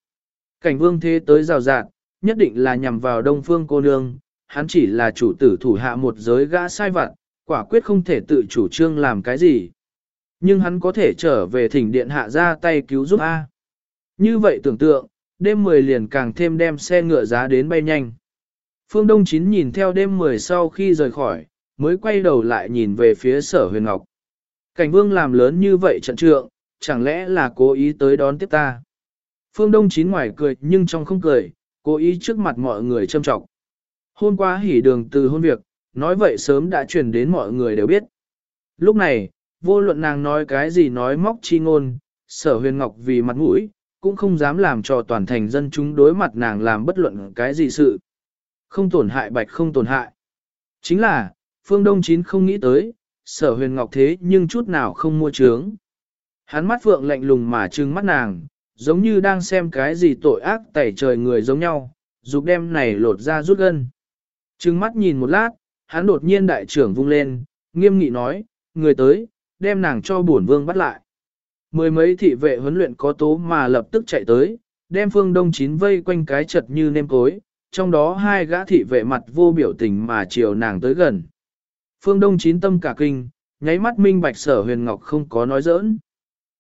Cảnh vương thế tới rào rạt, nhất định là nhằm vào đông phương cô nương, hắn chỉ là chủ tử thủ hạ một giới gã sai vặt, quả quyết không thể tự chủ trương làm cái gì. Nhưng hắn có thể trở về thỉnh điện hạ ra tay cứu giúp A. Như vậy tưởng tượng, đêm 10 liền càng thêm đem xe ngựa giá đến bay nhanh. Phương Đông Chín nhìn theo đêm 10 sau khi rời khỏi, mới quay đầu lại nhìn về phía sở huyền ngọc. Cảnh vương làm lớn như vậy trận trượng, chẳng lẽ là cố ý tới đón tiếp ta. Phương Đông Chín ngoài cười nhưng trong không cười, cố ý trước mặt mọi người châm trọng. Hôm qua hỉ đường từ hôn việc, nói vậy sớm đã truyền đến mọi người đều biết. Lúc này, vô luận nàng nói cái gì nói móc chi ngôn, sở huyền ngọc vì mặt mũi, cũng không dám làm cho toàn thành dân chúng đối mặt nàng làm bất luận cái gì sự. Không tổn hại bạch không tổn hại. Chính là, phương đông chín không nghĩ tới, sở huyền ngọc thế nhưng chút nào không mua trướng. Hắn mắt phượng lạnh lùng mà trừng mắt nàng, giống như đang xem cái gì tội ác tẩy trời người giống nhau, dục đem này lột ra rút gân. Trừng mắt nhìn một lát, hắn đột nhiên đại trưởng vung lên, nghiêm nghị nói, người tới, đem nàng cho bổn vương bắt lại. Mười mấy thị vệ huấn luyện có tố mà lập tức chạy tới, đem phương đông chín vây quanh cái chật như nêm cối, trong đó hai gã thị vệ mặt vô biểu tình mà chiều nàng tới gần. Phương đông chín tâm cả kinh, nháy mắt minh bạch sở huyền ngọc không có nói giỡn.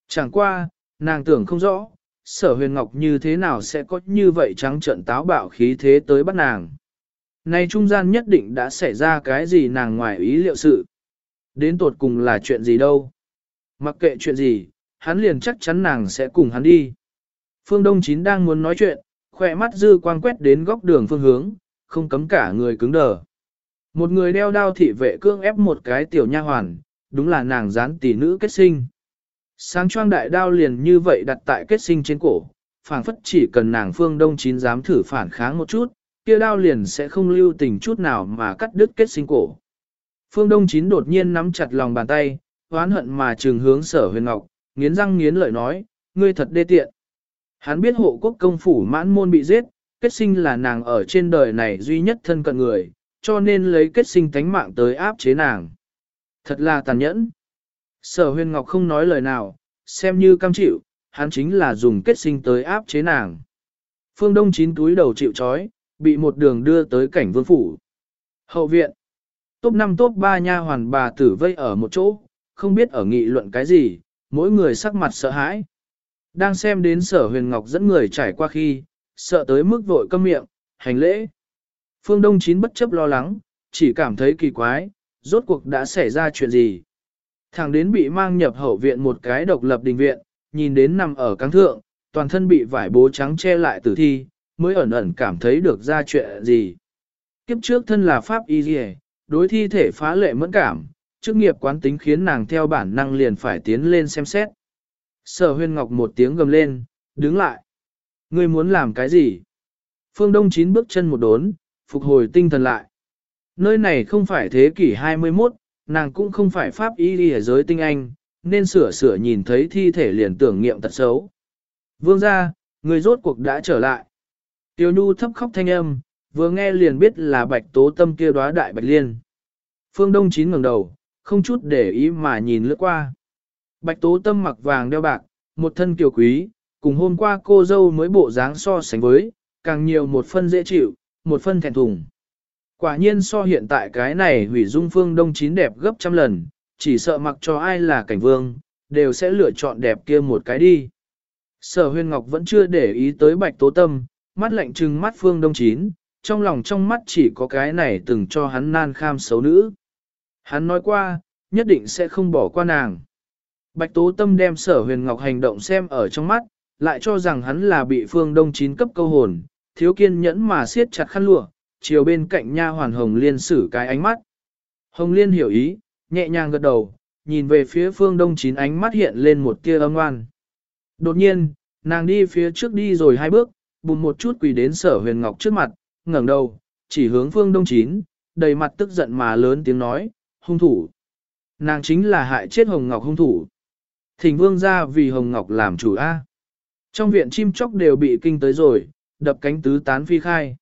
Chẳng qua, nàng tưởng không rõ, sở huyền ngọc như thế nào sẽ có như vậy trắng trận táo bạo khí thế tới bắt nàng. Này trung gian nhất định đã xảy ra cái gì nàng ngoài ý liệu sự. Đến tột cùng là chuyện gì đâu. Mặc kệ chuyện gì, hắn liền chắc chắn nàng sẽ cùng hắn đi. Phương Đông Chín đang muốn nói chuyện, khỏe mắt dư quang quét đến góc đường phương hướng, không cấm cả người cứng đờ. Một người đeo đao thị vệ cương ép một cái tiểu nha hoàn, đúng là nàng gián tỷ nữ kết sinh. Sáng choang đại đao liền như vậy đặt tại kết sinh trên cổ, phảng phất chỉ cần nàng phương đông chín dám thử phản kháng một chút, kia đao liền sẽ không lưu tình chút nào mà cắt đứt kết sinh cổ. Phương Đông Chín đột nhiên nắm chặt lòng bàn tay, oán hận mà trường hướng sở huyền ngọc, nghiến răng nghiến lợi nói, ngươi thật đê tiện. Hắn biết hộ quốc công phủ mãn môn bị giết, kết sinh là nàng ở trên đời này duy nhất thân cận người, cho nên lấy kết sinh tánh mạng tới áp chế nàng. Thật là tàn nhẫn. Sở huyền ngọc không nói lời nào, xem như cam chịu, hắn chính là dùng kết sinh tới áp chế nàng. Phương Đông chín túi đầu chịu chói, bị một đường đưa tới cảnh vương phủ. Hậu viện. Top 5 top 3 nha hoàn bà tử vây ở một chỗ, không biết ở nghị luận cái gì, mỗi người sắc mặt sợ hãi. Đang xem đến sở huyền ngọc dẫn người trải qua khi, sợ tới mức vội câm miệng, hành lễ. Phương Đông Chín bất chấp lo lắng, chỉ cảm thấy kỳ quái, rốt cuộc đã xảy ra chuyện gì. Thằng đến bị mang nhập hậu viện một cái độc lập đình viện, nhìn đến nằm ở cáng thượng, toàn thân bị vải bố trắng che lại tử thi, mới ẩn ẩn cảm thấy được ra chuyện gì. Kiếp trước thân là Pháp Y Dì đối thi thể phá lệ mẫn cảm, chức nghiệp quán tính khiến nàng theo bản năng liền phải tiến lên xem xét. Sở huyên ngọc một tiếng gầm lên, đứng lại. Ngươi muốn làm cái gì? Phương Đông chín bước chân một đốn, phục hồi tinh thần lại. Nơi này không phải thế kỷ 21, nàng cũng không phải pháp y đi giới tinh anh, nên sửa sửa nhìn thấy thi thể liền tưởng nghiệm tật xấu. Vương gia, người rốt cuộc đã trở lại. Tiêu Nhu thấp khóc thanh âm, vừa nghe liền biết là bạch tố tâm kia đóa đại bạch liên. Phương Đông Chín ngẩng đầu, không chút để ý mà nhìn lướt qua. Bạch tố tâm mặc vàng đeo bạc, một thân kiều quý, cùng hôm qua cô dâu mới bộ dáng so sánh với, càng nhiều một phân dễ chịu, một phân thẹn thùng. Quả nhiên so hiện tại cái này hủy dung phương đông chín đẹp gấp trăm lần, chỉ sợ mặc cho ai là cảnh vương, đều sẽ lựa chọn đẹp kia một cái đi. Sở huyên ngọc vẫn chưa để ý tới bạch tố tâm, mắt lạnh trừng mắt phương đông chín, trong lòng trong mắt chỉ có cái này từng cho hắn nan kham xấu nữ. Hắn nói qua, nhất định sẽ không bỏ qua nàng. Bạch tố tâm đem sở huyền ngọc hành động xem ở trong mắt, lại cho rằng hắn là bị phương đông chín cấp câu hồn, thiếu kiên nhẫn mà siết chặt khăn lụa, chiều bên cạnh nha hoàn hồng liên sử cái ánh mắt. Hồng liên hiểu ý, nhẹ nhàng gật đầu, nhìn về phía phương đông chín ánh mắt hiện lên một tia âm ngoan. Đột nhiên, nàng đi phía trước đi rồi hai bước, bùm một chút quỳ đến sở huyền ngọc trước mặt, ngẩng đầu, chỉ hướng phương đông chín, đầy mặt tức giận mà lớn tiếng nói, hung thủ. Nàng chính là hại chết Hồng Ngọc hung thủ. Thỉnh vương ra vì Hồng Ngọc làm chủ A. Trong viện chim chóc đều bị kinh tới rồi, đập cánh tứ tán phi khai.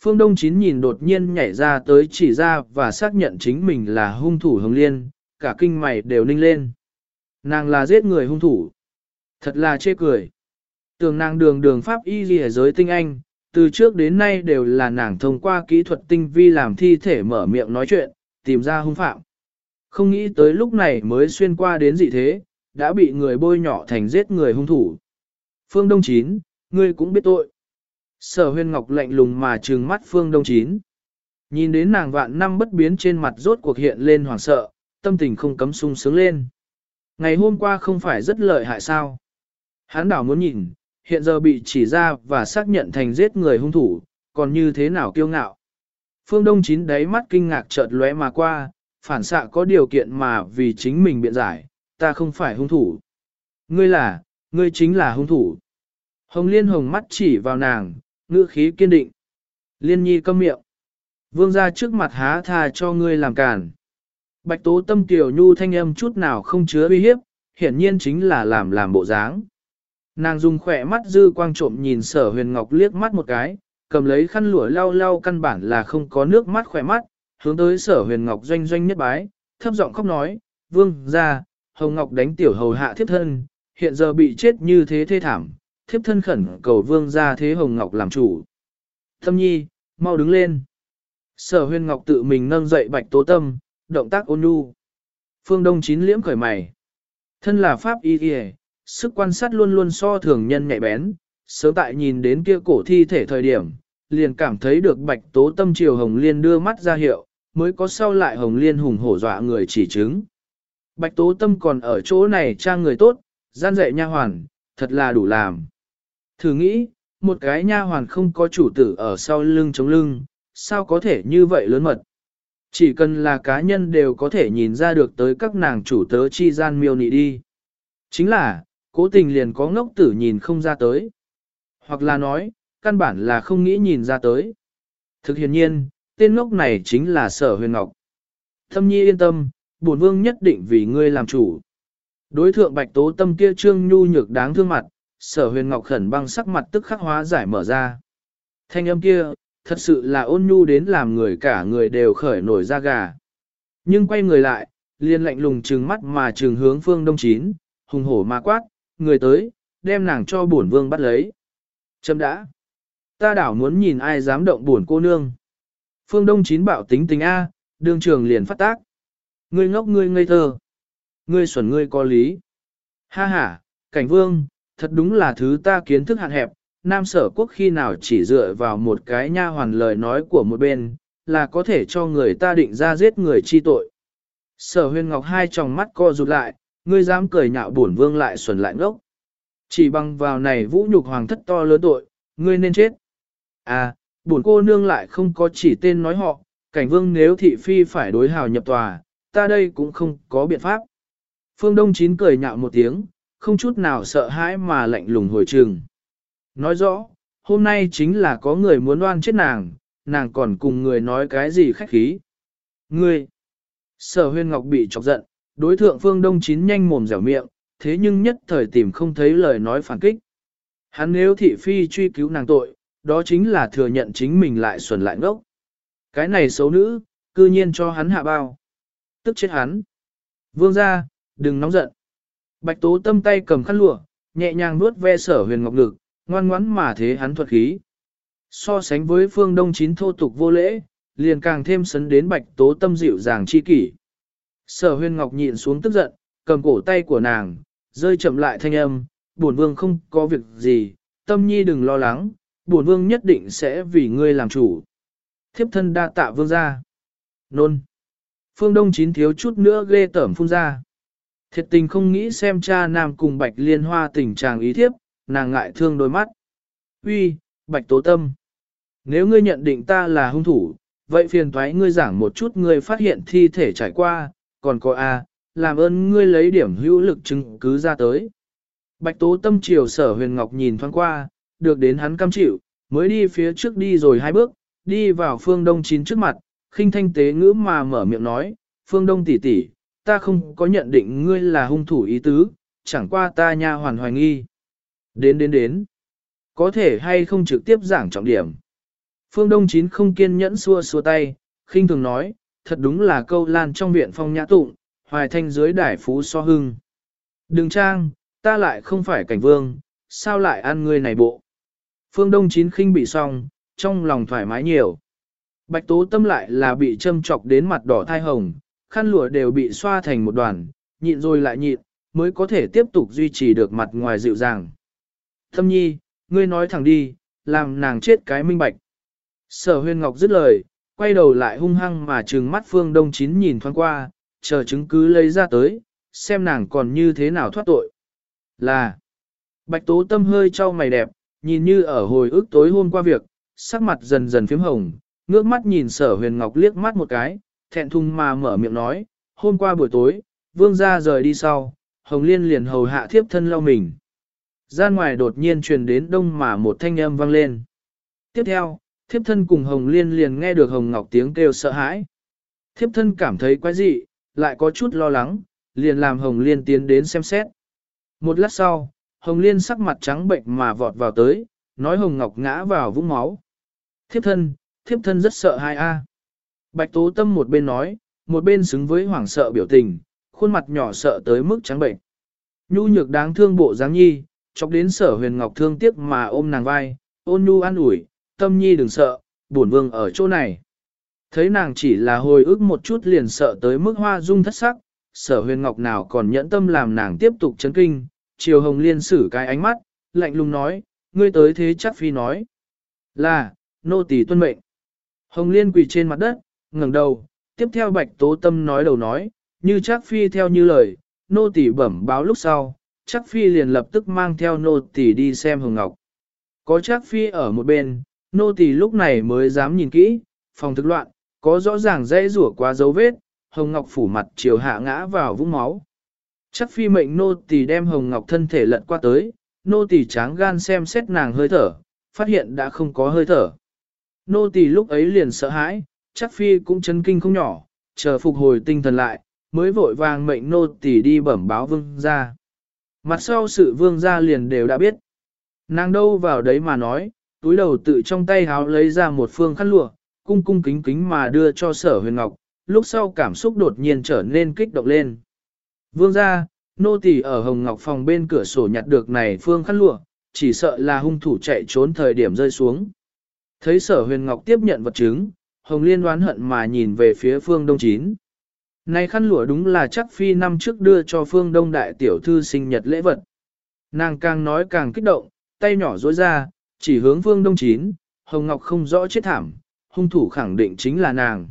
Phương Đông Chín nhìn đột nhiên nhảy ra tới chỉ ra và xác nhận chính mình là hung thủ Hồng Liên, cả kinh mày đều ninh lên. Nàng là giết người hung thủ. Thật là chê cười. Tường nàng đường đường pháp y ghi giới tinh anh, từ trước đến nay đều là nàng thông qua kỹ thuật tinh vi làm thi thể mở miệng nói chuyện, tìm ra hung phạm. Không nghĩ tới lúc này mới xuyên qua đến dị thế, đã bị người bôi nhỏ thành giết người hung thủ. Phương Đông Chín, ngươi cũng biết tội. Sở huyên ngọc lạnh lùng mà trừng mắt Phương Đông Chín. Nhìn đến nàng vạn năm bất biến trên mặt rốt cuộc hiện lên hoảng sợ, tâm tình không cấm sung sướng lên. Ngày hôm qua không phải rất lợi hại sao? Hán đảo muốn nhìn, hiện giờ bị chỉ ra và xác nhận thành giết người hung thủ, còn như thế nào kiêu ngạo. Phương Đông Chín đáy mắt kinh ngạc chợt lóe mà qua, phản xạ có điều kiện mà vì chính mình biện giải, ta không phải hung thủ. Ngươi là, ngươi chính là hung thủ. Hồng Liên hồng mắt chỉ vào nàng, ngữ khí kiên định. Liên nhi câm miệng. Vương ra trước mặt há tha cho ngươi làm cản. Bạch tố tâm tiểu nhu thanh âm chút nào không chứa uy hiếp, hiển nhiên chính là làm làm bộ dáng. Nàng dùng khỏe mắt dư quang trộm nhìn sở huyền ngọc liếc mắt một cái, cầm lấy khăn lụa lau lau căn bản là không có nước mắt khỏe mắt, hướng tới sở huyền ngọc doanh doanh nhất bái, thấp giọng khóc nói, vương ra, hồng ngọc đánh tiểu hầu hạ thiếp thân, hiện giờ bị chết như thế thê thảm, thiếp thân khẩn cầu vương ra thế hồng ngọc làm chủ. Thâm nhi, mau đứng lên. Sở huyền ngọc tự mình nâng dậy bạch tố tâm, động tác ôn nhu. Phương Đông chín liễm khởi mày. Thân là pháp y y, sức quan sát luôn luôn so thường nhân nhạy bén, sớm tại nhìn đến kia cổ thi thể thời điểm, liền cảm thấy được bạch tố tâm triều Hồng Liên đưa mắt ra hiệu, mới có sau lại Hồng Liên hùng hổ dọa người chỉ chứng. Bạch tố tâm còn ở chỗ này trang người tốt, gian dạy nha hoàn, thật là đủ làm. Thử nghĩ, một cái nha hoàn không có chủ tử ở sau lưng chống lưng, sao có thể như vậy lớn mật. Chỉ cần là cá nhân đều có thể nhìn ra được tới các nàng chủ tớ chi gian miêu nị đi. Chính là, cố tình liền có ngốc tử nhìn không ra tới. Hoặc là nói, căn bản là không nghĩ nhìn ra tới. Thực hiện nhiên, tên ngốc này chính là sở huyền ngọc. Thâm nhi yên tâm, bổn vương nhất định vì ngươi làm chủ. Đối thượng bạch tố tâm kia trương nhu nhược đáng thương mặt, sở huyền ngọc khẩn băng sắc mặt tức khắc hóa giải mở ra. Thanh âm kia, thật sự là ôn nhu đến làm người cả người đều khởi nổi da gà. Nhưng quay người lại, liền lạnh lùng trừng mắt mà trừng hướng phương đông chín, hùng hổ mà quát, người tới, đem nàng cho bổn vương bắt lấy. Châm đã. Ta đảo muốn nhìn ai dám động buồn cô nương. Phương Đông chín bạo tính tình A, đương trường liền phát tác. Ngươi ngốc ngươi ngây thơ. Ngươi xuẩn ngươi có lý. Ha ha, cảnh vương, thật đúng là thứ ta kiến thức hạn hẹp. Nam sở quốc khi nào chỉ dựa vào một cái nha hoàn lời nói của một bên, là có thể cho người ta định ra giết người chi tội. Sở huyên ngọc hai tròng mắt co rụt lại, ngươi dám cười nhạo bổn vương lại xuẩn lại ngốc. Chỉ bằng vào này vũ nhục hoàng thất to lớn tội, ngươi nên chết. À, bổn cô nương lại không có chỉ tên nói họ, cảnh vương nếu thị phi phải đối hào nhập tòa, ta đây cũng không có biện pháp. Phương Đông Chín cười nhạo một tiếng, không chút nào sợ hãi mà lạnh lùng hồi trường. Nói rõ, hôm nay chính là có người muốn đoan chết nàng, nàng còn cùng người nói cái gì khách khí. Ngươi! Sở huyên ngọc bị chọc giận, đối thượng Phương Đông Chín nhanh mồm dẻo miệng, thế nhưng nhất thời tìm không thấy lời nói phản kích. Hắn nếu thị phi truy cứu nàng tội, đó chính là thừa nhận chính mình lại xuẩn lại ngốc. Cái này xấu nữ, cư nhiên cho hắn hạ bao. Tức chết hắn. Vương ra, đừng nóng giận. Bạch tố tâm tay cầm khăn lụa, nhẹ nhàng nuốt ve sở huyền ngọc ngực, ngoan ngoắn mà thế hắn thuật khí. So sánh với phương đông chín thô tục vô lễ, liền càng thêm sấn đến bạch tố tâm dịu dàng chi kỷ. Sở Huyền ngọc nhịn xuống tức giận, cầm cổ tay của nàng, rơi chậm lại thanh âm, bổn vương không có việc gì, tâm nhi đừng lo lắng, bổn vương nhất định sẽ vì ngươi làm chủ. Thiếp thân đa tạ vương ra. Nôn. Phương Đông chín thiếu chút nữa ghê tởm phun ra. Thiệt tình không nghĩ xem cha nam cùng bạch liên hoa tình trạng ý thiếp, nàng ngại thương đôi mắt. Uy, bạch tố tâm. Nếu ngươi nhận định ta là hung thủ, vậy phiền thoái ngươi giảng một chút ngươi phát hiện thi thể trải qua, còn có A, làm ơn ngươi lấy điểm hữu lực chứng cứ ra tới. Bạch tố tâm chiều sở huyền ngọc nhìn thoáng qua, được đến hắn cam chịu, mới đi phía trước đi rồi hai bước, đi vào phương đông chín trước mặt, khinh thanh tế ngữ mà mở miệng nói, phương đông tỷ tỷ, ta không có nhận định ngươi là hung thủ ý tứ, chẳng qua ta nha hoàn hoài nghi. Đến đến đến, có thể hay không trực tiếp giảng trọng điểm. Phương Đông Chín không kiên nhẫn xua xua tay, khinh thường nói, thật đúng là câu lan trong viện phong nhã tụng, hoài thanh dưới đải phú so hưng. Đừng trang, ta lại không phải cảnh vương, sao lại ăn ngươi này bộ. Phương Đông Chín khinh bị xong, trong lòng thoải mái nhiều. Bạch tố tâm lại là bị châm chọc đến mặt đỏ thai hồng, khăn lụa đều bị xoa thành một đoàn, nhịn rồi lại nhịn, mới có thể tiếp tục duy trì được mặt ngoài dịu dàng. Thâm nhi, ngươi nói thẳng đi, làm nàng chết cái minh bạch. Sở huyên ngọc dứt lời, quay đầu lại hung hăng mà trừng mắt phương đông chín nhìn thoáng qua, chờ chứng cứ lấy ra tới, xem nàng còn như thế nào thoát tội. Là, bạch tố tâm hơi trao mày đẹp, nhìn như ở hồi ức tối hôm qua việc, sắc mặt dần dần phím hồng, ngước mắt nhìn sở huyền ngọc liếc mắt một cái, thẹn thùng mà mở miệng nói, hôm qua buổi tối, vương gia rời đi sau, hồng liên liền hầu hạ thiếp thân lau mình. Gian ngoài đột nhiên truyền đến đông mà một thanh âm vang lên. Tiếp theo, thiếp thân cùng hồng liên liền nghe được hồng ngọc tiếng kêu sợ hãi. Thiếp thân cảm thấy quái dị, lại có chút lo lắng, liền làm hồng liên tiến đến xem xét. Một lát sau, hồng liên sắc mặt trắng bệnh mà vọt vào tới, nói hồng ngọc ngã vào vũng máu. Thiếp thân, thiếp thân rất sợ hai a. Bạch tố tâm một bên nói, một bên xứng với hoảng sợ biểu tình, khuôn mặt nhỏ sợ tới mức trắng bệnh. Nhu nhược đáng thương bộ dáng nhi, chọc đến sở huyền ngọc thương tiếc mà ôm nàng vai, ôn nhu an ủi, tâm nhi đừng sợ, bổn vương ở chỗ này. Thấy nàng chỉ là hồi ức một chút liền sợ tới mức hoa dung thất sắc, sở huyền ngọc nào còn nhẫn tâm làm nàng tiếp tục chấn kinh, chiều hồng liên sử cái ánh mắt, lạnh lùng nói, ngươi tới thế chắc phi nói. Là, nô tỳ tuân mệnh. Hồng liên quỳ trên mặt đất, ngẩng đầu, tiếp theo bạch tố tâm nói đầu nói, như chắc phi theo như lời, nô tỳ bẩm báo lúc sau, chắc phi liền lập tức mang theo nô tỳ đi xem hồng ngọc. Có chắc phi ở một bên, nô tỳ lúc này mới dám nhìn kỹ, phòng thực loạn, có rõ ràng dây rủa quá dấu vết, hồng ngọc phủ mặt chiều hạ ngã vào vũng máu. Chắc phi mệnh nô tỳ đem hồng ngọc thân thể lật qua tới, nô tỳ tráng gan xem xét nàng hơi thở, phát hiện đã không có hơi thở. Nô tỳ lúc ấy liền sợ hãi, chắc phi cũng chấn kinh không nhỏ, chờ phục hồi tinh thần lại, mới vội vàng mệnh nô tỳ đi bẩm báo vương gia. Mặt sau sự vương gia liền đều đã biết. Nàng đâu vào đấy mà nói, túi đầu tự trong tay háo lấy ra một phương khăn lụa, cung cung kính kính mà đưa cho sở huyền ngọc, lúc sau cảm xúc đột nhiên trở nên kích động lên. Vương gia, nô tỳ ở Hồng Ngọc phòng bên cửa sổ nhặt được này phương khăn lụa, chỉ sợ là hung thủ chạy trốn thời điểm rơi xuống. Thấy sở huyền ngọc tiếp nhận vật chứng, Hồng Liên đoán hận mà nhìn về phía phương đông chín. Này khăn lụa đúng là chắc phi năm trước đưa cho phương đông đại tiểu thư sinh nhật lễ vật. Nàng càng nói càng kích động, tay nhỏ rối ra, chỉ hướng phương đông chín, Hồng Ngọc không rõ chết thảm, hung thủ khẳng định chính là nàng.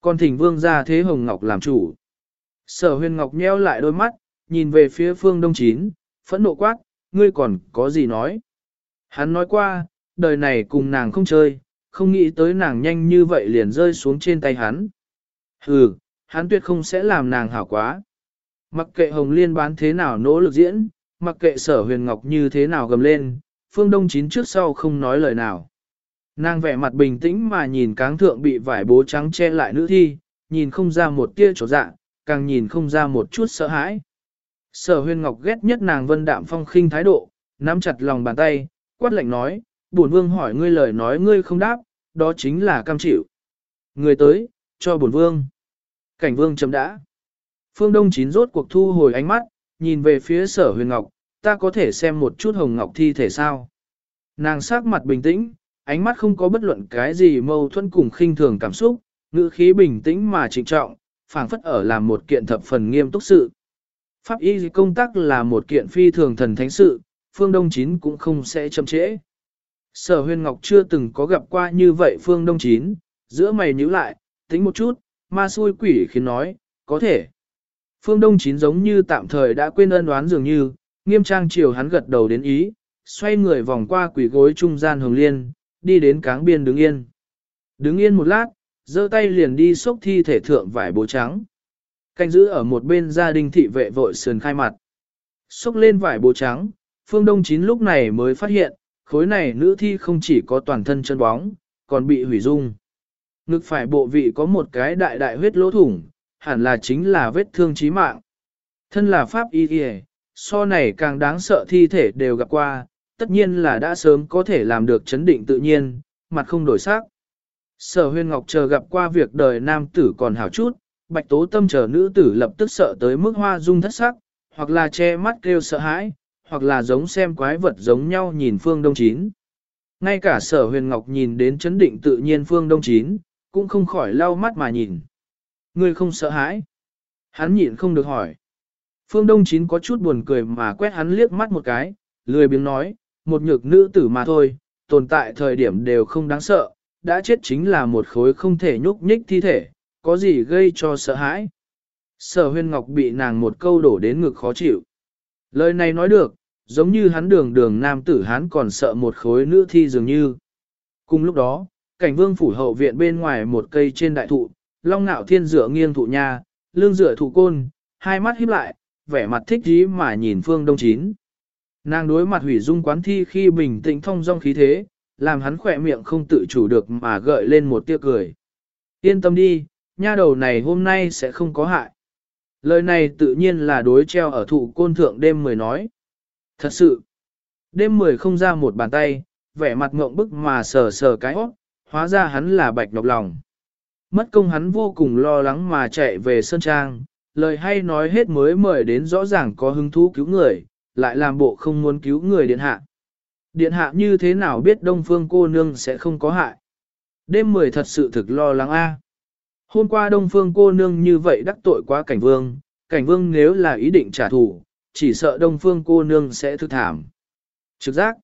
Còn thỉnh vương ra thế Hồng Ngọc làm chủ. Sở huyền Ngọc nheo lại đôi mắt, nhìn về phía phương đông chín, phẫn nộ quát, ngươi còn có gì nói. Hắn nói qua, đời này cùng nàng không chơi, không nghĩ tới nàng nhanh như vậy liền rơi xuống trên tay hắn. Hừ, hắn tuyệt không sẽ làm nàng hảo quá. Mặc kệ Hồng Liên bán thế nào nỗ lực diễn, mặc kệ sở huyền ngọc như thế nào gầm lên, phương đông chín trước sau không nói lời nào. Nàng vẻ mặt bình tĩnh mà nhìn cáng thượng bị vải bố trắng che lại nữ thi, nhìn không ra một tia chỗ dạ, càng nhìn không ra một chút sợ hãi. Sở huyền ngọc ghét nhất nàng vân đạm phong khinh thái độ, nắm chặt lòng bàn tay, quát lạnh nói, bổn vương hỏi ngươi lời nói ngươi không đáp, đó chính là cam chịu. Người tới, cho bổn vương. Cảnh vương chấm đã. Phương Đông Chín rốt cuộc thu hồi ánh mắt, nhìn về phía sở huyền ngọc, ta có thể xem một chút hồng ngọc thi thể sao. Nàng sắc mặt bình tĩnh, ánh mắt không có bất luận cái gì mâu thuẫn cùng khinh thường cảm xúc, ngữ khí bình tĩnh mà trịnh trọng, phảng phất ở làm một kiện thập phần nghiêm túc sự. Pháp y công tác là một kiện phi thường thần thánh sự, Phương Đông Chín cũng không sẽ chậm trễ. Sở huyền ngọc chưa từng có gặp qua như vậy Phương Đông Chín, giữa mày nhíu lại, tính một chút, ma xui quỷ khiến nói, có thể. Phương Đông Chín giống như tạm thời đã quên ân đoán dường như, nghiêm trang chiều hắn gật đầu đến ý, xoay người vòng qua quỷ gối trung gian hồng liên, đi đến cáng biên đứng yên. Đứng yên một lát, giơ tay liền đi xốc thi thể thượng vải bố trắng. Canh giữ ở một bên gia đình thị vệ vội sườn khai mặt. Xốc lên vải bố trắng, Phương Đông Chín lúc này mới phát hiện, khối này nữ thi không chỉ có toàn thân chân bóng, còn bị hủy dung. Ngực phải bộ vị có một cái đại đại huyết lỗ thủng, hẳn là chính là vết thương chí mạng. Thân là pháp y y, so này càng đáng sợ thi thể đều gặp qua, tất nhiên là đã sớm có thể làm được chấn định tự nhiên, mặt không đổi sắc. Sở huyên ngọc chờ gặp qua việc đời nam tử còn hảo chút, bạch tố tâm chờ nữ tử lập tức sợ tới mức hoa dung thất sắc, hoặc là che mắt kêu sợ hãi, hoặc là giống xem quái vật giống nhau nhìn phương đông chín. Ngay cả sở huyền ngọc nhìn đến chấn định tự nhiên phương đông chín, cũng không khỏi lau mắt mà nhìn. Ngươi không sợ hãi. Hắn nhịn không được hỏi. Phương Đông Chín có chút buồn cười mà quét hắn liếc mắt một cái, lười biếng nói, một nhược nữ tử mà thôi, tồn tại thời điểm đều không đáng sợ, đã chết chính là một khối không thể nhúc nhích thi thể, có gì gây cho sợ hãi. Sở huyên ngọc bị nàng một câu đổ đến ngực khó chịu. Lời này nói được, giống như hắn đường đường nam tử hắn còn sợ một khối nữ thi dường như. Cùng lúc đó, cảnh vương phủ hậu viện bên ngoài một cây trên đại thụ, long ngạo thiên dựa nghiêng thụ nha, lương dựa thụ côn, hai mắt híp lại, vẻ mặt thích dí mà nhìn phương đông chín. Nàng đối mặt hủy dung quán thi khi bình tĩnh thông dong khí thế, làm hắn khỏe miệng không tự chủ được mà gợi lên một tia cười. Yên tâm đi, nha đầu này hôm nay sẽ không có hại. Lời này tự nhiên là đối treo ở thụ côn thượng đêm mười nói. Thật sự, đêm mười không ra một bàn tay, vẻ mặt ngộng bức mà sờ sờ cái hót, hóa ra hắn là bạch nhọc lòng. Mất công hắn vô cùng lo lắng mà chạy về Sơn Trang, lời hay nói hết mới mời đến rõ ràng có hứng thú cứu người, lại làm bộ không muốn cứu người điện hạ. Điện hạ như thế nào biết đông phương cô nương sẽ không có hại. Đêm mười thật sự thực lo lắng a. À. Hôm qua đông phương cô nương như vậy đắc tội quá cảnh vương, cảnh vương nếu là ý định trả thù, chỉ sợ đông phương cô nương sẽ thư thảm. Trực giác.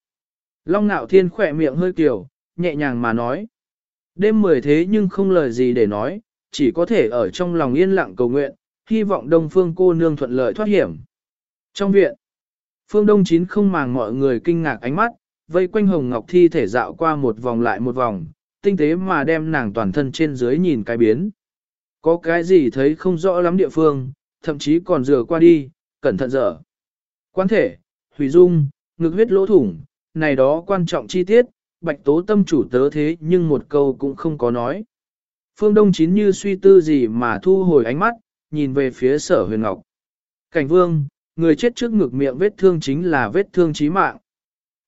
Long nạo thiên khỏe miệng hơi kiểu, nhẹ nhàng mà nói. Đêm mười thế nhưng không lời gì để nói, chỉ có thể ở trong lòng yên lặng cầu nguyện, hy vọng đông phương cô nương thuận lợi thoát hiểm. Trong viện, phương đông chín không màng mọi người kinh ngạc ánh mắt, vây quanh hồng ngọc thi thể dạo qua một vòng lại một vòng, tinh tế mà đem nàng toàn thân trên dưới nhìn cái biến. Có cái gì thấy không rõ lắm địa phương, thậm chí còn rửa qua đi, cẩn thận dở. Quan thể, hủy dung, ngực huyết lỗ thủng, này đó quan trọng chi tiết, bạch tố tâm chủ tớ thế nhưng một câu cũng không có nói. Phương Đông Chín như suy tư gì mà thu hồi ánh mắt, nhìn về phía sở huyền ngọc. Cảnh vương, người chết trước ngực miệng vết thương chính là vết thương chí mạng.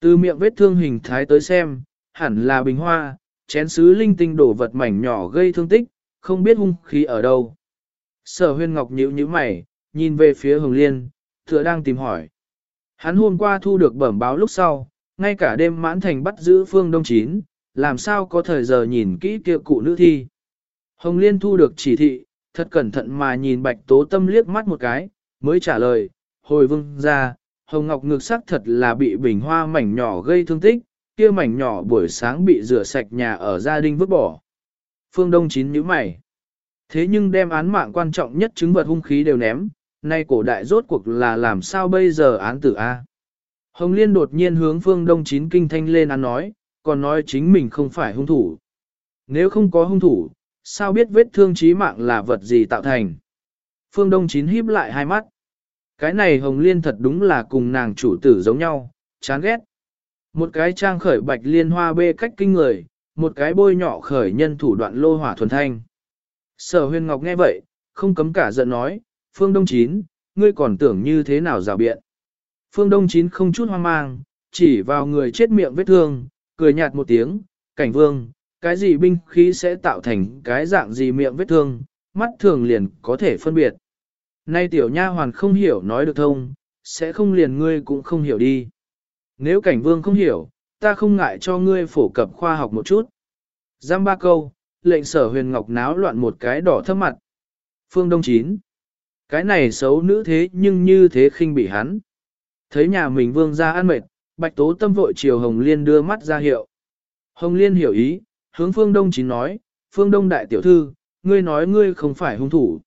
Từ miệng vết thương hình thái tới xem, hẳn là bình hoa, chén sứ linh tinh đổ vật mảnh nhỏ gây thương tích, không biết hung khí ở đâu. Sở Huyên ngọc nhíu nhíu mày, nhìn về phía Hồng Liên, tựa đang tìm hỏi. Hắn hôm qua thu được bẩm báo lúc sau, ngay cả đêm mãn thành bắt giữ phương đông chín, làm sao có thời giờ nhìn kỹ kia cụ nữ thi. Hồng Liên thu được chỉ thị, thật cẩn thận mà nhìn bạch tố tâm liếc mắt một cái, mới trả lời, hồi vương ra, Hồng Ngọc ngược sắc thật là bị bình hoa mảnh nhỏ gây thương tích, kia mảnh nhỏ buổi sáng bị rửa sạch nhà ở gia đình vứt bỏ. Phương Đông chín nhíu mày. Thế nhưng đem án mạng quan trọng nhất chứng vật hung khí đều ném, nay cổ đại rốt cuộc là làm sao bây giờ án tử A. Hồng Liên đột nhiên hướng phương đông chín kinh thanh lên án nói, còn nói chính mình không phải hung thủ. Nếu không có hung thủ, sao biết vết thương chí mạng là vật gì tạo thành? Phương Đông chín híp lại hai mắt. Cái này Hồng Liên thật đúng là cùng nàng chủ tử giống nhau, chán ghét. Một cái trang khởi bạch liên hoa bê cách kinh người, một cái bôi nhỏ khởi nhân thủ đoạn lô hỏa thuần thanh. Sở huyền ngọc nghe vậy, không cấm cả giận nói, Phương Đông Chín, ngươi còn tưởng như thế nào rào biện. Phương Đông Chín không chút hoang mang, chỉ vào người chết miệng vết thương, cười nhạt một tiếng, cảnh vương, cái gì binh khí sẽ tạo thành cái dạng gì miệng vết thương, mắt thường liền có thể phân biệt. Nay tiểu nha hoàn không hiểu nói được thông, sẽ không liền ngươi cũng không hiểu đi. Nếu cảnh vương không hiểu, ta không ngại cho ngươi phổ cập khoa học một chút. Giam ba câu, lệnh sở huyền ngọc náo loạn một cái đỏ thấp mặt. Phương Đông Chín. Cái này xấu nữ thế nhưng như thế khinh bị hắn. Thấy nhà mình vương ra ăn mệt, bạch tố tâm vội chiều Hồng Liên đưa mắt ra hiệu. Hồng Liên hiểu ý, hướng Phương Đông Chín nói, Phương Đông Đại Tiểu Thư, ngươi nói ngươi không phải hung thủ.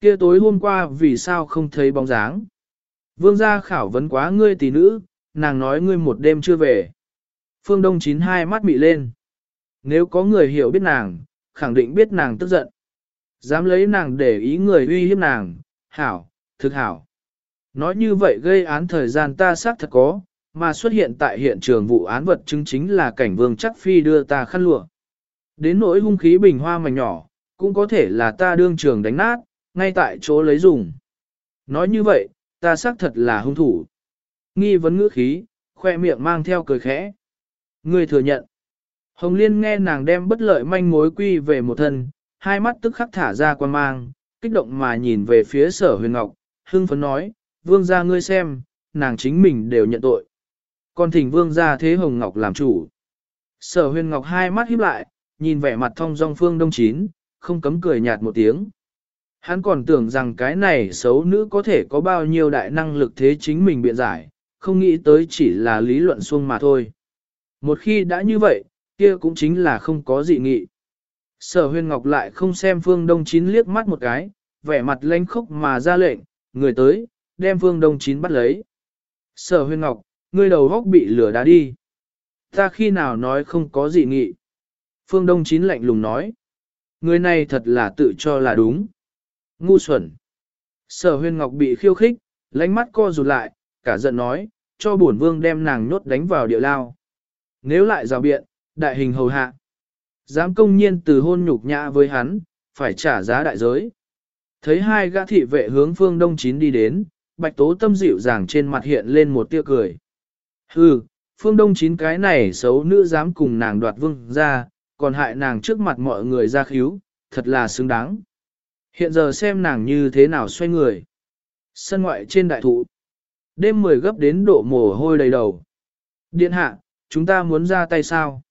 Kia tối hôm qua vì sao không thấy bóng dáng? Vương gia khảo vấn quá ngươi tỷ nữ, nàng nói ngươi một đêm chưa về. Phương Đông chín hai mắt mị lên. Nếu có người hiểu biết nàng, khẳng định biết nàng tức giận. Dám lấy nàng để ý người uy hiếp nàng, hảo, thực hảo. Nói như vậy gây án thời gian ta xác thật có, mà xuất hiện tại hiện trường vụ án vật chứng chính là cảnh vương chắc phi đưa ta khăn lụa. Đến nỗi hung khí bình hoa mảnh nhỏ, cũng có thể là ta đương trường đánh nát, ngay tại chỗ lấy dùng. Nói như vậy, ta xác thật là hung thủ. Nghi vấn ngữ khí, khoe miệng mang theo cười khẽ. Người thừa nhận. Hồng Liên nghe nàng đem bất lợi manh mối quy về một thân, hai mắt tức khắc thả ra quan mang, kích động mà nhìn về phía sở huyền ngọc, hưng phấn nói, vương gia ngươi xem, nàng chính mình đều nhận tội. Còn thỉnh vương gia thế hồng ngọc làm chủ. Sở huyền ngọc hai mắt híp lại, nhìn vẻ mặt thông dong phương đông chín, không cấm cười nhạt một tiếng. Hắn còn tưởng rằng cái này xấu nữ có thể có bao nhiêu đại năng lực thế chính mình biện giải, không nghĩ tới chỉ là lý luận xuông mà thôi. Một khi đã như vậy, kia cũng chính là không có dị nghị. Sở huyền ngọc lại không xem phương đông chín liếc mắt một cái, vẻ mặt lanh khốc mà ra lệnh, người tới, đem phương đông chín bắt lấy. Sở huyền ngọc, ngươi đầu góc bị lửa đá đi. Ta khi nào nói không có dị nghị. Phương đông chín lạnh lùng nói. Người này thật là tự cho là đúng. Ngu xuẩn. Sở huyền ngọc bị khiêu khích, lánh mắt co rụt lại, cả giận nói, cho bổn vương đem nàng nhốt đánh vào địa lao. Nếu lại rào biện, đại hình hầu hạ. Dám công nhiên từ hôn nhục nhã với hắn, phải trả giá đại giới. Thấy hai gã thị vệ hướng phương đông chín đi đến, bạch tố tâm dịu dàng trên mặt hiện lên một tia cười. Hừ, phương đông chín cái này xấu nữ dám cùng nàng đoạt vương ra, còn hại nàng trước mặt mọi người ra khíu, thật là xứng đáng. Hiện giờ xem nàng như thế nào xoay người. Sân ngoại trên đại thụ. Đêm mười gấp đến độ mồ hôi đầy đầu. Điện hạ, chúng ta muốn ra tay sao?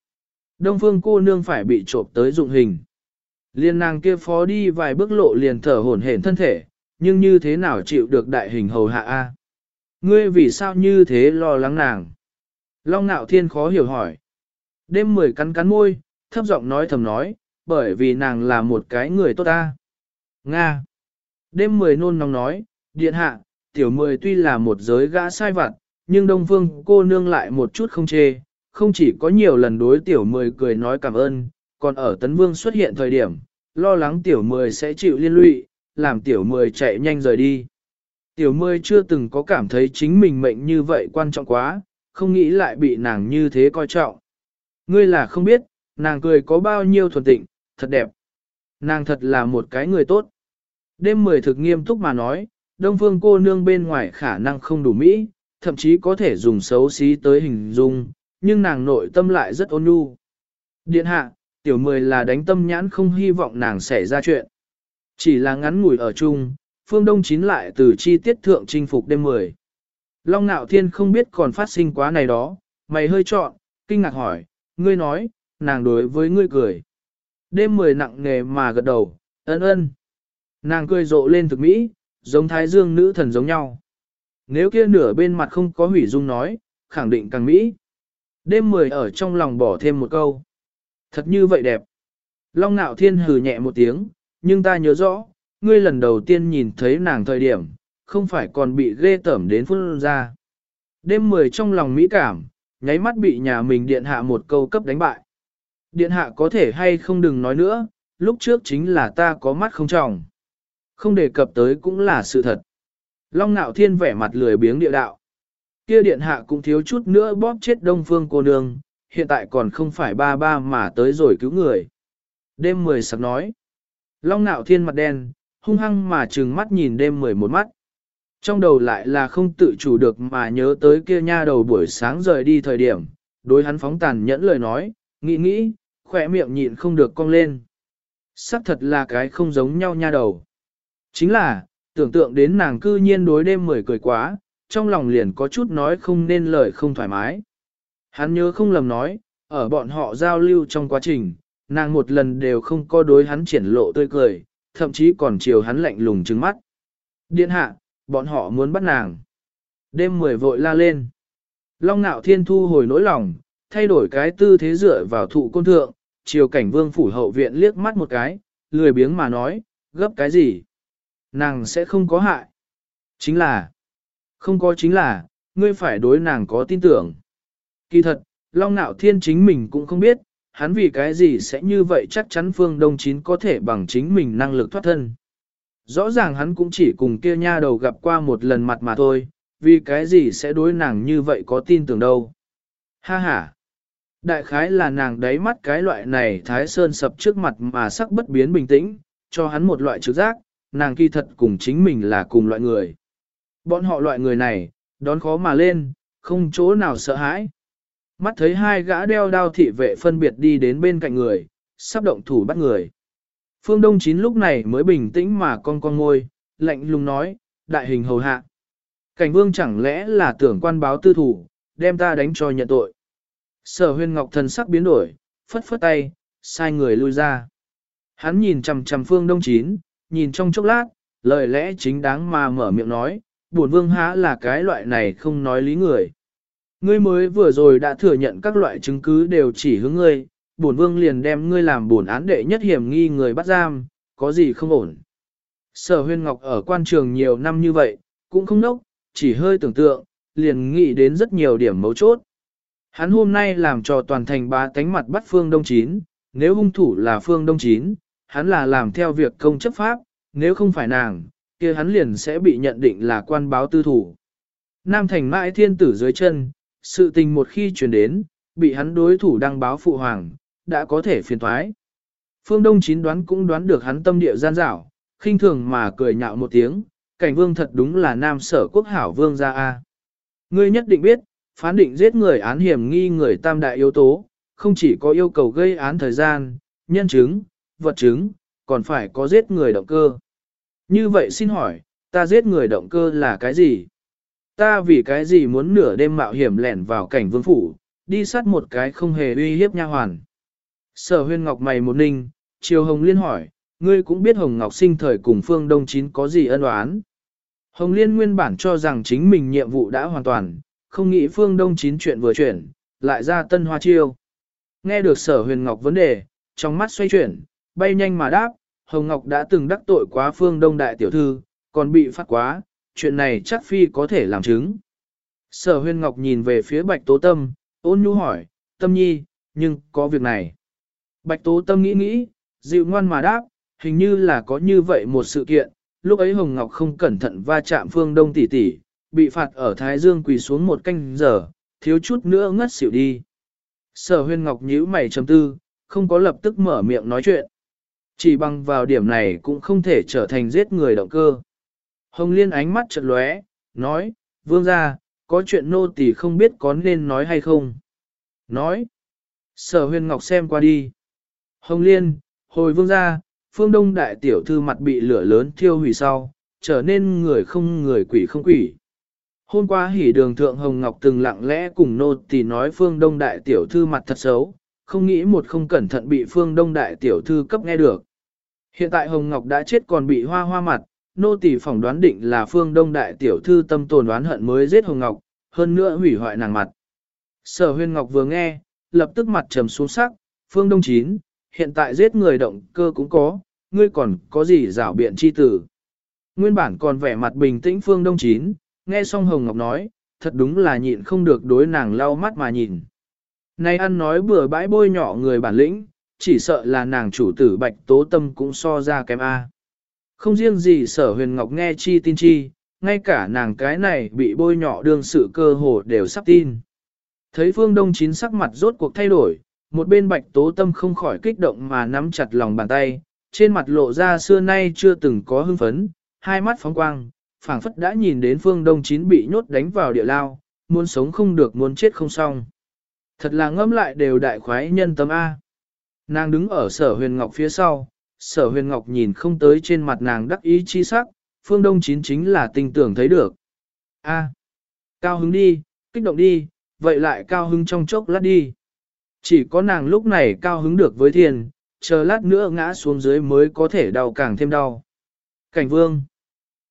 Đông phương cô nương phải bị trộm tới dụng hình. Liên nàng kia phó đi vài bước lộ liền thở hổn hển thân thể, nhưng như thế nào chịu được đại hình hầu hạ a? Ngươi vì sao như thế lo lắng nàng? Long nạo thiên khó hiểu hỏi. Đêm mười cắn cắn môi, thấp giọng nói thầm nói, bởi vì nàng là một cái người tốt ta. Nga. Đêm mười nôn nóng nói, điện hạ, tiểu mười tuy là một giới gã sai vặt, nhưng đông phương cô nương lại một chút không chê, không chỉ có nhiều lần đối tiểu mười cười nói cảm ơn, còn ở tấn vương xuất hiện thời điểm, lo lắng tiểu mười sẽ chịu liên lụy, làm tiểu mười chạy nhanh rời đi. Tiểu mười chưa từng có cảm thấy chính mình mệnh như vậy quan trọng quá, không nghĩ lại bị nàng như thế coi trọng. Ngươi là không biết, nàng cười có bao nhiêu thuần tịnh, thật đẹp. Nàng thật là một cái người tốt. Đêm mười thực nghiêm túc mà nói, đông phương cô nương bên ngoài khả năng không đủ mỹ, thậm chí có thể dùng xấu xí tới hình dung, nhưng nàng nội tâm lại rất ôn nhu. Điện hạ, tiểu mười là đánh tâm nhãn không hy vọng nàng xảy ra chuyện. Chỉ là ngắn ngủi ở chung, phương đông chín lại từ chi tiết thượng chinh phục đêm mười. Long nạo thiên không biết còn phát sinh quá này đó, mày hơi trọn, kinh ngạc hỏi, ngươi nói, nàng đối với ngươi cười. Đêm mười nặng nề mà gật đầu, ân ân. Nàng cười rộ lên thực mỹ, giống thái dương nữ thần giống nhau. Nếu kia nửa bên mặt không có hủy dung nói, khẳng định càng mỹ. Đêm mười ở trong lòng bỏ thêm một câu. Thật như vậy đẹp. Long nạo thiên hừ nhẹ một tiếng, nhưng ta nhớ rõ, ngươi lần đầu tiên nhìn thấy nàng thời điểm, không phải còn bị ghê tởm đến phun ra. Đêm mười trong lòng mỹ cảm, nháy mắt bị nhà mình điện hạ một câu cấp đánh bại. Điện hạ có thể hay không đừng nói nữa, lúc trước chính là ta có mắt không trọng. Không đề cập tới cũng là sự thật. Long nạo thiên vẻ mặt lười biếng địa đạo. Kia điện hạ cũng thiếu chút nữa bóp chết đông phương cô nương, hiện tại còn không phải ba ba mà tới rồi cứu người. Đêm mười sắp nói. Long nạo thiên mặt đen, hung hăng mà trừng mắt nhìn đêm mười một mắt. Trong đầu lại là không tự chủ được mà nhớ tới kia nha đầu buổi sáng rời đi thời điểm, đối hắn phóng tàn nhẫn lời nói, nghĩ nghĩ, khỏe miệng nhịn không được cong lên. Sắc thật là cái không giống nhau nha đầu. Chính là, tưởng tượng đến nàng cư nhiên đối đêm mười cười quá, trong lòng liền có chút nói không nên lời không thoải mái. Hắn nhớ không lầm nói, ở bọn họ giao lưu trong quá trình, nàng một lần đều không có đối hắn triển lộ tươi cười, thậm chí còn chiều hắn lạnh lùng trừng mắt. Điện hạ, bọn họ muốn bắt nàng. Đêm mười vội la lên. Long ngạo thiên thu hồi nỗi lòng, thay đổi cái tư thế dựa vào thụ côn thượng, chiều cảnh vương phủ hậu viện liếc mắt một cái, lười biếng mà nói, gấp cái gì? Nàng sẽ không có hại. Chính là, không có chính là, ngươi phải đối nàng có tin tưởng. Kỳ thật, Long Nạo Thiên chính mình cũng không biết, hắn vì cái gì sẽ như vậy chắc chắn Phương Đông Chín có thể bằng chính mình năng lực thoát thân. Rõ ràng hắn cũng chỉ cùng kia nha đầu gặp qua một lần mặt mà thôi, vì cái gì sẽ đối nàng như vậy có tin tưởng đâu. Ha ha! Đại khái là nàng đáy mắt cái loại này thái sơn sập trước mặt mà sắc bất biến bình tĩnh, cho hắn một loại trực giác, nàng kỳ thật cùng chính mình là cùng loại người. Bọn họ loại người này, đón khó mà lên, không chỗ nào sợ hãi. Mắt thấy hai gã đeo đao thị vệ phân biệt đi đến bên cạnh người, sắp động thủ bắt người. Phương Đông Chín lúc này mới bình tĩnh mà con con ngôi, lạnh lùng nói, đại hình hầu hạ. Cảnh vương chẳng lẽ là tưởng quan báo tư thủ, đem ta đánh cho nhận tội. Sở huyên ngọc thần sắc biến đổi, phất phất tay, sai người lui ra. Hắn nhìn chằm chằm phương đông chín, nhìn trong chốc lát, lời lẽ chính đáng mà mở miệng nói, bổn vương há là cái loại này không nói lý người. Ngươi mới vừa rồi đã thừa nhận các loại chứng cứ đều chỉ hướng ngươi, bổn vương liền đem ngươi làm bổn án đệ nhất hiểm nghi người bắt giam, có gì không ổn. Sở huyên ngọc ở quan trường nhiều năm như vậy, cũng không nốc, chỉ hơi tưởng tượng, liền nghĩ đến rất nhiều điểm mấu chốt. Hắn hôm nay làm cho toàn thành ba tánh mặt bắt phương đông chín, nếu hung thủ là phương đông chín, hắn là làm theo việc công chấp pháp, nếu không phải nàng, kia hắn liền sẽ bị nhận định là quan báo tư thủ. Nam thành mãi thiên tử dưới chân, sự tình một khi truyền đến, bị hắn đối thủ đăng báo phụ hoàng, đã có thể phiền thoái. Phương Đông chín đoán cũng đoán được hắn tâm địa gian dảo, khinh thường mà cười nhạo một tiếng, cảnh vương thật đúng là nam sở quốc hảo vương gia A. Ngươi nhất định biết, phán định giết người án hiểm nghi người tam đại yếu tố, không chỉ có yêu cầu gây án thời gian, nhân chứng, vật chứng, còn phải có giết người động cơ. Như vậy xin hỏi, ta giết người động cơ là cái gì? Ta vì cái gì muốn nửa đêm mạo hiểm lẻn vào cảnh vương phủ, đi sát một cái không hề uy hiếp nha hoàn. Sở huyên ngọc mày một ninh, Triều Hồng Liên hỏi, ngươi cũng biết Hồng Ngọc sinh thời cùng Phương Đông Chín có gì ân oán. Hồng Liên nguyên bản cho rằng chính mình nhiệm vụ đã hoàn toàn, không nghĩ Phương Đông Chín chuyện vừa chuyển, lại ra tân hoa chiêu. Nghe được sở huyền ngọc vấn đề, trong mắt xoay chuyển, bay nhanh mà đáp, Hồng Ngọc đã từng đắc tội quá Phương Đông Đại Tiểu Thư, còn bị phát quá, chuyện này chắc phi có thể làm chứng. Sở Huyên ngọc nhìn về phía Bạch Tố Tâm, ôn nhu hỏi, Tâm Nhi, nhưng có việc này. Bạch Tố Tâm nghĩ nghĩ, dịu ngoan mà đáp, hình như là có như vậy một sự kiện, lúc ấy Hồng Ngọc không cẩn thận va chạm Phương Đông tỷ tỷ, bị phạt ở Thái Dương quỳ xuống một canh giờ, thiếu chút nữa ngất xỉu đi. Sở huyên ngọc nhíu mày trầm tư, không có lập tức mở miệng nói chuyện. Chỉ bằng vào điểm này cũng không thể trở thành giết người động cơ. Hồng Liên ánh mắt chợt lóe, nói, vương gia, có chuyện nô tỳ không biết có nên nói hay không. Nói. Sở huyên ngọc xem qua đi. Hồng Liên, hồi vương gia, phương đông đại tiểu thư mặt bị lửa lớn thiêu hủy sau, trở nên người không người quỷ không quỷ. Hôm qua hỉ đường thượng Hồng Ngọc từng lặng lẽ cùng nô tỳ nói phương đông đại tiểu thư mặt thật xấu, không nghĩ một không cẩn thận bị phương đông đại tiểu thư cấp nghe được. Hiện tại Hồng Ngọc đã chết còn bị hoa hoa mặt, nô tỳ phỏng đoán định là phương đông đại tiểu thư tâm tồn đoán hận mới giết Hồng Ngọc, hơn nữa hủy hoại nàng mặt. Sở huyên Ngọc vừa nghe, lập tức mặt trầm xuống sắc, phương đông chín, hiện tại giết người động cơ cũng có, ngươi còn có gì rảo biện chi tử. Nguyên bản còn vẻ mặt bình tĩnh phương đông chín, nghe xong Hồng Ngọc nói, thật đúng là nhịn không được đối nàng lau mắt mà nhìn. Nay ăn nói bừa bãi bôi nhỏ người bản lĩnh, chỉ sợ là nàng chủ tử bạch tố tâm cũng so ra kém A. Không riêng gì sở huyền ngọc nghe chi tin chi, ngay cả nàng cái này bị bôi nhỏ đương sự cơ hồ đều sắp tin. Thấy phương đông chín sắc mặt rốt cuộc thay đổi, một bên bạch tố tâm không khỏi kích động mà nắm chặt lòng bàn tay, trên mặt lộ ra xưa nay chưa từng có hưng phấn, hai mắt phóng quang, phảng phất đã nhìn đến phương đông chín bị nhốt đánh vào địa lao, muốn sống không được muốn chết không xong. Thật là ngâm lại đều đại khoái nhân tâm A. Nàng đứng ở sở huyền ngọc phía sau, sở huyền ngọc nhìn không tới trên mặt nàng đắc ý chi sắc, phương đông chín chính là tình tưởng thấy được. A. Cao hứng đi, kích động đi, vậy lại cao hứng trong chốc lát đi. Chỉ có nàng lúc này cao hứng được với Thiền, chờ lát nữa ngã xuống dưới mới có thể đau càng thêm đau. Cảnh vương,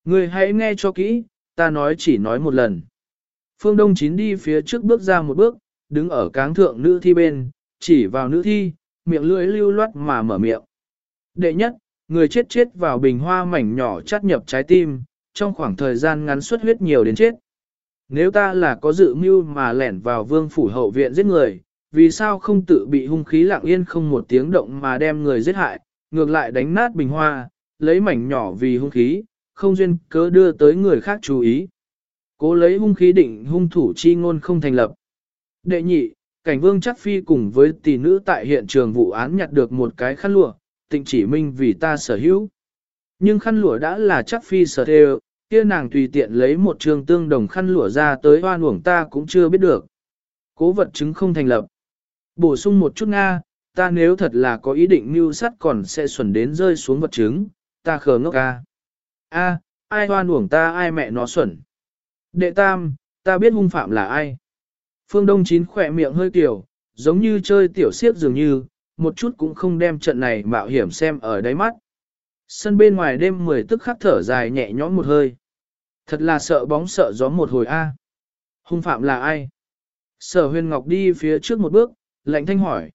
người hãy nghe cho kỹ, ta nói chỉ nói một lần. Phương Đông Chín đi phía trước bước ra một bước, đứng ở cáng thượng nữ thi bên, chỉ vào nữ thi, miệng lưỡi lưu loát mà mở miệng. Đệ nhất, người chết chết vào bình hoa mảnh nhỏ chắt nhập trái tim, trong khoảng thời gian ngắn xuất huyết nhiều đến chết. Nếu ta là có dự mưu mà lẻn vào vương phủ hậu viện giết người, vì sao không tự bị hung khí lặng yên không một tiếng động mà đem người giết hại, ngược lại đánh nát bình hoa, lấy mảnh nhỏ vì hung khí, không duyên cớ đưa tới người khác chú ý. Cố lấy hung khí định hung thủ chi ngôn không thành lập. Đệ nhị, cảnh vương chắc phi cùng với tỷ nữ tại hiện trường vụ án nhặt được một cái khăn lụa, tịnh chỉ minh vì ta sở hữu. Nhưng khăn lụa đã là chắc phi sở theo, kia nàng tùy tiện lấy một trường tương đồng khăn lụa ra tới hoa uổng ta cũng chưa biết được. Cố vật chứng không thành lập. Bổ sung một chút Nga, ta nếu thật là có ý định mưu sắt còn sẽ xuẩn đến rơi xuống vật chứng, ta khờ ngốc ca. A, ai hoa uổng ta ai mẹ nó xuẩn. Đệ tam, ta biết hung phạm là ai. Phương Đông Chín khỏe miệng hơi tiểu, giống như chơi tiểu siếp dường như, một chút cũng không đem trận này mạo hiểm xem ở đáy mắt. Sân bên ngoài đêm mười tức khắc thở dài nhẹ nhõm một hơi. Thật là sợ bóng sợ gió một hồi a. À. Hung phạm là ai? Sở huyền ngọc đi phía trước một bước, lạnh thanh hỏi.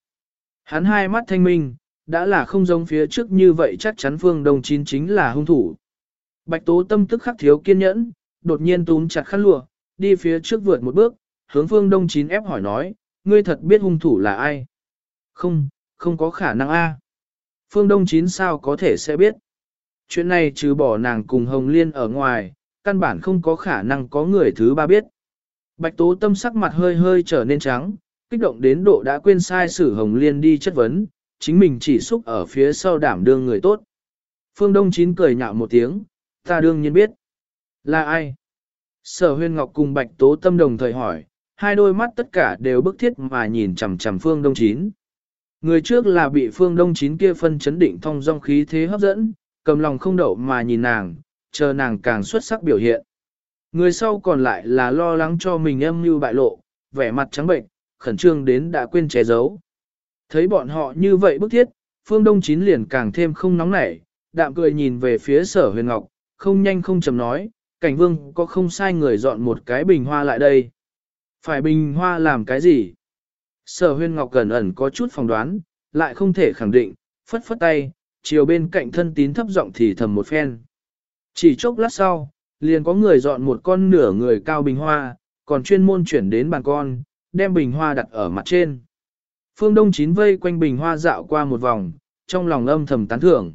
Hắn hai mắt thanh minh, đã là không giống phía trước như vậy chắc chắn phương đông chín chính là hung thủ. Bạch tố tâm tức khắc thiếu kiên nhẫn, đột nhiên túm chặt khăn lụa, đi phía trước vượt một bước, hướng phương đông chín ép hỏi nói, ngươi thật biết hung thủ là ai? Không, không có khả năng a. Phương đông chín sao có thể sẽ biết? Chuyện này trừ bỏ nàng cùng Hồng Liên ở ngoài, căn bản không có khả năng có người thứ ba biết. Bạch tố tâm sắc mặt hơi hơi trở nên trắng, kích động đến độ đã quên sai sử Hồng Liên đi chất vấn, chính mình chỉ xúc ở phía sau đảm đương người tốt. Phương Đông Chín cười nhạo một tiếng, ta đương nhiên biết. Là ai? Sở huyên ngọc cùng bạch tố tâm đồng thời hỏi, hai đôi mắt tất cả đều bức thiết mà nhìn chằm chằm phương đông chín. Người trước là bị phương đông chín kia phân chấn định thông dong khí thế hấp dẫn, cầm lòng không đậu mà nhìn nàng, chờ nàng càng xuất sắc biểu hiện. Người sau còn lại là lo lắng cho mình âm mưu bại lộ, vẻ mặt trắng bệnh, khẩn trương đến đã quên che giấu. Thấy bọn họ như vậy bức thiết, phương đông chín liền càng thêm không nóng nảy, đạm cười nhìn về phía sở huyền ngọc, không nhanh không chầm nói, cảnh vương có không sai người dọn một cái bình hoa lại đây. Phải bình hoa làm cái gì? Sở huyên ngọc gần ẩn có chút phỏng đoán, lại không thể khẳng định, phất phất tay, chiều bên cạnh thân tín thấp giọng thì thầm một phen. Chỉ chốc lát sau, liền có người dọn một con nửa người cao bình hoa, còn chuyên môn chuyển đến bàn con, đem bình hoa đặt ở mặt trên. Phương Đông Chín vây quanh bình hoa dạo qua một vòng, trong lòng âm thầm tán thưởng.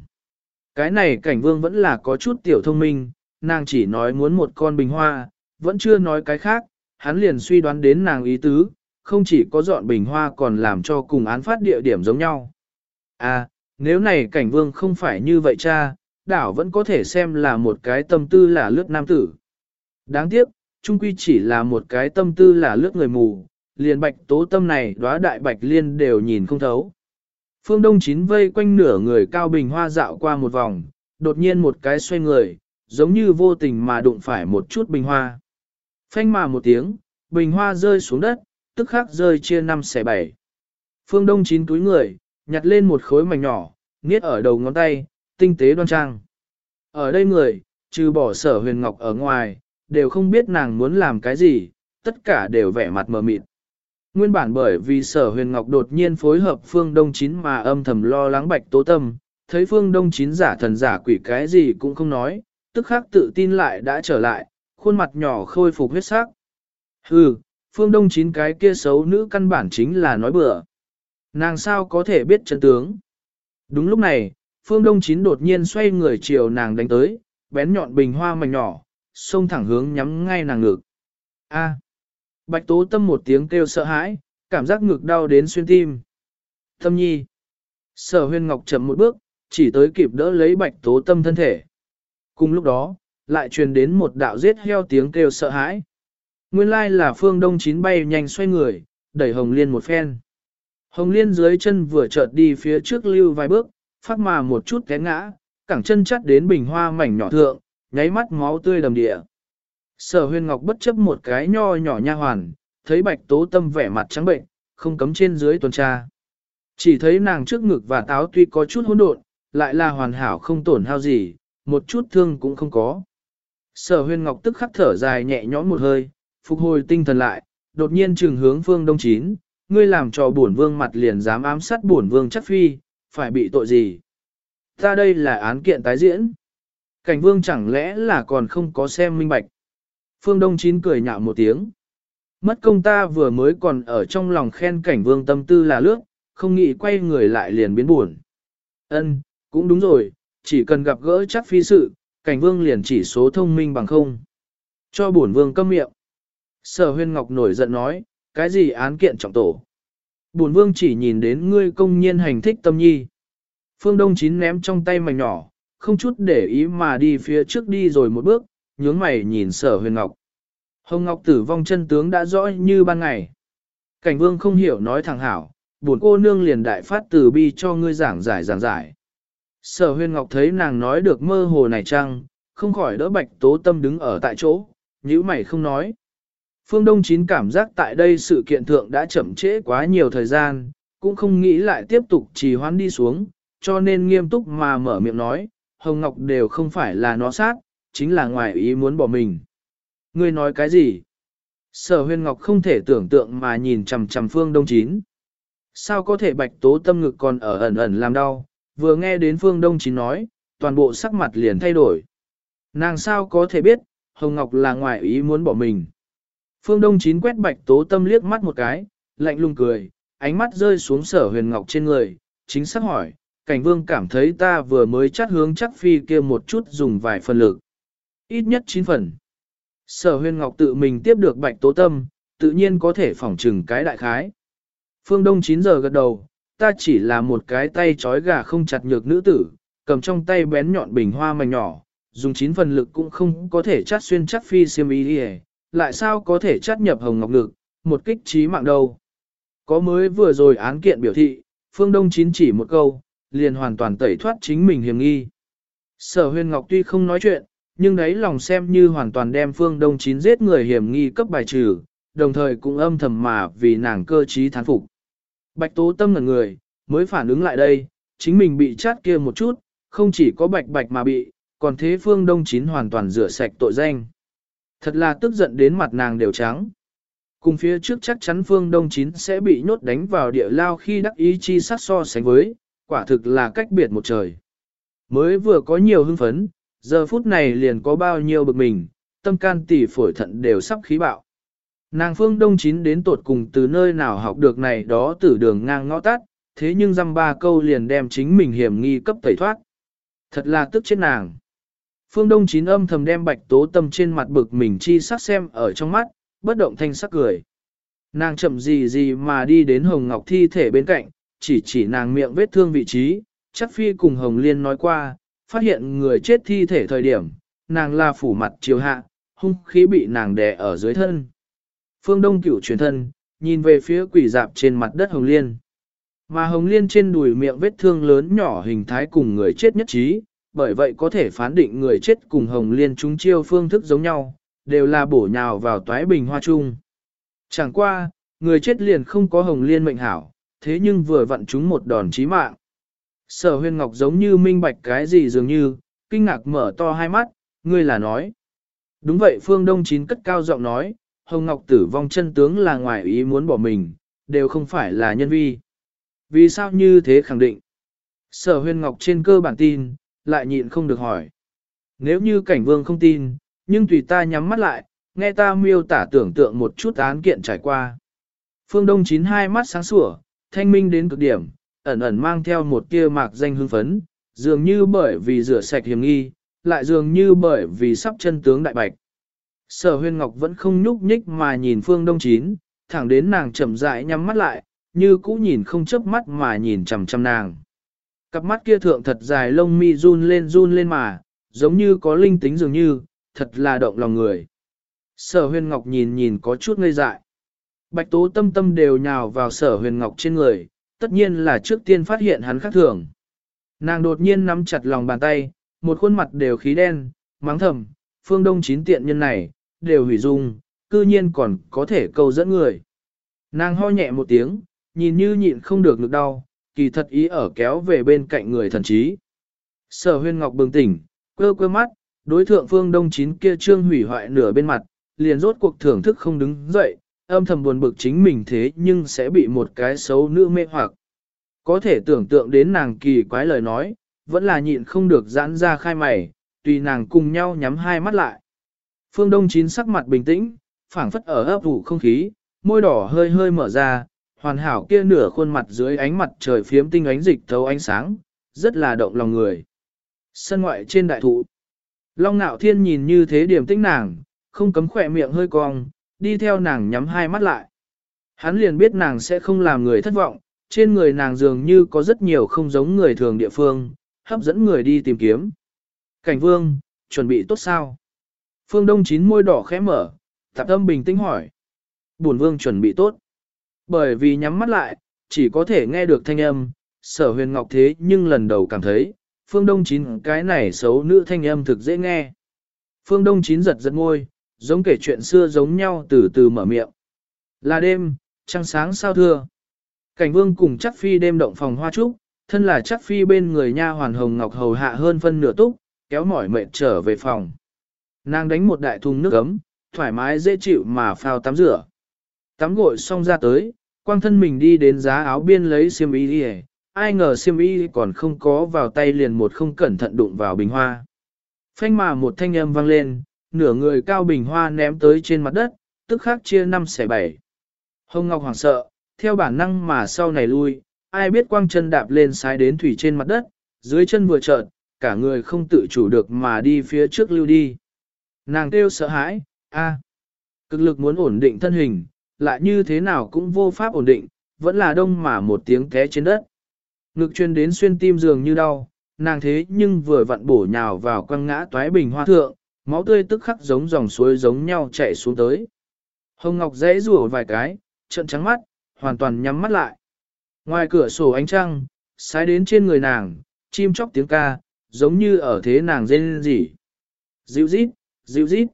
Cái này cảnh vương vẫn là có chút tiểu thông minh, nàng chỉ nói muốn một con bình hoa, vẫn chưa nói cái khác, hắn liền suy đoán đến nàng ý tứ, không chỉ có dọn bình hoa còn làm cho cùng án phát địa điểm giống nhau. À, nếu này cảnh vương không phải như vậy cha, đảo vẫn có thể xem là một cái tâm tư là lướt nam tử. Đáng tiếc, trung quy chỉ là một cái tâm tư là lướt người mù, liền bạch tố tâm này đóa đại bạch liên đều nhìn không thấu. Phương Đông Chín vây quanh nửa người cao bình hoa dạo qua một vòng, đột nhiên một cái xoay người, giống như vô tình mà đụng phải một chút bình hoa. Phanh mà một tiếng, bình hoa rơi xuống đất, tức khắc rơi chia năm xẻ bảy. Phương Đông Chín túi người, nhặt lên một khối mảnh nhỏ, niết ở đầu ngón tay, tinh tế đoan trang. Ở đây người, trừ bỏ sở huyền ngọc ở ngoài, đều không biết nàng muốn làm cái gì, tất cả đều vẻ mặt mờ mịt. Nguyên bản bởi vì sở huyền ngọc đột nhiên phối hợp phương đông chín mà âm thầm lo lắng bạch tố tâm, thấy phương đông chín giả thần giả quỷ cái gì cũng không nói, tức khắc tự tin lại đã trở lại, khuôn mặt nhỏ khôi phục huyết sắc. Hừ, phương đông chín cái kia xấu nữ căn bản chính là nói bừa. Nàng sao có thể biết chân tướng? Đúng lúc này, phương đông chín đột nhiên xoay người chiều nàng đánh tới, bén nhọn bình hoa mảnh nhỏ, xông thẳng hướng nhắm ngay nàng ngực. A. Bạch tố tâm một tiếng kêu sợ hãi, cảm giác ngực đau đến xuyên tim. Tâm nhi. Sở huyên ngọc chậm một bước, chỉ tới kịp đỡ lấy bạch tố tâm thân thể. Cùng lúc đó, lại truyền đến một đạo giết heo tiếng kêu sợ hãi. Nguyên lai là phương đông chín bay nhanh xoay người, đẩy Hồng Liên một phen. Hồng Liên dưới chân vừa chợt đi phía trước lưu vài bước, phát mà một chút té ngã, cẳng chân chắt đến bình hoa mảnh nhỏ thượng, nháy mắt máu tươi đầm địa. Sở Huyền ngọc bất chấp một cái nho nhỏ nha hoàn, thấy bạch tố tâm vẻ mặt trắng bệnh, không cấm trên dưới tuần tra. Chỉ thấy nàng trước ngực và táo tuy có chút hỗn độn, lại là hoàn hảo không tổn hao gì, một chút thương cũng không có. Sở huyên ngọc tức khắc thở dài nhẹ nhõm một hơi, phục hồi tinh thần lại, đột nhiên trừng hướng phương đông chín, ngươi làm cho bổn vương mặt liền dám ám sát bổn vương chắc phi, phải bị tội gì? Ta đây là án kiện tái diễn. Cảnh vương chẳng lẽ là còn không có xem minh bạch. Phương Đông Chín cười nhạo một tiếng. Mất công ta vừa mới còn ở trong lòng khen cảnh vương tâm tư là lướt, không nghĩ quay người lại liền biến buồn. Ân, cũng đúng rồi, chỉ cần gặp gỡ chắc phi sự, cảnh vương liền chỉ số thông minh bằng không. Cho bổn vương câm miệng. Sở huyên ngọc nổi giận nói, cái gì án kiện trọng tổ. Bổn vương chỉ nhìn đến ngươi công nhiên hành thích tâm nhi. Phương Đông Chín ném trong tay mảnh nhỏ, không chút để ý mà đi phía trước đi rồi một bước, nhướng mày nhìn sở huyền ngọc. Hồng Ngọc tử vong chân tướng đã rõ như ban ngày. Cảnh vương không hiểu nói thẳng hảo, buồn cô nương liền đại phát từ bi cho ngươi giảng giải giảng giải. Sở Huyên ngọc thấy nàng nói được mơ hồ này chăng, không khỏi đỡ bạch tố tâm đứng ở tại chỗ, nhữ mày không nói. Phương Đông Chín cảm giác tại đây sự kiện thượng đã chậm trễ quá nhiều thời gian, cũng không nghĩ lại tiếp tục trì hoãn đi xuống, cho nên nghiêm túc mà mở miệng nói, Hồng Ngọc đều không phải là nó sát, chính là ngoài ý muốn bỏ mình. Ngươi nói cái gì? Sở huyên ngọc không thể tưởng tượng mà nhìn chằm chằm phương đông chín. Sao có thể bạch tố tâm ngực còn ở ẩn ẩn làm đau, vừa nghe đến phương đông chín nói, toàn bộ sắc mặt liền thay đổi. Nàng sao có thể biết, Hồng Ngọc là ngoại ý muốn bỏ mình. Phương Đông Chín quét bạch tố tâm liếc mắt một cái, lạnh lùng cười, ánh mắt rơi xuống sở huyền ngọc trên người, chính xác hỏi, cảnh vương cảm thấy ta vừa mới chắt hướng chắc phi kia một chút dùng vài phần lực. Ít nhất 9 phần. Sở huyền ngọc tự mình tiếp được bạch tố tâm, tự nhiên có thể phỏng trừng cái đại khái. Phương Đông 9 giờ gật đầu, ta chỉ là một cái tay trói gà không chặt nhược nữ tử, cầm trong tay bén nhọn bình hoa mảnh nhỏ, dùng chín phần lực cũng không có thể chắt xuyên chắc phi xiêm y đi lại sao có thể chắt nhập hồng ngọc lực, một kích trí mạng đâu. Có mới vừa rồi án kiện biểu thị, Phương Đông chín chỉ một câu, liền hoàn toàn tẩy thoát chính mình hiểm nghi. Sở huyền ngọc tuy không nói chuyện, nhưng đấy lòng xem như hoàn toàn đem phương đông chín giết người hiểm nghi cấp bài trừ, đồng thời cũng âm thầm mà vì nàng cơ trí thán phục. Bạch tố tâm là người, mới phản ứng lại đây, chính mình bị chát kia một chút, không chỉ có bạch bạch mà bị, còn thế phương đông chín hoàn toàn rửa sạch tội danh. Thật là tức giận đến mặt nàng đều trắng. Cùng phía trước chắc chắn phương đông chín sẽ bị nhốt đánh vào địa lao khi đắc ý chi sát so sánh với, quả thực là cách biệt một trời. Mới vừa có nhiều hưng phấn, giờ phút này liền có bao nhiêu bực mình, tâm can tỉ phổi thận đều sắp khí bạo. Nàng phương đông chín đến tột cùng từ nơi nào học được này đó từ đường ngang ngõ tắt, thế nhưng dăm ba câu liền đem chính mình hiểm nghi cấp tẩy thoát. Thật là tức chết nàng. Phương Đông chín âm thầm đem bạch tố tâm trên mặt bực mình chi sắc xem ở trong mắt, bất động thanh sắc cười. Nàng chậm gì gì mà đi đến Hồng Ngọc thi thể bên cạnh, chỉ chỉ nàng miệng vết thương vị trí, chắc phi cùng Hồng Liên nói qua, phát hiện người chết thi thể thời điểm, nàng là phủ mặt chiều hạ, hung khí bị nàng đè ở dưới thân. Phương Đông cửu truyền thân, nhìn về phía quỷ dạp trên mặt đất Hồng Liên. Mà Hồng Liên trên đùi miệng vết thương lớn nhỏ hình thái cùng người chết nhất trí, bởi vậy có thể phán định người chết cùng Hồng Liên chúng chiêu phương thức giống nhau, đều là bổ nhào vào toái bình hoa chung. Chẳng qua, người chết liền không có Hồng Liên mệnh hảo, thế nhưng vừa vặn chúng một đòn chí mạng. Sở huyên ngọc giống như minh bạch cái gì dường như, kinh ngạc mở to hai mắt, ngươi là nói. Đúng vậy phương đông chín cất cao giọng nói, hồng ngọc tử vong chân tướng là ngoài ý muốn bỏ mình, đều không phải là nhân vi. Vì sao như thế khẳng định? Sở huyên ngọc trên cơ bản tin, lại nhịn không được hỏi. Nếu như cảnh vương không tin, nhưng tùy ta nhắm mắt lại, nghe ta miêu tả tưởng tượng một chút án kiện trải qua. Phương Đông chín hai mắt sáng sủa, thanh minh đến cực điểm, ẩn ẩn mang theo một tia mạc danh hưng phấn, dường như bởi vì rửa sạch hiểm nghi, lại dường như bởi vì sắp chân tướng đại bạch. Sở huyên ngọc vẫn không nhúc nhích mà nhìn phương đông chín, thẳng đến nàng chậm rãi nhắm mắt lại, như cũ nhìn không chớp mắt mà nhìn chằm chằm nàng. Cặp mắt kia thượng thật dài lông mi run lên run lên mà, giống như có linh tính dường như, thật là động lòng người. Sở huyên ngọc nhìn nhìn có chút ngây dại. Bạch tố tâm tâm đều nhào vào sở huyền ngọc trên người, tất nhiên là trước tiên phát hiện hắn khác thường. Nàng đột nhiên nắm chặt lòng bàn tay, một khuôn mặt đều khí đen, mắng thầm, phương đông chín tiện nhân này, đều hủy dung, cư nhiên còn có thể câu dẫn người. Nàng ho nhẹ một tiếng, nhìn như nhịn không được lực đau, kỳ thật ý ở kéo về bên cạnh người thần trí. Sở huyên ngọc bừng tỉnh, quơ quơ mắt, đối thượng phương đông chín kia trương hủy hoại nửa bên mặt, liền rốt cuộc thưởng thức không đứng dậy, âm thầm buồn bực chính mình thế nhưng sẽ bị một cái xấu nữ mê hoặc. Có thể tưởng tượng đến nàng kỳ quái lời nói, vẫn là nhịn không được giãn ra khai mày, tùy nàng cùng nhau nhắm hai mắt lại. Phương Đông Chín sắc mặt bình tĩnh, phảng phất ở ấp ủ không khí, môi đỏ hơi hơi mở ra, hoàn hảo kia nửa khuôn mặt dưới ánh mặt trời phiếm tinh ánh dịch thấu ánh sáng, rất là động lòng người. Sân ngoại trên đại thụ. Long nạo thiên nhìn như thế điểm tĩnh nàng, không cấm khỏe miệng hơi cong, đi theo nàng nhắm hai mắt lại. Hắn liền biết nàng sẽ không làm người thất vọng, trên người nàng dường như có rất nhiều không giống người thường địa phương, hấp dẫn người đi tìm kiếm. Cảnh vương, chuẩn bị tốt sao? Phương Đông chín môi đỏ khẽ mở, tạp tâm bình tĩnh hỏi. Bổn vương chuẩn bị tốt. Bởi vì nhắm mắt lại, chỉ có thể nghe được thanh âm, sở huyền ngọc thế nhưng lần đầu cảm thấy, phương đông chín cái này xấu nữ thanh âm thực dễ nghe. Phương đông chín giật giật ngôi, giống kể chuyện xưa giống nhau từ từ mở miệng. Là đêm, trăng sáng sao thưa. Cảnh vương cùng chắc phi đêm động phòng hoa trúc, thân là chắc phi bên người nha hoàn hồng ngọc hầu hạ hơn phân nửa túc, kéo mỏi mệt trở về phòng. Nàng đánh một đại thùng nước ấm, thoải mái dễ chịu mà phao tắm rửa. Tắm gội xong ra tới, quang thân mình đi đến giá áo biên lấy xiêm y đi ai ngờ xiêm y còn không có vào tay liền một không cẩn thận đụng vào bình hoa. Phanh mà một thanh âm vang lên, nửa người cao bình hoa ném tới trên mặt đất, tức khắc chia năm xẻ bảy. Hồng Ngọc hoảng sợ, theo bản năng mà sau này lui, ai biết quang chân đạp lên sai đến thủy trên mặt đất, dưới chân vừa chợt, cả người không tự chủ được mà đi phía trước lưu đi. Nàng kêu sợ hãi, a, cực lực muốn ổn định thân hình, lại như thế nào cũng vô pháp ổn định, vẫn là đông mà một tiếng té trên đất. Ngực chuyên đến xuyên tim dường như đau, nàng thế nhưng vừa vặn bổ nhào vào quăng ngã toái bình hoa thượng, máu tươi tức khắc giống dòng suối giống nhau chảy xuống tới. Hồng Ngọc dễ rủa vài cái, trận trắng mắt, hoàn toàn nhắm mắt lại. Ngoài cửa sổ ánh trăng, sái đến trên người nàng, chim chóc tiếng ca, giống như ở thế nàng rên rỉ. Dịu rít, dịu rít.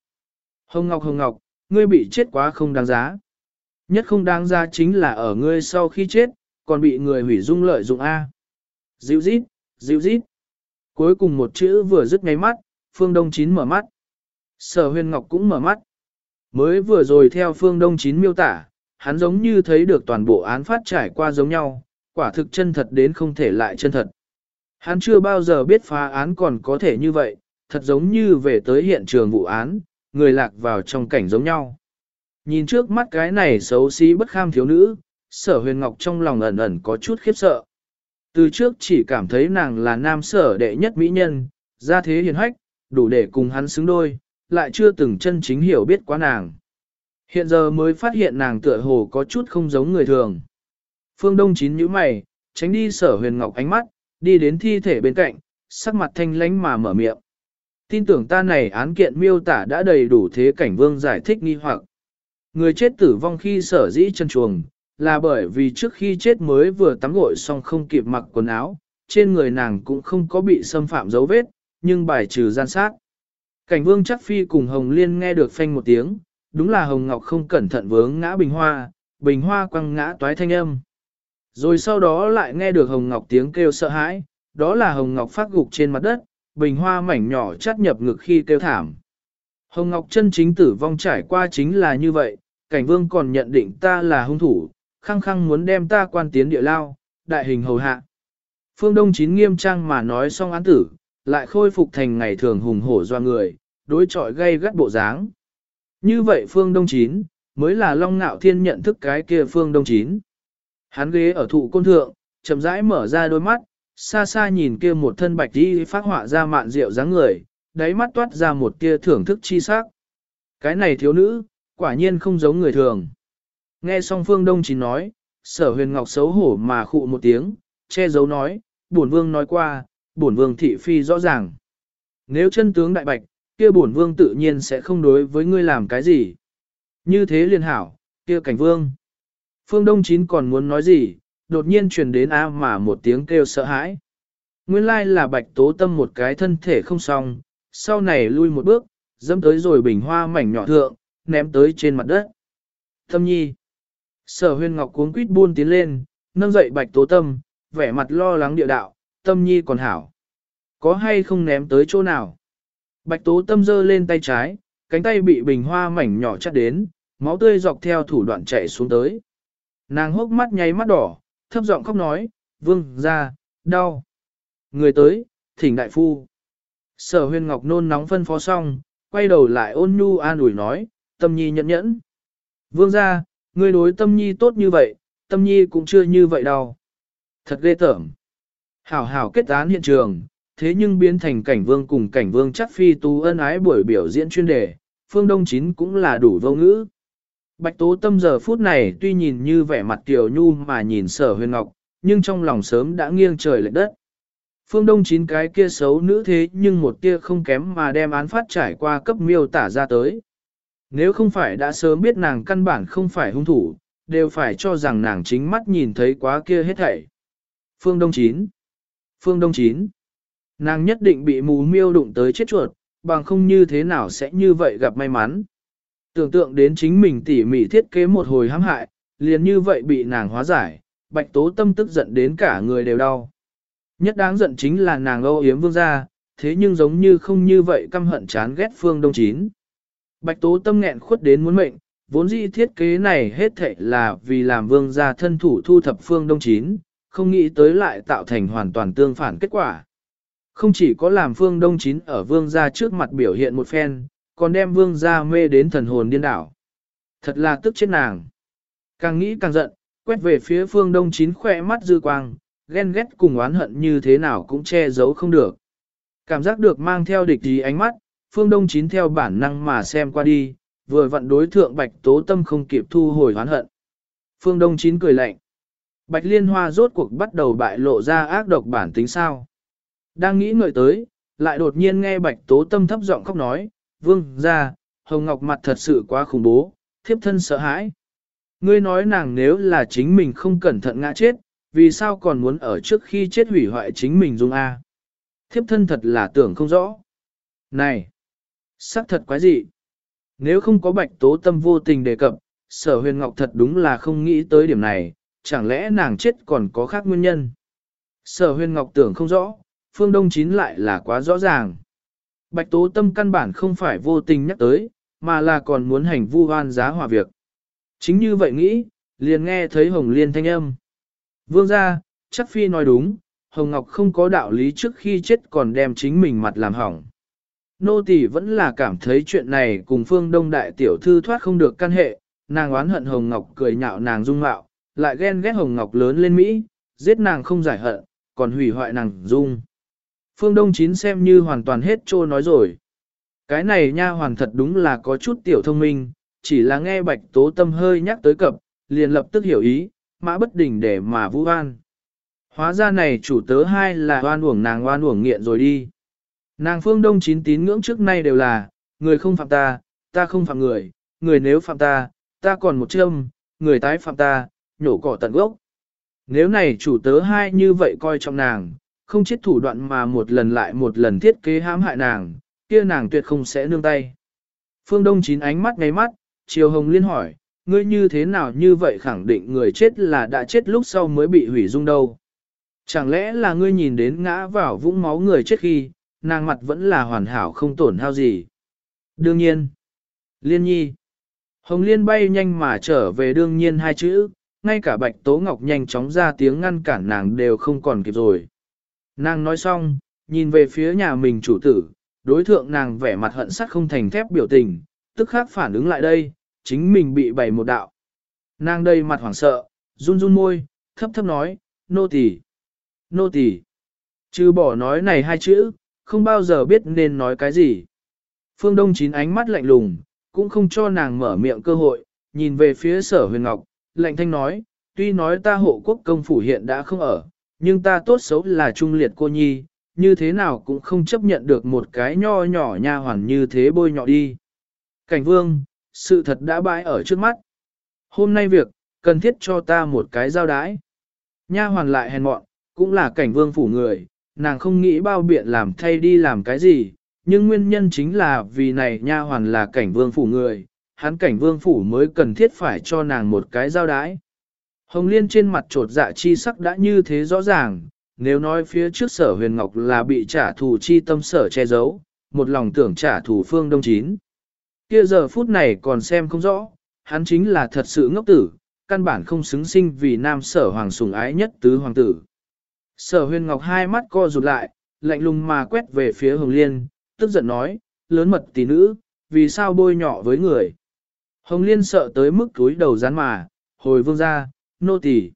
Hồng Ngọc Hồng Ngọc, ngươi bị chết quá không đáng giá. Nhất không đáng giá chính là ở ngươi sau khi chết, còn bị người hủy dung lợi dụng A. Dịu rít, dịu rít. Cuối cùng một chữ vừa dứt ngay mắt, Phương Đông Chín mở mắt. Sở huyền ngọc cũng mở mắt. Mới vừa rồi theo Phương Đông Chín miêu tả, hắn giống như thấy được toàn bộ án phát trải qua giống nhau, quả thực chân thật đến không thể lại chân thật. Hắn chưa bao giờ biết phá án còn có thể như vậy, thật giống như về tới hiện trường vụ án, người lạc vào trong cảnh giống nhau. Nhìn trước mắt cái này xấu xí bất kham thiếu nữ, sở huyền ngọc trong lòng ẩn ẩn có chút khiếp sợ. Từ trước chỉ cảm thấy nàng là nam sở đệ nhất mỹ nhân, ra thế hiền hách, đủ để cùng hắn xứng đôi, lại chưa từng chân chính hiểu biết quá nàng. Hiện giờ mới phát hiện nàng tựa hồ có chút không giống người thường. Phương Đông chín nhíu mày, tránh đi sở huyền ngọc ánh mắt, đi đến thi thể bên cạnh, sắc mặt thanh lánh mà mở miệng. Tin tưởng ta này án kiện miêu tả đã đầy đủ thế cảnh vương giải thích nghi hoặc. Người chết tử vong khi sở dĩ chân chuồng, là bởi vì trước khi chết mới vừa tắm gội xong không kịp mặc quần áo, trên người nàng cũng không có bị xâm phạm dấu vết, nhưng bài trừ gian sát. Cảnh vương chắc phi cùng Hồng Liên nghe được phanh một tiếng, đúng là Hồng Ngọc không cẩn thận vướng ngã bình hoa, bình hoa quăng ngã toái thanh âm. Rồi sau đó lại nghe được Hồng Ngọc tiếng kêu sợ hãi, đó là Hồng Ngọc phát gục trên mặt đất, bình hoa mảnh nhỏ chắt nhập ngực khi kêu thảm. Hồng Ngọc chân chính tử vong trải qua chính là như vậy, cảnh vương còn nhận định ta là hung thủ, khăng khăng muốn đem ta quan tiến địa lao, đại hình hầu hạ. Phương Đông Chín nghiêm trang mà nói xong án tử, lại khôi phục thành ngày thường hùng hổ doa người, đối trọi gây gắt bộ dáng. Như vậy Phương Đông Chín, mới là Long Nạo Thiên nhận thức cái kia Phương Đông Chín. Hắn ghế ở thụ côn thượng, chậm rãi mở ra đôi mắt, xa xa nhìn kia một thân bạch đi phát họa ra mạn rượu dáng người, đáy mắt toát ra một tia thưởng thức chi sắc. Cái này thiếu nữ, quả nhiên không giống người thường. Nghe xong Phương Đông Chín nói, sở huyền ngọc xấu hổ mà khụ một tiếng, che giấu nói, bổn vương nói qua, bổn vương thị phi rõ ràng. Nếu chân tướng đại bạch, kia bổn vương tự nhiên sẽ không đối với ngươi làm cái gì. Như thế liền hảo, kia cảnh vương. Phương Đông Chín còn muốn nói gì, đột nhiên truyền đến A mà một tiếng kêu sợ hãi. Nguyên lai là bạch tố tâm một cái thân thể không xong, sau này lui một bước, dâm tới rồi bình hoa mảnh nhỏ thượng, ném tới trên mặt đất. Tâm nhi. Sở Huyên ngọc cuống quýt buôn tiến lên, nâng dậy bạch tố tâm, vẻ mặt lo lắng địa đạo, tâm nhi còn hảo. Có hay không ném tới chỗ nào? Bạch tố tâm giơ lên tay trái, cánh tay bị bình hoa mảnh nhỏ chắt đến, máu tươi dọc theo thủ đoạn chạy xuống tới. Nàng hốc mắt nháy mắt đỏ, thấp giọng khóc nói, vương ra, đau. Người tới, thỉnh đại phu. Sở huyền ngọc nôn nóng phân phó xong, quay đầu lại ôn nhu an ủi nói, tâm nhi nhẫn nhẫn. Vương ra, người đối tâm nhi tốt như vậy, tâm nhi cũng chưa như vậy đâu. Thật ghê tởm. Hảo hảo kết án hiện trường, thế nhưng biến thành cảnh vương cùng cảnh vương chắc phi tú ân ái buổi biểu diễn chuyên đề, phương đông chín cũng là đủ vô ngữ. Bạch tố tâm giờ phút này tuy nhìn như vẻ mặt tiểu nhu mà nhìn sở huyền ngọc, nhưng trong lòng sớm đã nghiêng trời lệch đất. Phương Đông chín cái kia xấu nữ thế nhưng một tia không kém mà đem án phát trải qua cấp miêu tả ra tới. Nếu không phải đã sớm biết nàng căn bản không phải hung thủ, đều phải cho rằng nàng chính mắt nhìn thấy quá kia hết thảy. Phương Đông chín Phương Đông chín Nàng nhất định bị mù miêu đụng tới chết chuột, bằng không như thế nào sẽ như vậy gặp may mắn. Tưởng tượng đến chính mình tỉ mỉ thiết kế một hồi hãm hại, liền như vậy bị nàng hóa giải, bạch tố tâm tức giận đến cả người đều đau. Nhất đáng giận chính là nàng âu yếm vương gia, thế nhưng giống như không như vậy căm hận chán ghét phương đông chín. Bạch tố tâm nghẹn khuất đến muốn mệnh, vốn dĩ thiết kế này hết thệ là vì làm vương gia thân thủ thu thập phương đông chín, không nghĩ tới lại tạo thành hoàn toàn tương phản kết quả. Không chỉ có làm phương đông chín ở vương gia trước mặt biểu hiện một phen, còn đem vương gia mê đến thần hồn điên đảo. Thật là tức chết nàng. Càng nghĩ càng giận, quét về phía phương đông chín khỏe mắt dư quang, ghen ghét cùng oán hận như thế nào cũng che giấu không được. Cảm giác được mang theo địch ý ánh mắt, phương đông chín theo bản năng mà xem qua đi, vừa vặn đối thượng bạch tố tâm không kịp thu hồi oán hận. Phương đông chín cười lạnh. Bạch liên hoa rốt cuộc bắt đầu bại lộ ra ác độc bản tính sao. Đang nghĩ ngợi tới, lại đột nhiên nghe bạch tố tâm thấp giọng khóc nói, vương ra, hồng ngọc mặt thật sự quá khủng bố, thiếp thân sợ hãi. Ngươi nói nàng nếu là chính mình không cẩn thận ngã chết, vì sao còn muốn ở trước khi chết hủy hoại chính mình dung A. Thiếp thân thật là tưởng không rõ. Này! sắc thật quái dị. Nếu không có bạch tố tâm vô tình đề cập, sở huyền ngọc thật đúng là không nghĩ tới điểm này, chẳng lẽ nàng chết còn có khác nguyên nhân. Sở huyền ngọc tưởng không rõ, phương đông chín lại là quá rõ ràng. Bạch tố tâm căn bản không phải vô tình nhắc tới, mà là còn muốn hành vu hoan giá hòa việc. Chính như vậy nghĩ, liền nghe thấy hồng liên thanh âm. Vương gia, chắc phi nói đúng, Hồng Ngọc không có đạo lý trước khi chết còn đem chính mình mặt làm hỏng. Nô tỳ vẫn là cảm thấy chuyện này cùng phương đông đại tiểu thư thoát không được căn hệ, nàng oán hận Hồng Ngọc cười nhạo nàng dung mạo, lại ghen ghét Hồng Ngọc lớn lên Mỹ, giết nàng không giải hận, còn hủy hoại nàng dung. Phương Đông Chín xem như hoàn toàn hết trô nói rồi. Cái này nha hoàn thật đúng là có chút tiểu thông minh, chỉ là nghe bạch tố tâm hơi nhắc tới cập, liền lập tức hiểu ý, mã bất đình để mà vũ oan. Hóa ra này chủ tớ hai là oan uổng nàng oan uổng nghiện rồi đi. Nàng phương đông chín tín ngưỡng trước nay đều là, người không phạm ta, ta không phạm người, người nếu phạm ta, ta còn một châm, người tái phạm ta, nhổ cỏ tận gốc. Nếu này chủ tớ hai như vậy coi trọng nàng, không chết thủ đoạn mà một lần lại một lần thiết kế hãm hại nàng, kia nàng tuyệt không sẽ nương tay. Phương Đông chín ánh mắt ngay mắt, Triều Hồng Liên hỏi, ngươi như thế nào như vậy khẳng định người chết là đã chết lúc sau mới bị hủy dung đâu. Chẳng lẽ là ngươi nhìn đến ngã vào vũng máu người chết khi, nàng mặt vẫn là hoàn hảo không tổn hao gì. Đương nhiên. Liên nhi. Hồng Liên bay nhanh mà trở về đương nhiên hai chữ, ngay cả Bạch Tố Ngọc nhanh chóng ra tiếng ngăn cản nàng đều không còn kịp rồi. Nàng nói xong, nhìn về phía nhà mình chủ tử, đối thượng nàng vẻ mặt hận sắt không thành thép biểu tình, tức khắc phản ứng lại đây, chính mình bị bày một đạo. Nàng đây mặt hoảng sợ, run run môi, thấp thấp nói, nô tỳ, nô tỳ. Chứ bỏ nói này hai chữ, không bao giờ biết nên nói cái gì. Phương Đông chín ánh mắt lạnh lùng, cũng không cho nàng mở miệng cơ hội, nhìn về phía sở huyền ngọc, lạnh thanh nói, tuy nói ta hộ quốc công phủ hiện đã không ở, nhưng ta tốt xấu là trung liệt cô nhi, như thế nào cũng không chấp nhận được một cái nho nhỏ nha hoàn như thế bôi nhọ đi. Cảnh vương, sự thật đã bãi ở trước mắt. Hôm nay việc, cần thiết cho ta một cái giao đái. Nha hoàn lại hèn mọn, cũng là cảnh vương phủ người, nàng không nghĩ bao biện làm thay đi làm cái gì, nhưng nguyên nhân chính là vì này nha hoàn là cảnh vương phủ người, hắn cảnh vương phủ mới cần thiết phải cho nàng một cái giao đái. Hồng Liên trên mặt trột dạ chi sắc đã như thế rõ ràng, nếu nói phía trước sở huyền ngọc là bị trả thù chi tâm sở che giấu, một lòng tưởng trả thù phương đông chín. Kia giờ phút này còn xem không rõ, hắn chính là thật sự ngốc tử, căn bản không xứng sinh vì nam sở hoàng sủng ái nhất tứ hoàng tử. Sở huyền ngọc hai mắt co rụt lại, lạnh lùng mà quét về phía Hồng Liên, tức giận nói, lớn mật tỷ nữ, vì sao bôi nhỏ với người. Hồng Liên sợ tới mức túi đầu rán mà, hồi vương ra, nô tỳ.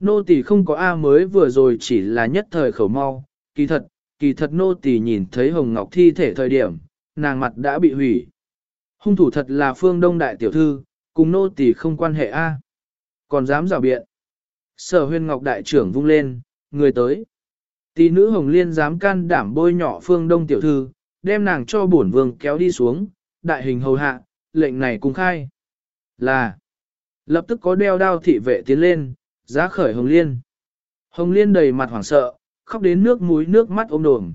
Nô tỳ không có A mới vừa rồi chỉ là nhất thời khẩu mau, kỳ thật, kỳ thật nô tỳ nhìn thấy Hồng Ngọc thi thể thời điểm, nàng mặt đã bị hủy. Hung thủ thật là phương đông đại tiểu thư, cùng nô tỳ không quan hệ A. Còn dám rào biện. Sở huyên ngọc đại trưởng vung lên, người tới. Tỷ nữ Hồng Liên dám can đảm bôi nhỏ phương đông tiểu thư, đem nàng cho bổn vương kéo đi xuống, đại hình hầu hạ, lệnh này cùng khai. Là, lập tức có đeo đao thị vệ tiến lên, giá khởi Hồng Liên. Hồng Liên đầy mặt hoảng sợ, khóc đến nước mũi nước mắt ôm đồm.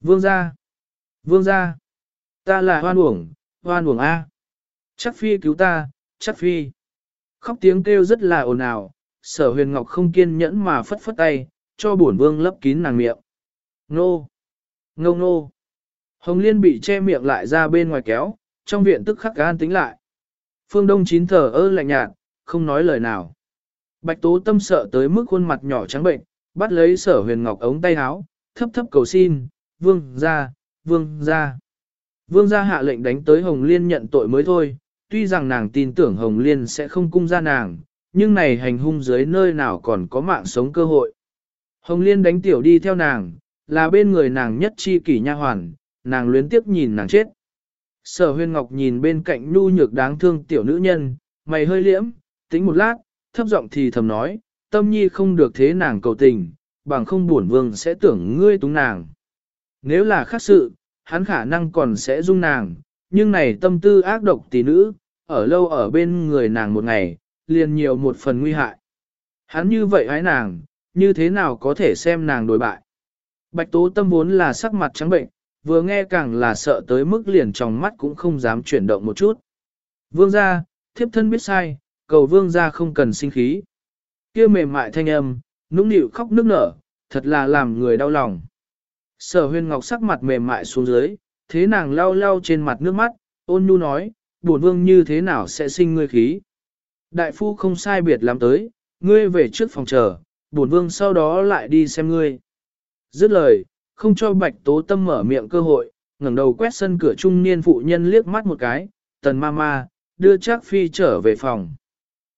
Vương ra, vương ra, ta là hoan uổng, hoan uổng A. Chắc phi cứu ta, chắc phi. Khóc tiếng kêu rất là ồn ào, sở huyền ngọc không kiên nhẫn mà phất phất tay, cho bổn vương lấp kín nàng miệng. Nô! Ngô nô! Hồng Liên bị che miệng lại ra bên ngoài kéo, trong viện tức khắc gan tính lại. Phương Đông chín thở ơ lạnh nhạt, không nói lời nào. Bạch Tố Tâm sợ tới mức khuôn mặt nhỏ trắng bệnh, bắt lấy sở huyền ngọc ống tay áo, thấp thấp cầu xin, vương ra, vương ra. Vương gia hạ lệnh đánh tới Hồng Liên nhận tội mới thôi, tuy rằng nàng tin tưởng Hồng Liên sẽ không cung ra nàng, nhưng này hành hung dưới nơi nào còn có mạng sống cơ hội. Hồng Liên đánh tiểu đi theo nàng, là bên người nàng nhất chi kỷ nha hoàn, nàng luyến tiếp nhìn nàng chết. Sở huyên ngọc nhìn bên cạnh nu nhược đáng thương tiểu nữ nhân, mày hơi liễm, tính một lát, thấp giọng thì thầm nói, tâm nhi không được thế nàng cầu tình, bằng không buồn vương sẽ tưởng ngươi túng nàng. Nếu là khác sự, hắn khả năng còn sẽ dung nàng, nhưng này tâm tư ác độc tỷ nữ, ở lâu ở bên người nàng một ngày, liền nhiều một phần nguy hại. Hắn như vậy hái nàng, như thế nào có thể xem nàng đối bại. Bạch tố tâm vốn là sắc mặt trắng bệnh, vừa nghe càng là sợ tới mức liền trong mắt cũng không dám chuyển động một chút. Vương gia, thiếp thân biết sai, cầu vương gia không cần sinh khí. kia mềm mại thanh âm, nũng nịu khóc nức nở, thật là làm người đau lòng. Sở huyên ngọc sắc mặt mềm mại xuống dưới, thế nàng lau lau trên mặt nước mắt, ôn nhu nói, buồn vương như thế nào sẽ sinh ngươi khí. Đại phu không sai biệt lắm tới, ngươi về trước phòng chờ, buồn vương sau đó lại đi xem ngươi. Dứt lời, không cho bạch tố tâm mở miệng cơ hội, ngẩng đầu quét sân cửa trung niên phụ nhân liếc mắt một cái, tần ma ma, đưa Trác phi trở về phòng.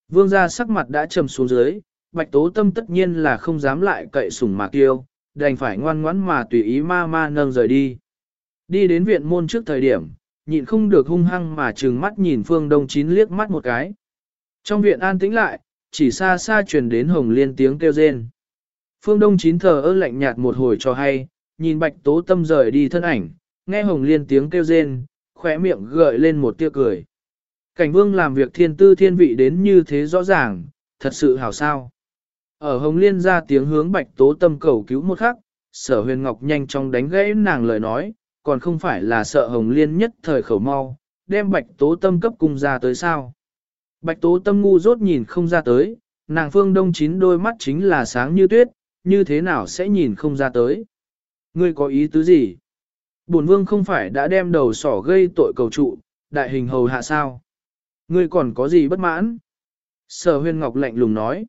Vương gia sắc mặt đã trầm xuống dưới, bạch tố tâm tất nhiên là không dám lại cậy sủng mà kêu, đành phải ngoan ngoãn mà tùy ý ma ma nâng rời đi. Đi đến viện môn trước thời điểm, nhịn không được hung hăng mà trừng mắt nhìn phương đông chín liếc mắt một cái. Trong viện an tĩnh lại, chỉ xa xa truyền đến hồng liên tiếng kêu rên. Phương đông chín thờ ơ lạnh nhạt một hồi cho hay, nhìn bạch tố tâm rời đi thân ảnh, nghe hồng liên tiếng kêu rên, khóe miệng gợi lên một tia cười. Cảnh vương làm việc thiên tư thiên vị đến như thế rõ ràng, thật sự hảo sao. Ở hồng liên ra tiếng hướng bạch tố tâm cầu cứu một khắc, sở huyền ngọc nhanh chóng đánh gãy nàng lời nói, còn không phải là sợ hồng liên nhất thời khẩu mau, đem bạch tố tâm cấp cung ra tới sao. Bạch tố tâm ngu rốt nhìn không ra tới, nàng phương đông chín đôi mắt chính là sáng như tuyết, như thế nào sẽ nhìn không ra tới. Ngươi có ý tứ gì? Bổn vương không phải đã đem đầu sỏ gây tội cầu trụ, đại hình hầu hạ sao? Ngươi còn có gì bất mãn? Sở huyên ngọc lạnh lùng nói.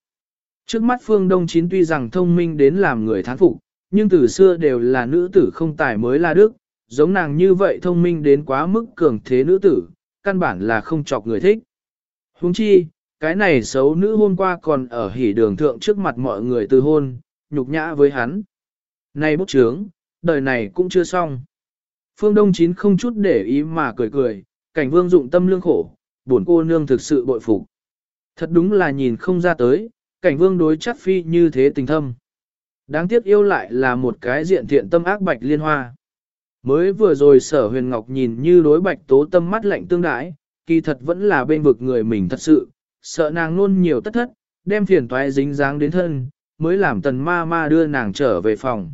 Trước mắt phương đông chín tuy rằng thông minh đến làm người thán phục, nhưng từ xưa đều là nữ tử không tài mới là đức, giống nàng như vậy thông minh đến quá mức cường thế nữ tử, căn bản là không chọc người thích. Huống chi, cái này xấu nữ hôm qua còn ở hỉ đường thượng trước mặt mọi người từ hôn, nhục nhã với hắn. Này bốc trướng, đời này cũng chưa xong. Phương Đông Chín không chút để ý mà cười cười, cảnh vương dụng tâm lương khổ, buồn cô nương thực sự bội phục. Thật đúng là nhìn không ra tới, cảnh vương đối chắc phi như thế tình thâm. Đáng tiếc yêu lại là một cái diện thiện tâm ác bạch liên hoa. Mới vừa rồi sở huyền ngọc nhìn như đối bạch tố tâm mắt lạnh tương đãi, kỳ thật vẫn là bên vực người mình thật sự, sợ nàng luôn nhiều tất thất, đem phiền toái dính dáng đến thân, mới làm tần ma ma đưa nàng trở về phòng.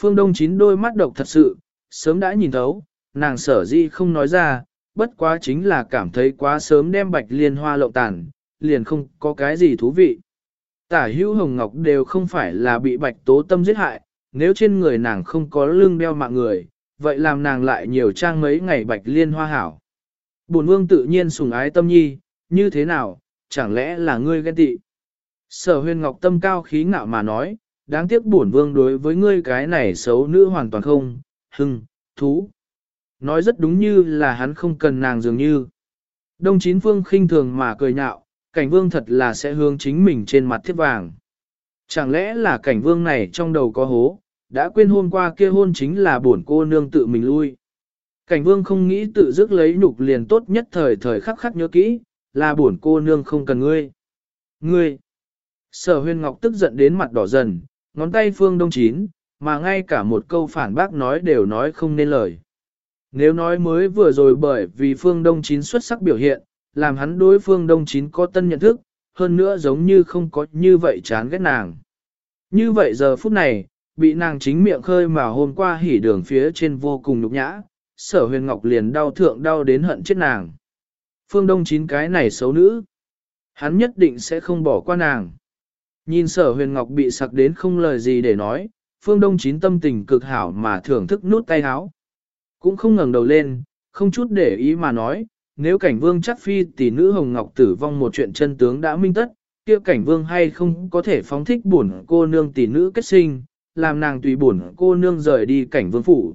Phương Đông chín đôi mắt độc thật sự, sớm đã nhìn thấu, nàng sở di không nói ra, bất quá chính là cảm thấy quá sớm đem bạch liên hoa lộng tàn, liền không có cái gì thú vị. Tả hữu hồng ngọc đều không phải là bị bạch tố tâm giết hại, nếu trên người nàng không có lưng đeo mạng người, vậy làm nàng lại nhiều trang mấy ngày bạch liên hoa hảo. Bổn vương tự nhiên sùng ái tâm nhi, như thế nào, chẳng lẽ là ngươi ghen tị? Sở huyền ngọc tâm cao khí ngạo mà nói, đáng tiếc bổn vương đối với ngươi cái này xấu nữ hoàn toàn không, hưng, thú. Nói rất đúng như là hắn không cần nàng dường như. Đông chín phương khinh thường mà cười nhạo, cảnh vương thật là sẽ hướng chính mình trên mặt thiết vàng. Chẳng lẽ là cảnh vương này trong đầu có hố, đã quên hôm qua kia hôn chính là bổn cô nương tự mình lui. Cảnh vương không nghĩ tự dứt lấy nhục liền tốt nhất thời thời khắc khắc nhớ kỹ, là bổn cô nương không cần ngươi. Ngươi! Sở huyên ngọc tức giận đến mặt đỏ dần, ngón tay phương đông chín, mà ngay cả một câu phản bác nói đều nói không nên lời. Nếu nói mới vừa rồi bởi vì phương đông chín xuất sắc biểu hiện, làm hắn đối phương đông chín có tân nhận thức, hơn nữa giống như không có như vậy chán ghét nàng. Như vậy giờ phút này, bị nàng chính miệng khơi mà hôm qua hỉ đường phía trên vô cùng nhục nhã, sở huyền ngọc liền đau thượng đau đến hận chết nàng. Phương đông chín cái này xấu nữ. Hắn nhất định sẽ không bỏ qua nàng. Nhìn sở huyền ngọc bị sặc đến không lời gì để nói, phương đông chín tâm tình cực hảo mà thưởng thức nút tay háo. Cũng không ngẩng đầu lên, không chút để ý mà nói, nếu cảnh vương chắc phi tỷ nữ hồng ngọc tử vong một chuyện chân tướng đã minh tất, kia cảnh vương hay không có thể phóng thích bổn cô nương tỷ nữ kết sinh, làm nàng tùy bổn cô nương rời đi cảnh vương phủ.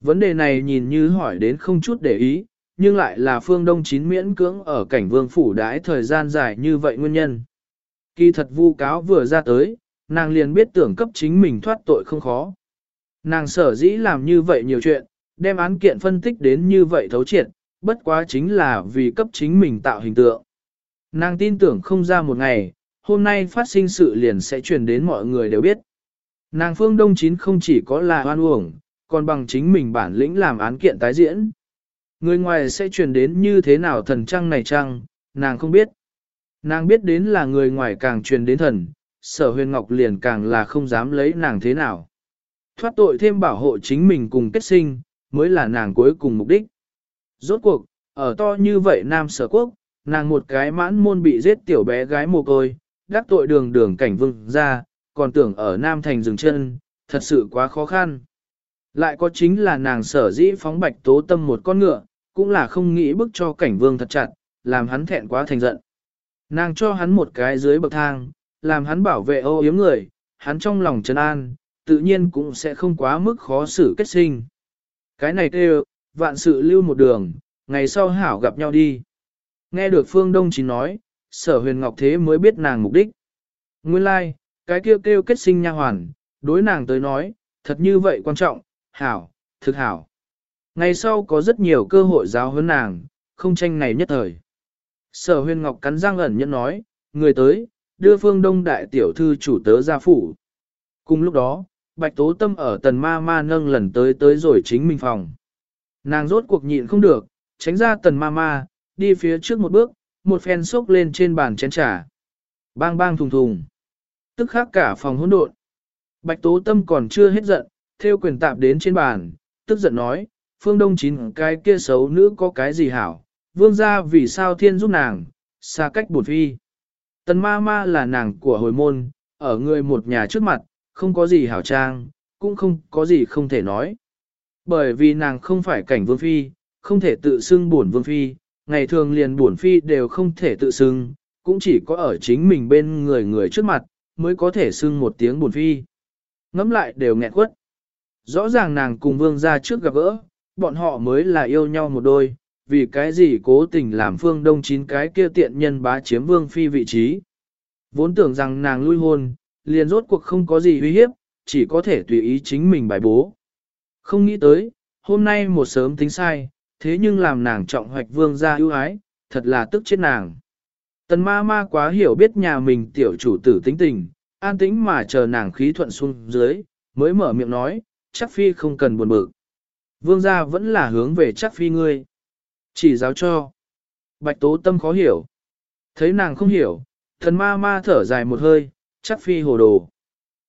Vấn đề này nhìn như hỏi đến không chút để ý, nhưng lại là phương đông chín miễn cưỡng ở cảnh vương phủ đãi thời gian dài như vậy nguyên nhân. Kỳ thật vu cáo vừa ra tới, nàng liền biết tưởng cấp chính mình thoát tội không khó. Nàng sở dĩ làm như vậy nhiều chuyện, đem án kiện phân tích đến như vậy thấu triệt, bất quá chính là vì cấp chính mình tạo hình tượng. Nàng tin tưởng không ra một ngày, hôm nay phát sinh sự liền sẽ truyền đến mọi người đều biết. Nàng phương đông chín không chỉ có là hoan uổng, còn bằng chính mình bản lĩnh làm án kiện tái diễn. Người ngoài sẽ truyền đến như thế nào thần trăng này trăng, nàng không biết. Nàng biết đến là người ngoài càng truyền đến thần, sở huyền ngọc liền càng là không dám lấy nàng thế nào. Thoát tội thêm bảo hộ chính mình cùng kết sinh, mới là nàng cuối cùng mục đích. Rốt cuộc, ở to như vậy nam sở quốc, nàng một cái mãn môn bị giết tiểu bé gái mồ côi, đắc tội đường đường cảnh vương ra, còn tưởng ở nam thành dừng chân, thật sự quá khó khăn. Lại có chính là nàng sở dĩ phóng bạch tố tâm một con ngựa, cũng là không nghĩ bức cho cảnh vương thật chặt, làm hắn thẹn quá thành giận. Nàng cho hắn một cái dưới bậc thang, làm hắn bảo vệ ô yếm người, hắn trong lòng trấn an, tự nhiên cũng sẽ không quá mức khó xử kết sinh. Cái này kêu, vạn sự lưu một đường, ngày sau hảo gặp nhau đi. Nghe được Phương Đông Chín nói, sở huyền ngọc thế mới biết nàng mục đích. Nguyên lai, like, cái kêu kêu kết sinh nha hoàn, đối nàng tới nói, thật như vậy quan trọng, hảo, thực hảo. Ngày sau có rất nhiều cơ hội giáo huấn nàng, không tranh này nhất thời. Sở huyền ngọc cắn răng ẩn nhẫn nói, người tới, đưa phương đông đại tiểu thư chủ tớ ra phủ. Cùng lúc đó, bạch tố tâm ở tần ma ma nâng lần tới tới rồi chính mình phòng. Nàng rốt cuộc nhịn không được, tránh ra tần ma ma, đi phía trước một bước, một phen xốc lên trên bàn chén trà. Bang bang thùng thùng. Tức khác cả phòng hỗn độn. Bạch tố tâm còn chưa hết giận, theo quyền tạp đến trên bàn, tức giận nói, phương đông chín cái kia xấu nữ có cái gì hảo, vương gia vì sao thiên giúp nàng, xa cách bổn phi. Tần ma ma là nàng của hồi môn, ở người một nhà trước mặt, không có gì hảo trang, cũng không có gì không thể nói. Bởi vì nàng không phải cảnh vương phi, không thể tự xưng bổn vương phi, ngày thường liền bổn phi đều không thể tự xưng, cũng chỉ có ở chính mình bên người người trước mặt, mới có thể xưng một tiếng bổn phi. Ngắm lại đều nghẹn quất. Rõ ràng nàng cùng vương gia trước gặp gỡ, bọn họ mới là yêu nhau một đôi, vì cái gì cố tình làm phương đông chín cái kia tiện nhân bá chiếm vương phi vị trí. Vốn tưởng rằng nàng lui hôn, liền rốt cuộc không có gì uy hiếp, chỉ có thể tùy ý chính mình bài bố. Không nghĩ tới, hôm nay một sớm tính sai, thế nhưng làm nàng trọng hoạch vương gia ưu ái, thật là tức chết nàng. Tần ma ma quá hiểu biết nhà mình tiểu chủ tử tính tình, an tĩnh mà chờ nàng khí thuận xuống dưới, mới mở miệng nói, chắc phi không cần buồn bực. Vương gia vẫn là hướng về chắc phi ngươi. Chỉ giáo cho. Bạch tố tâm khó hiểu. Thấy nàng không hiểu, thần ma ma thở dài một hơi, chắc phi hồ đồ.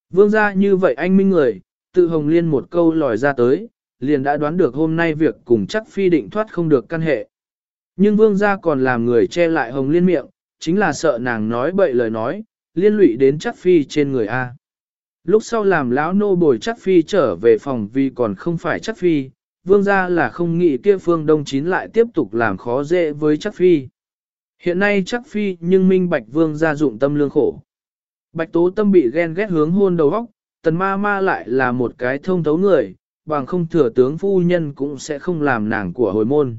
Vương gia như vậy anh minh người, tự hồng liên một câu lòi ra tới, liền đã đoán được hôm nay việc cùng chắc phi định thoát không được căn hệ. Nhưng vương gia còn làm người che lại hồng liên miệng, chính là sợ nàng nói bậy lời nói, liên lụy đến chắc phi trên người A. Lúc sau làm lão nô bồi chắc phi trở về phòng vì còn không phải chắc phi, vương gia là không nghĩ kia phương đông chín lại tiếp tục làm khó dễ với chắc phi. Hiện nay chắc phi nhưng minh bạch vương gia dụng tâm lương khổ. Bạch tố tâm bị ghen ghét hướng hôn đầu óc, tần ma ma lại là một cái thông thấu người, bằng không thừa tướng phu nhân cũng sẽ không làm nàng của hồi môn.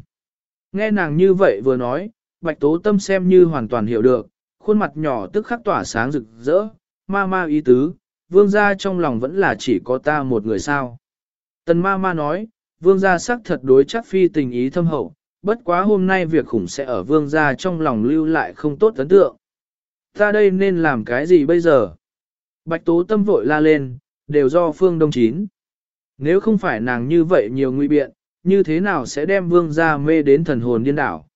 Nghe nàng như vậy vừa nói, bạch tố tâm xem như hoàn toàn hiểu được, khuôn mặt nhỏ tức khắc tỏa sáng rực rỡ, ma ma ý tứ, vương gia trong lòng vẫn là chỉ có ta một người sao. Tần ma ma nói, vương gia sắc thật đối chắc phi tình ý thâm hậu, bất quá hôm nay việc khủng sẽ ở vương gia trong lòng lưu lại không tốt ấn tượng. Ta đây nên làm cái gì bây giờ? Bạch tố tâm vội la lên, đều do phương đông chín. Nếu không phải nàng như vậy nhiều nguy biện, như thế nào sẽ đem vương gia mê đến thần hồn điên đảo?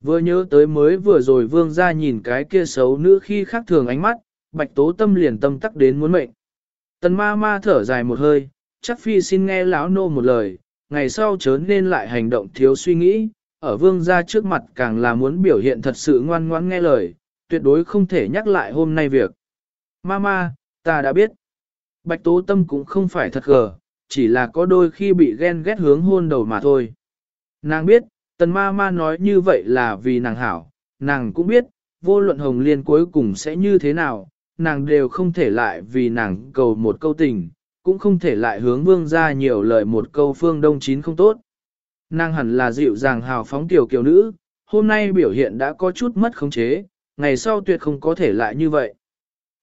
Vừa nhớ tới mới vừa rồi vương gia nhìn cái kia xấu nữ khi khác thường ánh mắt, bạch tố tâm liền tâm tắc đến muốn mệnh. Tần ma ma thở dài một hơi, chắc phi xin nghe lão nô một lời, ngày sau chớ nên lại hành động thiếu suy nghĩ, ở vương gia trước mặt càng là muốn biểu hiện thật sự ngoan ngoãn nghe lời, tuyệt đối không thể nhắc lại hôm nay việc. Mama, ta đã biết. Bạch tố tâm cũng không phải thật gờ, chỉ là có đôi khi bị ghen ghét hướng hôn đầu mà thôi. Nàng biết, tần ma ma nói như vậy là vì nàng hảo, nàng cũng biết, vô luận hồng liên cuối cùng sẽ như thế nào, nàng đều không thể lại vì nàng cầu một câu tình, cũng không thể lại hướng vương ra nhiều lời một câu phương đông chín không tốt. Nàng hẳn là dịu dàng hào phóng tiểu kiều nữ, hôm nay biểu hiện đã có chút mất khống chế, ngày sau tuyệt không có thể lại như vậy.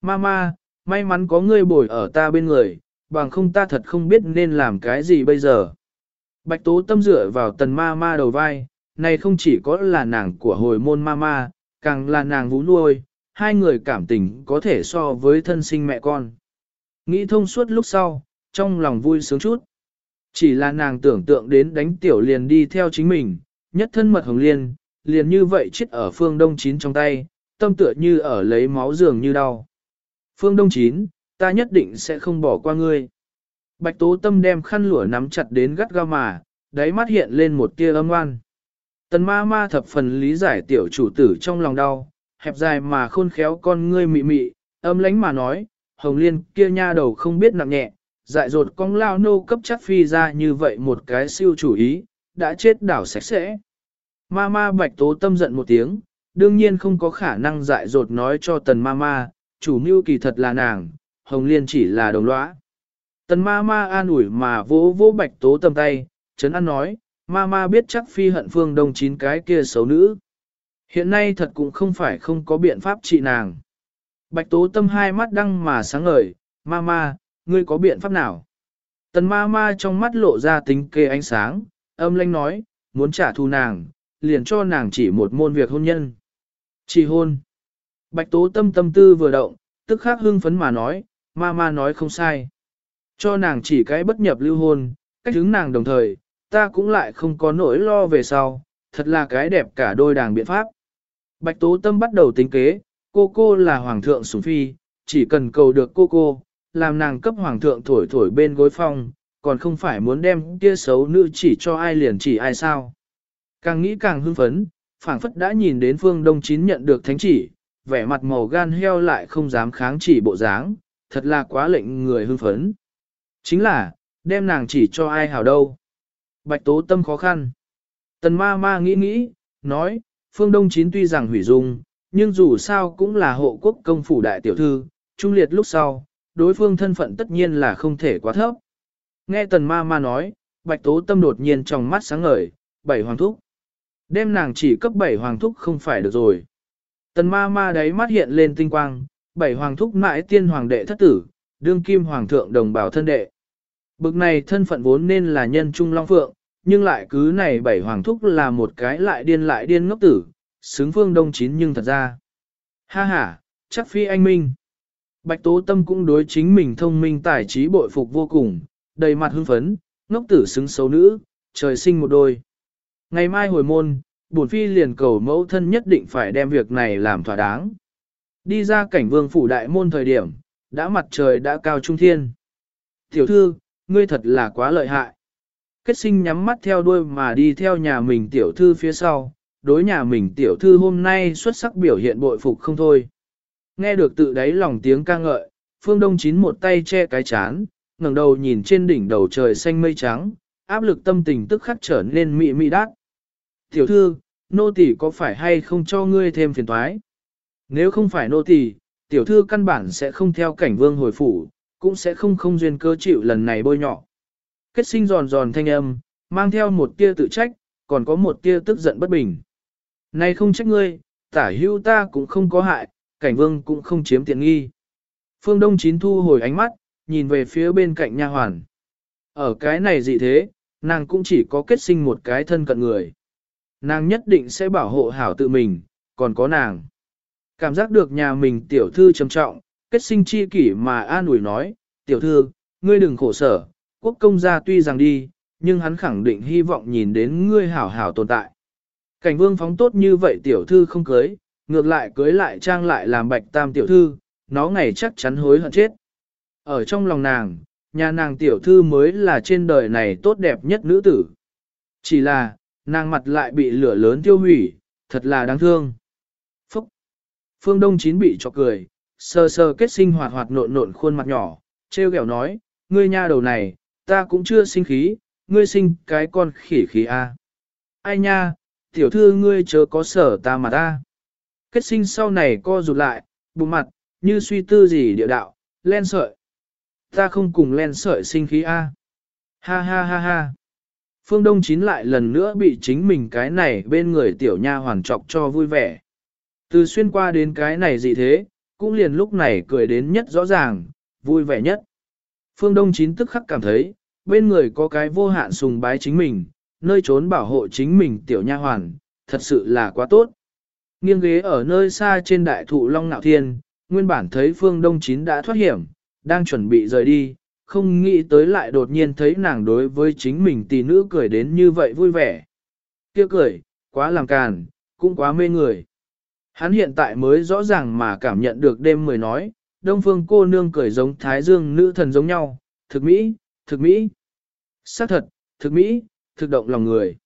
Mama, may mắn có ngươi bồi ở ta bên người, bằng không ta thật không biết nên làm cái gì bây giờ. Bạch tố tâm dựa vào tần ma ma đầu vai, này không chỉ có là nàng của hồi môn ma ma, càng là nàng vũ nuôi, hai người cảm tình có thể so với thân sinh mẹ con. Nghĩ thông suốt lúc sau, trong lòng vui sướng chút. Chỉ là nàng tưởng tượng đến đánh tiểu liền đi theo chính mình, nhất thân mật hồng liên, liền như vậy chết ở phương đông chín trong tay, tâm tựa như ở lấy máu dường như đau. Phương đông chín, ta nhất định sẽ không bỏ qua ngươi. Bạch tố tâm đem khăn lụa nắm chặt đến gắt gao mà, đáy mắt hiện lên một tia âm oan. Tần ma ma thập phần lý giải tiểu chủ tử trong lòng đau, hẹp dài mà khôn khéo con ngươi mị mị, âm lánh mà nói, hồng liên kia nha đầu không biết nặng nhẹ, dại dột con lao nô cấp chắc phi ra như vậy một cái siêu chủ ý, đã chết đảo sạch sẽ. Ma ma bạch tố tâm giận một tiếng, đương nhiên không có khả năng dại dột nói cho tần ma ma, chủ mưu kỳ thật là nàng, hồng liên chỉ là đồng lõa. Tần ma ma an ủi mà vỗ vỗ bạch tố tâm tay, chấn an nói, ma ma biết chắc phi hận phương đông chín cái kia xấu nữ. Hiện nay thật cũng không phải không có biện pháp trị nàng. Bạch tố tâm hai mắt đăng mà sáng ngời, ma ma, ngươi có biện pháp nào? Tần ma ma trong mắt lộ ra tính kê ánh sáng, âm lanh nói, muốn trả thù nàng, liền cho nàng chỉ một môn việc hôn nhân. Chỉ hôn. Bạch tố tâm tâm tư vừa động, tức khắc hưng phấn mà nói, ma ma nói không sai. Cho nàng chỉ cái bất nhập lưu hôn, cách hướng nàng đồng thời, ta cũng lại không có nỗi lo về sau, thật là cái đẹp cả đôi đàng biện pháp. Bạch tố tâm bắt đầu tính kế, cô cô là hoàng thượng sủng phi, chỉ cần cầu được cô cô, làm nàng cấp hoàng thượng thổi thổi bên gối phong, còn không phải muốn đem kia xấu nữ chỉ cho ai liền chỉ ai sao. Càng nghĩ càng hưng phấn, phảng phất đã nhìn đến phương đông chín nhận được thánh chỉ, vẻ mặt màu gan heo lại không dám kháng chỉ bộ dáng, thật là quá lệnh người hưng phấn. Chính là, đem nàng chỉ cho ai hảo đâu. Bạch tố tâm khó khăn. Tần ma ma nghĩ nghĩ, nói, phương đông chín tuy rằng hủy dung, nhưng dù sao cũng là hộ quốc công phủ đại tiểu thư, trung liệt lúc sau, đối phương thân phận tất nhiên là không thể quá thấp. Nghe tần ma ma nói, bạch tố tâm đột nhiên trong mắt sáng ngời, bảy hoàng thúc. Đem nàng chỉ cấp bảy hoàng thúc không phải được rồi. Tần ma ma đáy mắt hiện lên tinh quang, bảy hoàng thúc mãi tiên hoàng đệ thất tử, đương kim hoàng thượng đồng bào thân đệ. Bực này thân phận vốn nên là nhân trung long phượng, nhưng lại cứ này bảy hoàng thúc là một cái lại điên lại điên ngốc tử, xứng phương đông chín nhưng thật ra. Ha ha, chắc phi anh minh. Bạch Tố Tâm cũng đối chính mình thông minh tài trí bội phục vô cùng, đầy mặt hưng phấn, ngốc tử xứng xấu nữ, trời sinh một đôi. Ngày mai hồi môn, bổn phi liền cầu mẫu thân nhất định phải đem việc này làm thỏa đáng. Đi ra cảnh vương phủ đại môn thời điểm, đã mặt trời đã cao trung thiên. Tiểu thư, ngươi thật là quá lợi hại. Kết sinh nhắm mắt theo đuôi mà đi theo nhà mình tiểu thư phía sau, đối nhà mình tiểu thư hôm nay xuất sắc biểu hiện bội phục không thôi. Nghe được tự đáy lòng tiếng ca ngợi, phương đông chín một tay che cái chán, ngẩng đầu nhìn trên đỉnh đầu trời xanh mây trắng, áp lực tâm tình tức khắc trở nên mị mị đát. Tiểu thư, nô tỳ có phải hay không cho ngươi thêm phiền toái? Nếu không phải nô tỳ, tiểu thư căn bản sẽ không theo cảnh vương hồi phủ, cũng sẽ không không duyên cơ chịu lần này bôi nhọ. Kết sinh giòn giòn thanh âm, mang theo một tia tự trách, còn có một tia tức giận bất bình. Này không trách ngươi, tả hưu ta cũng không có hại, cảnh vương cũng không chiếm tiện nghi. Phương Đông Chín thu hồi ánh mắt, nhìn về phía bên cạnh nha hoàn. Ở cái này gì thế, nàng cũng chỉ có kết sinh một cái thân cận người. Nàng nhất định sẽ bảo hộ hảo tự mình, còn có nàng. Cảm giác được nhà mình tiểu thư trầm trọng, kết sinh chi kỷ mà an ủi nói, tiểu thư, ngươi đừng khổ sở, quốc công gia tuy rằng đi, nhưng hắn khẳng định hy vọng nhìn đến ngươi hảo hảo tồn tại. Cảnh vương phóng tốt như vậy tiểu thư không cưới, ngược lại cưới lại trang lại làm bạch tam tiểu thư, nó ngày chắc chắn hối hận chết. Ở trong lòng nàng, nhà nàng tiểu thư mới là trên đời này tốt đẹp nhất nữ tử. Chỉ là, nàng mặt lại bị lửa lớn tiêu hủy, thật là đáng thương. Phúc! Phương Đông Chín bị cho cười, sờ sờ kết sinh hoạt hoạt nộn nộn khuôn mặt nhỏ, treo kẹo nói, ngươi nha đầu này, ta cũng chưa sinh khí, ngươi sinh cái con khỉ khí a. Ai nha, tiểu thư ngươi chớ có sở ta mà ta. Kết sinh sau này co rụt lại, bụng mặt, như suy tư gì địa đạo, len sợi. Ta không cùng len sợi sinh khí a. Ha ha ha ha. Phương Đông Chín lại lần nữa bị chính mình cái này bên người tiểu nha hoàn trọc cho vui vẻ. Từ xuyên qua đến cái này gì thế, cũng liền lúc này cười đến nhất rõ ràng, vui vẻ nhất. Phương Đông Chín tức khắc cảm thấy, bên người có cái vô hạn sùng bái chính mình, nơi trốn bảo hộ chính mình tiểu nha hoàn, thật sự là quá tốt. Nghiêng ghế ở nơi xa trên đại thụ Long Nạo Thiên, nguyên bản thấy Phương Đông Chín đã thoát hiểm, đang chuẩn bị rời đi, không nghĩ tới lại đột nhiên thấy nàng đối với chính mình tỷ nữ cười đến như vậy vui vẻ. Kia cười, quá làm càn, cũng quá mê người. Hắn hiện tại mới rõ ràng mà cảm nhận được đêm mười nói, đông phương cô nương cười giống thái dương nữ thần giống nhau, thực mỹ, thực mỹ. xác thật, thực mỹ, thực động lòng người.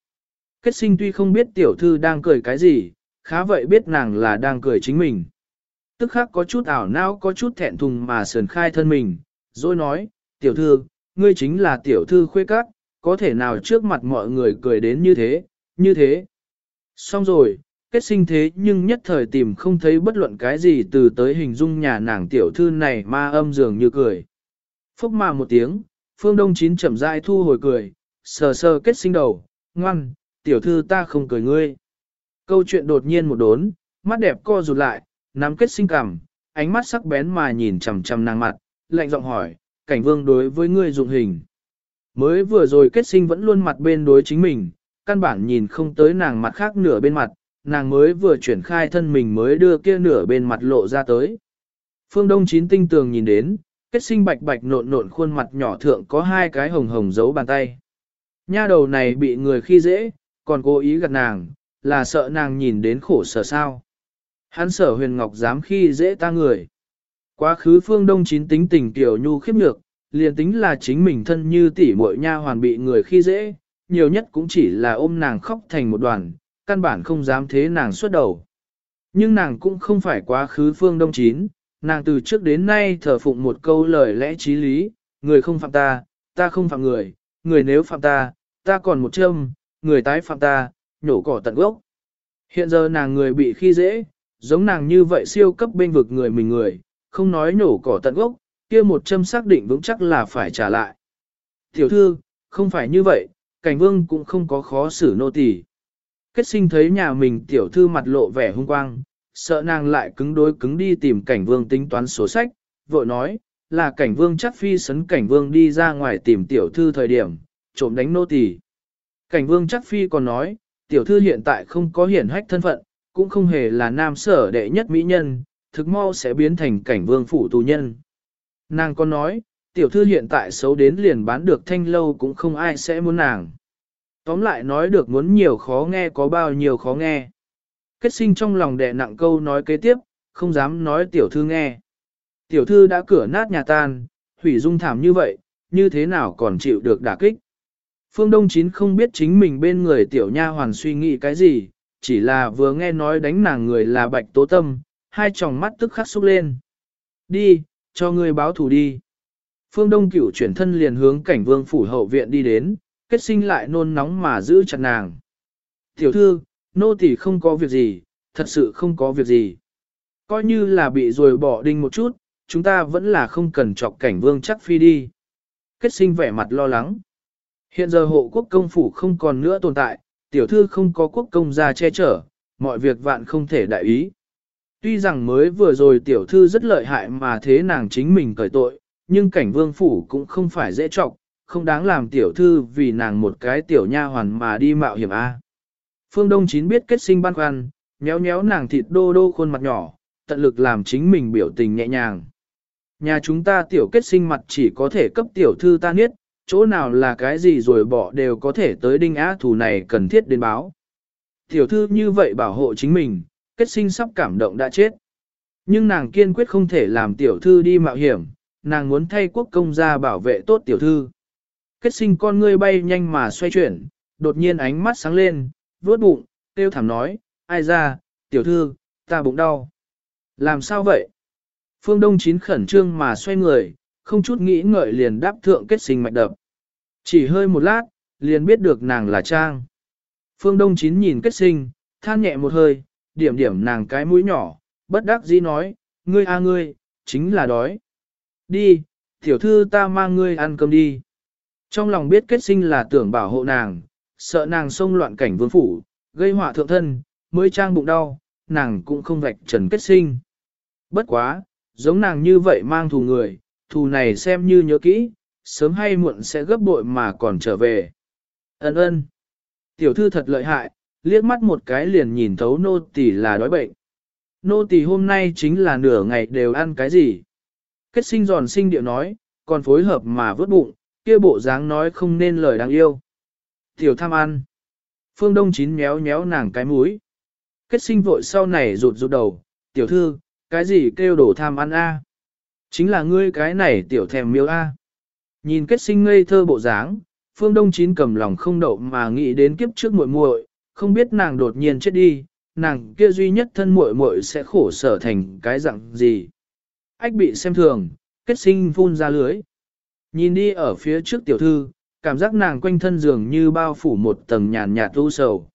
Kết sinh tuy không biết tiểu thư đang cười cái gì, khá vậy biết nàng là đang cười chính mình. Tức khắc có chút ảo não có chút thẹn thùng mà sườn khai thân mình, rồi nói, tiểu thư, ngươi chính là tiểu thư khuê các, có thể nào trước mặt mọi người cười đến như thế, như thế. Xong rồi, kết sinh thế nhưng nhất thời tìm không thấy bất luận cái gì từ tới hình dung nhà nàng tiểu thư này ma âm dường như cười. Phúc mà một tiếng, phương đông chín chậm rãi thu hồi cười, sờ sờ kết sinh đầu, ngoan, tiểu thư ta không cười ngươi. Câu chuyện đột nhiên một đốn, mắt đẹp co rụt lại, nắm kết sinh cằm, ánh mắt sắc bén mà nhìn chằm chằm nàng mặt, lạnh giọng hỏi, cảnh vương đối với ngươi dụng hình. Mới vừa rồi kết sinh vẫn luôn mặt bên đối chính mình, căn bản nhìn không tới nàng mặt khác nửa bên mặt, nàng mới vừa chuyển khai thân mình mới đưa kia nửa bên mặt lộ ra tới. Phương Đông chín tinh tường nhìn đến, kết sinh bạch bạch nộn nộn khuôn mặt nhỏ thượng có hai cái hồng hồng dấu bàn tay. Nha đầu này bị người khi dễ, còn cố ý gạt nàng, là sợ nàng nhìn đến khổ sở sao. Hắn sở huyền ngọc dám khi dễ ta người. Quá khứ phương đông chín tính tình tiểu nhu khiếp nhược, liền tính là chính mình thân như tỷ muội nha hoàn bị người khi dễ, nhiều nhất cũng chỉ là ôm nàng khóc thành một đoàn, căn bản không dám thế nàng xuất đầu. Nhưng nàng cũng không phải quá khứ phương đông chín, nàng từ trước đến nay thờ phụng một câu lời lẽ trí lý, người không phạm ta, ta không phạm người, người nếu phạm ta, ta còn một châm, người tái phạm ta, nhổ cỏ tận gốc. Hiện giờ nàng người bị khi dễ, giống nàng như vậy siêu cấp bên vực người mình người, không nói nhổ cỏ tận gốc, kia một châm xác định vững chắc là phải trả lại. Tiểu thư, không phải như vậy, cảnh vương cũng không có khó xử nô tỳ. Kết sinh thấy nhà mình tiểu thư mặt lộ vẻ hung quang, sợ nàng lại cứng đối cứng đi tìm cảnh vương tính toán số sách, vội nói, là cảnh vương chắc phi sấn cảnh vương đi ra ngoài tìm tiểu thư thời điểm, trộm đánh nô tỳ. Cảnh vương chắc phi còn nói, tiểu thư hiện tại không có hiển hách thân phận, cũng không hề là nam sở đệ nhất mỹ nhân, thực mau sẽ biến thành cảnh vương phủ tù nhân. Nàng còn nói, tiểu thư hiện tại xấu đến liền bán được thanh lâu cũng không ai sẽ muốn nàng. Tóm lại nói được muốn nhiều khó nghe có bao nhiêu khó nghe. Kết sinh trong lòng đè nặng câu nói kế tiếp, không dám nói tiểu thư nghe. Tiểu thư đã cửa nát nhà tan, hủy dung thảm như vậy, như thế nào còn chịu được đả kích. Phương Đông Chín không biết chính mình bên người tiểu nha hoàn suy nghĩ cái gì, chỉ là vừa nghe nói đánh nàng người là bạch tố tâm, hai tròng mắt tức khắc xúc lên. Đi, cho ngươi báo thù đi. Phương Đông Cửu chuyển thân liền hướng cảnh vương phủ hậu viện đi đến, kết sinh lại nôn nóng mà giữ chặt nàng. Tiểu thư, nô tỳ không có việc gì, thật sự không có việc gì. Coi như là bị rồi bỏ đinh một chút, chúng ta vẫn là không cần chọc cảnh vương chắc phi đi. Kết sinh vẻ mặt lo lắng. Hiện giờ hộ quốc công phủ không còn nữa tồn tại, tiểu thư không có quốc công gia che chở, mọi việc vạn không thể đại ý. Tuy rằng mới vừa rồi tiểu thư rất lợi hại mà thế nàng chính mình cởi tội, nhưng cảnh vương phủ cũng không phải dễ trọng, không đáng làm tiểu thư vì nàng một cái tiểu nha hoàn mà đi mạo hiểm a. Phương Đông Chín biết kết sinh băn khoăn, nhéo nhéo nàng thịt đô đô khuôn mặt nhỏ, tận lực làm chính mình biểu tình nhẹ nhàng. Nhà chúng ta tiểu kết sinh mặt chỉ có thể cấp tiểu thư ta niết, chỗ nào là cái gì rồi bỏ đều có thể tới đinh á thù này cần thiết đến báo. Tiểu thư như vậy bảo hộ chính mình, kết sinh sắp cảm động đã chết. Nhưng nàng kiên quyết không thể làm tiểu thư đi mạo hiểm, nàng muốn thay quốc công gia bảo vệ tốt tiểu thư. Kết sinh con ngươi bay nhanh mà xoay chuyển, đột nhiên ánh mắt sáng lên, vuốt bụng, tiêu thảm nói, ai ra, tiểu thư, ta bụng đau. Làm sao vậy? Phương Đông Chín khẩn trương mà xoay người, không chút nghĩ ngợi liền đáp thượng kết sinh mạch đập. Chỉ hơi một lát, liền biết được nàng là Trang. Phương Đông Chín nhìn kết sinh, than nhẹ một hơi, điểm điểm nàng cái mũi nhỏ, bất đắc dĩ nói, ngươi a ngươi, chính là đói. Đi, tiểu thư ta mang ngươi ăn cơm đi. Trong lòng biết kết sinh là tưởng bảo hộ nàng, sợ nàng xông loạn cảnh vương phủ, gây họa thượng thân, mới trang bụng đau, nàng cũng không vạch trần kết sinh. Bất quá, giống nàng như vậy mang thù người, thù này xem như nhớ kỹ, sớm hay muộn sẽ gấp bội mà còn trở về. Ấn ơn. Tiểu thư thật lợi hại, liếc mắt một cái liền nhìn thấu nô tỳ là đói bệnh. Nô tỳ hôm nay chính là nửa ngày đều ăn cái gì. Kết sinh giòn sinh điệu nói, còn phối hợp mà vớt bụng, kia bộ dáng nói không nên lời đáng yêu. Tiểu tham ăn. Phương Đông Chín méo méo nàng cái mũi. Kết sinh vội sau này rụt rụt đầu, tiểu thư, cái gì kêu đổ tham ăn a? Chính là ngươi cái này tiểu thèm miêu a. Nhìn kết sinh ngây thơ bộ dáng, Phương Đông Chín cầm lòng không đậu mà nghĩ đến kiếp trước muội muội, không biết nàng đột nhiên chết đi, nàng kia duy nhất thân muội muội sẽ khổ sở thành cái dạng gì. Ách bị xem thường, kết sinh phun ra lưới. Nhìn đi ở phía trước tiểu thư, cảm giác nàng quanh thân dường như bao phủ một tầng nhàn nhạt u sầu.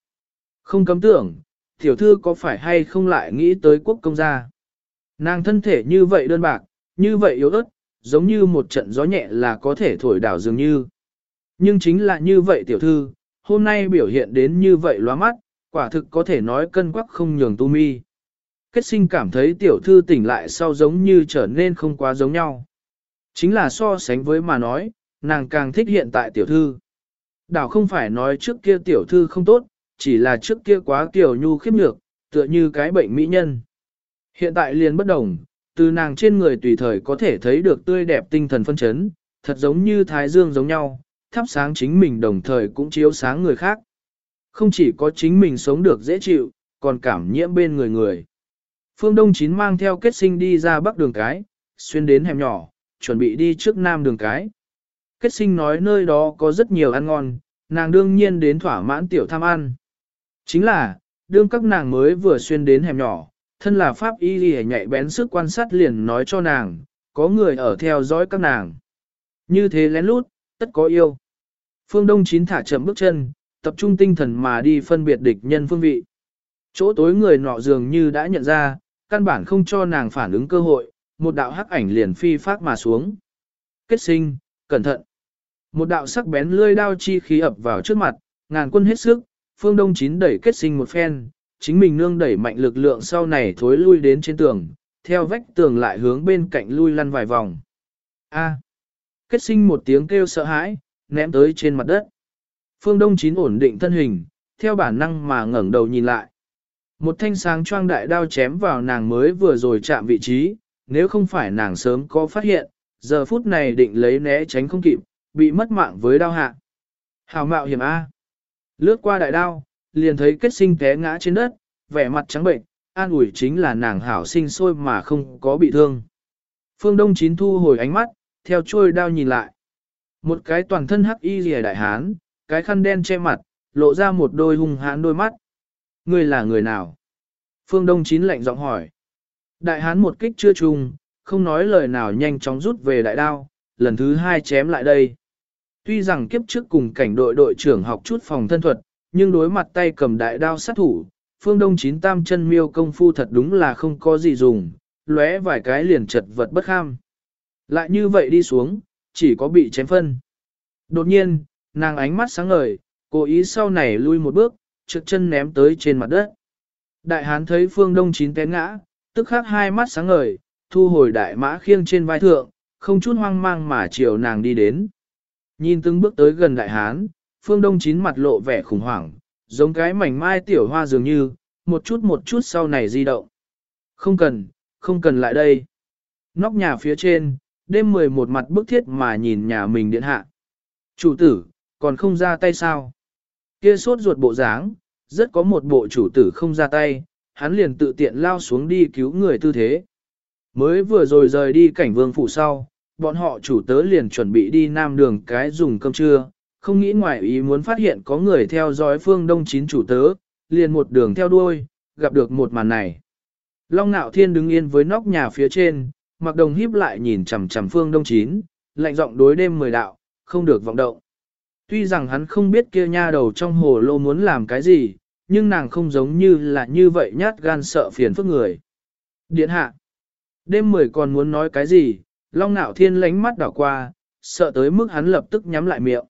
Không cấm tưởng, tiểu thư có phải hay không lại nghĩ tới quốc công gia. Nàng thân thể như vậy đơn bạc, như vậy yếu ớt, giống như một trận gió nhẹ là có thể thổi đảo dường như. Nhưng chính là như vậy tiểu thư, hôm nay biểu hiện đến như vậy loa mắt, quả thực có thể nói cân quắc không nhường tu mi. Kết sinh cảm thấy tiểu thư tỉnh lại sau giống như trở nên không quá giống nhau. Chính là so sánh với mà nói, nàng càng thích hiện tại tiểu thư. Đảo không phải nói trước kia tiểu thư không tốt, chỉ là trước kia quá tiểu nhu khiếp nhược, tựa như cái bệnh mỹ nhân. Hiện tại liền bất đồng, từ nàng trên người tùy thời có thể thấy được tươi đẹp tinh thần phân chấn, thật giống như thái dương giống nhau, thắp sáng chính mình đồng thời cũng chiếu sáng người khác. Không chỉ có chính mình sống được dễ chịu, còn cảm nhiễm bên người người. Phương Đông Chín mang theo kết sinh đi ra bắc đường cái, xuyên đến hẻm nhỏ, chuẩn bị đi trước nam đường cái. Kết sinh nói nơi đó có rất nhiều ăn ngon, nàng đương nhiên đến thỏa mãn tiểu tham ăn. Chính là, đương các nàng mới vừa xuyên đến hẻm nhỏ, thân là pháp y lì nhạy bén sức quan sát liền nói cho nàng, có người ở theo dõi các nàng. Như thế lén lút, tất có yêu. Phương Đông Chín thả chậm bước chân, tập trung tinh thần mà đi phân biệt địch nhân phương vị. Chỗ tối người nọ dường như đã nhận ra, căn bản không cho nàng phản ứng cơ hội, một đạo hắc ảnh liền phi phát mà xuống. Kết sinh, cẩn thận. Một đạo sắc bén lươi đao chi khí ập vào trước mặt, ngàn quân hết sức, phương đông chín đẩy kết sinh một phen, chính mình nương đẩy mạnh lực lượng sau này thối lui đến trên tường, theo vách tường lại hướng bên cạnh lui lăn vài vòng. A. Kết sinh một tiếng kêu sợ hãi, ném tới trên mặt đất. Phương Đông Chín ổn định thân hình, theo bản năng mà ngẩng đầu nhìn lại. Một thanh sáng choang đại đao chém vào nàng mới vừa rồi chạm vị trí, nếu không phải nàng sớm có phát hiện, giờ phút này định lấy né tránh không kịp, bị mất mạng với đao hạ. Hào mạo hiểm A. Lướt qua đại đao, liền thấy kết sinh té ngã trên đất, vẻ mặt trắng bệnh, an ủi chính là nàng hảo sinh sôi mà không có bị thương. Phương Đông Chín thu hồi ánh mắt, theo trôi đao nhìn lại. Một cái toàn thân hắc y rìa đại hán, cái khăn đen che mặt, lộ ra một đôi hung hãn đôi mắt. Ngươi là người nào? Phương Đông Chín lạnh giọng hỏi. Đại hán một kích chưa trùng, không nói lời nào nhanh chóng rút về đại đao, lần thứ hai chém lại đây. Tuy rằng kiếp trước cùng cảnh đội đội trưởng học chút phòng thân thuật, nhưng đối mặt tay cầm đại đao sát thủ, phương đông chín tam chân miêu công phu thật đúng là không có gì dùng, lóe vài cái liền chật vật bất kham. Lại như vậy đi xuống, chỉ có bị chém phân. Đột nhiên, nàng ánh mắt sáng ngời, cố ý sau này lui một bước, trước chân ném tới trên mặt đất. Đại hán thấy phương đông chín té ngã, tức khắc hai mắt sáng ngời, thu hồi đại mã khiêng trên vai thượng, không chút hoang mang mà chiều nàng đi đến. Nhìn từng bước tới gần đại hán, phương đông chín mặt lộ vẻ khủng hoảng, giống cái mảnh mai tiểu hoa dường như, một chút một chút sau này di động. Không cần, không cần lại đây. Nóc nhà phía trên, đêm mười một mặt bức thiết mà nhìn nhà mình điện hạ. Chủ tử, còn không ra tay sao? Kia sốt ruột bộ dáng, rất có một bộ chủ tử không ra tay, hắn liền tự tiện lao xuống đi cứu người tư thế. Mới vừa rồi rời đi cảnh vương phủ sau, bọn họ chủ tớ liền chuẩn bị đi nam đường cái dùng cơm trưa, không nghĩ ngoài ý muốn phát hiện có người theo dõi phương đông chín chủ tớ, liền một đường theo đuôi, gặp được một màn này. Long nạo thiên đứng yên với nóc nhà phía trên, mặc đồng híp lại nhìn chằm chằm phương đông chín, lạnh giọng đối đêm mười đạo, không được vọng động. Tuy rằng hắn không biết kia nha đầu trong hồ lô muốn làm cái gì, nhưng nàng không giống như là như vậy nhát gan sợ phiền phức người. Điện hạ. Đêm mười còn muốn nói cái gì, long nạo thiên lánh mắt đảo qua, sợ tới mức hắn lập tức nhắm lại miệng.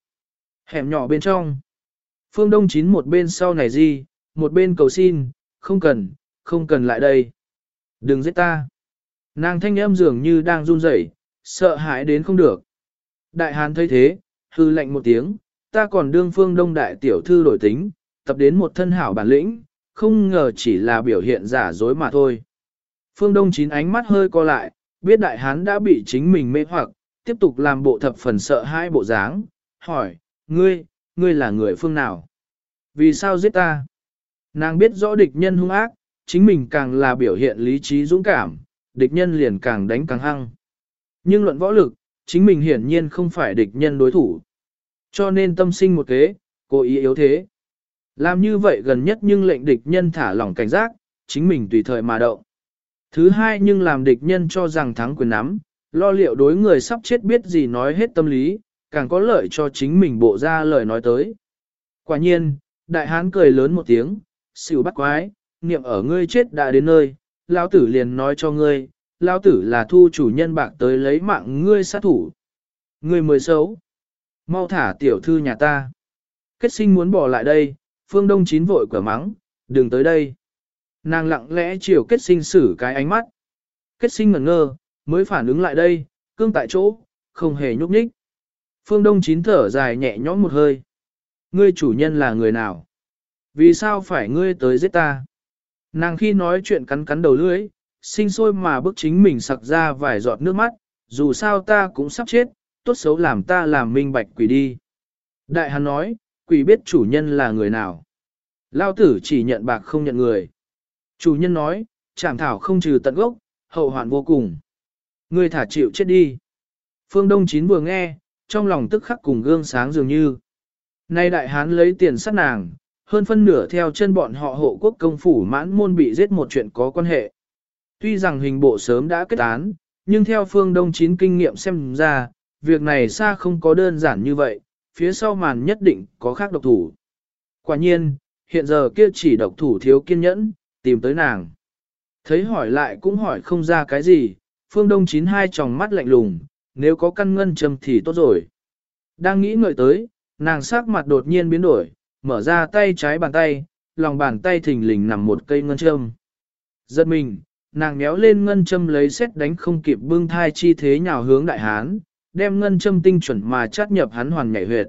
Hẻm nhỏ bên trong. Phương Đông chín một bên sau này gì, một bên cầu xin, không cần, không cần lại đây. Đừng giết ta. Nàng thanh âm dường như đang run rẩy, sợ hãi đến không được. Đại hán thấy thế, hư lạnh một tiếng, ta còn đương phương đông đại tiểu thư đổi tính, tập đến một thân hảo bản lĩnh, không ngờ chỉ là biểu hiện giả dối mà thôi. Phương Đông chín ánh mắt hơi co lại, biết đại hán đã bị chính mình mê hoặc, tiếp tục làm bộ thập phần sợ hai bộ dáng, hỏi, ngươi, ngươi là người phương nào? Vì sao giết ta? Nàng biết rõ địch nhân hung ác, chính mình càng là biểu hiện lý trí dũng cảm, địch nhân liền càng đánh càng hăng. Nhưng luận võ lực, chính mình hiển nhiên không phải địch nhân đối thủ. Cho nên tâm sinh một kế, cố ý yếu thế. Làm như vậy gần nhất nhưng lệnh địch nhân thả lỏng cảnh giác, chính mình tùy thời mà động. Thứ hai nhưng làm địch nhân cho rằng thắng quyền nắm, lo liệu đối người sắp chết biết gì nói hết tâm lý, càng có lợi cho chính mình bộ ra lời nói tới. Quả nhiên, đại hán cười lớn một tiếng, xỉu bắt quái, niệm ở ngươi chết đã đến nơi, lão tử liền nói cho ngươi, lão tử là thu chủ nhân bạc tới lấy mạng ngươi sát thủ. Ngươi mới xấu. Mau thả tiểu thư nhà ta. Kết sinh muốn bỏ lại đây, phương đông chín vội quả mắng, đừng tới đây. Nàng lặng lẽ chiều kết sinh xử cái ánh mắt. Kết sinh ngẩn ngơ, mới phản ứng lại đây, cương tại chỗ, không hề nhúc nhích. Phương Đông chín thở dài nhẹ nhõm một hơi. Ngươi chủ nhân là người nào? Vì sao phải ngươi tới giết ta? Nàng khi nói chuyện cắn cắn đầu lưỡi, sinh sôi mà bức chính mình sặc ra vài giọt nước mắt, dù sao ta cũng sắp chết, tốt xấu làm ta làm minh bạch quỷ đi. Đại hắn nói, quỷ biết chủ nhân là người nào. Lao tử chỉ nhận bạc không nhận người. Chủ nhân nói, chảm thảo không trừ tận gốc, hậu hoạn vô cùng. Ngươi thả chịu chết đi. Phương Đông Chín vừa nghe, trong lòng tức khắc cùng gương sáng dường như. Nay đại hán lấy tiền sát nàng, hơn phân nửa theo chân bọn họ hộ quốc công phủ mãn môn bị giết một chuyện có quan hệ. Tuy rằng hình bộ sớm đã kết án, nhưng theo phương đông chín kinh nghiệm xem ra, việc này xa không có đơn giản như vậy, phía sau màn nhất định có khác độc thủ. Quả nhiên, hiện giờ kia chỉ độc thủ thiếu kiên nhẫn, tìm tới nàng. Thấy hỏi lại cũng hỏi không ra cái gì, phương đông chín hai tròng mắt lạnh lùng, nếu có căn ngân châm thì tốt rồi. Đang nghĩ ngợi tới, nàng sắc mặt đột nhiên biến đổi, mở ra tay trái bàn tay, lòng bàn tay thình lình nằm một cây ngân châm. Giật mình, nàng méo lên ngân châm lấy xét đánh không kịp bưng thai chi thế nhào hướng đại hán, đem ngân châm tinh chuẩn mà chát nhập hắn hoàn nhảy huyệt.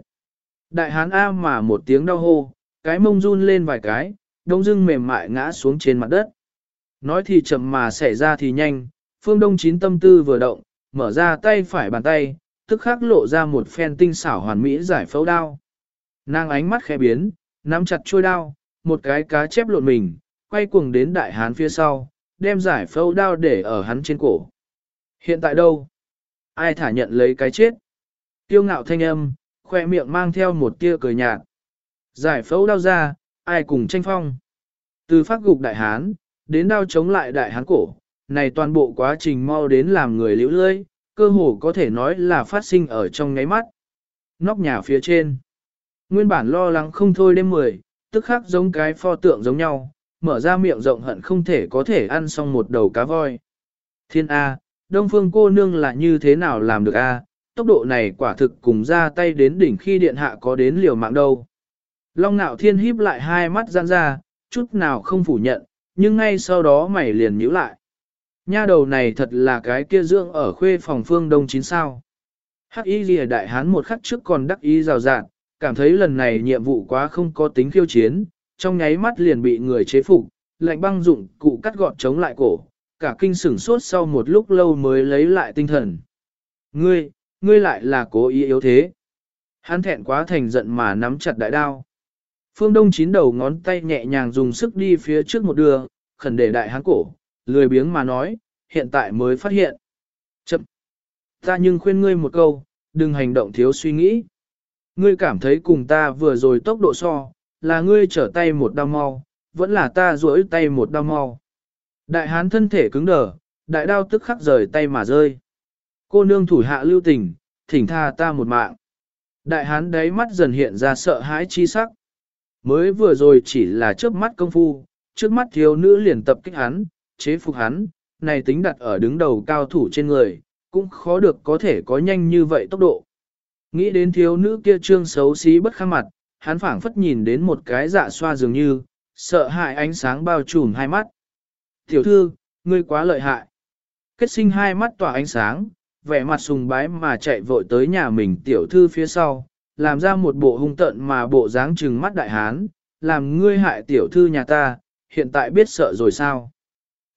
Đại hán A mà một tiếng đau hô, cái mông run lên vài cái, đông dưng mềm mại ngã xuống trên mặt đất. Nói thì chậm mà xảy ra thì nhanh, phương đông chín tâm tư vừa động, mở ra tay phải bàn tay, tức khắc lộ ra một phen tinh xảo hoàn mỹ giải phẫu đao. Nàng ánh mắt khẽ biến, nắm chặt trôi đao, một cái cá chép lộn mình, quay cuồng đến đại hán phía sau, đem giải phẫu đao để ở hắn trên cổ. Hiện tại đâu? Ai thả nhận lấy cái chết? Tiêu ngạo thanh âm, khoe miệng mang theo một tia cười nhạt. Giải phẫu đao ra, ai cùng tranh phong? Từ phát gục đại hán, đến đao chống lại đại hán cổ, này toàn bộ quá trình mau đến làm người liễu lơi, cơ hồ có thể nói là phát sinh ở trong ngáy mắt. Nóc nhà phía trên. Nguyên bản lo lắng không thôi đêm mười, tức khắc giống cái pho tượng giống nhau, mở ra miệng rộng hận không thể có thể ăn xong một đầu cá voi. Thiên A, Đông Phương cô nương là như thế nào làm được A, tốc độ này quả thực cùng ra tay đến đỉnh khi điện hạ có đến liều mạng đâu. Long nạo thiên híp lại hai mắt gian ra, chút nào không phủ nhận, nhưng ngay sau đó mày liền nhíu lại. Nha đầu này thật là cái kia dưỡng ở khuê phòng phương đông chín sao. Hắc y lìa đại hán một khắc trước còn đắc ý rào rạt, cảm thấy lần này nhiệm vụ quá không có tính khiêu chiến, trong nháy mắt liền bị người chế phục, lạnh băng dụng cụ cắt gọn chống lại cổ, cả kinh sửng sốt sau một lúc lâu mới lấy lại tinh thần. Ngươi, ngươi lại là cố ý yếu thế. Hắn thẹn quá thành giận mà nắm chặt đại đao. Phương Đông chín đầu ngón tay nhẹ nhàng dùng sức đi phía trước một đường, khẩn để đại hán cổ, lười biếng mà nói, hiện tại mới phát hiện. Chậm. Ta nhưng khuyên ngươi một câu, đừng hành động thiếu suy nghĩ. Ngươi cảm thấy cùng ta vừa rồi tốc độ so, là ngươi trở tay một đau mau, vẫn là ta duỗi tay một đau mau. Đại hán thân thể cứng đờ, đại đao tức khắc rời tay mà rơi. Cô nương thủ hạ lưu tình, thỉnh tha ta một mạng. Đại hán đáy mắt dần hiện ra sợ hãi chi sắc. Mới vừa rồi chỉ là trước mắt công phu, trước mắt thiếu nữ liền tập kích hắn, chế phục hắn, này tính đặt ở đứng đầu cao thủ trên người, cũng khó được có thể có nhanh như vậy tốc độ. Nghĩ đến thiếu nữ kia trương xấu xí bất kham mặt, hắn phảng phất nhìn đến một cái dạ xoa dường như, sợ hại ánh sáng bao trùm hai mắt. Tiểu thư, ngươi quá lợi hại. Kết sinh hai mắt tỏa ánh sáng, vẻ mặt sùng bái mà chạy vội tới nhà mình tiểu thư phía sau, làm ra một bộ hung tận mà bộ dáng trừng mắt đại hán, làm ngươi hại tiểu thư nhà ta, hiện tại biết sợ rồi sao?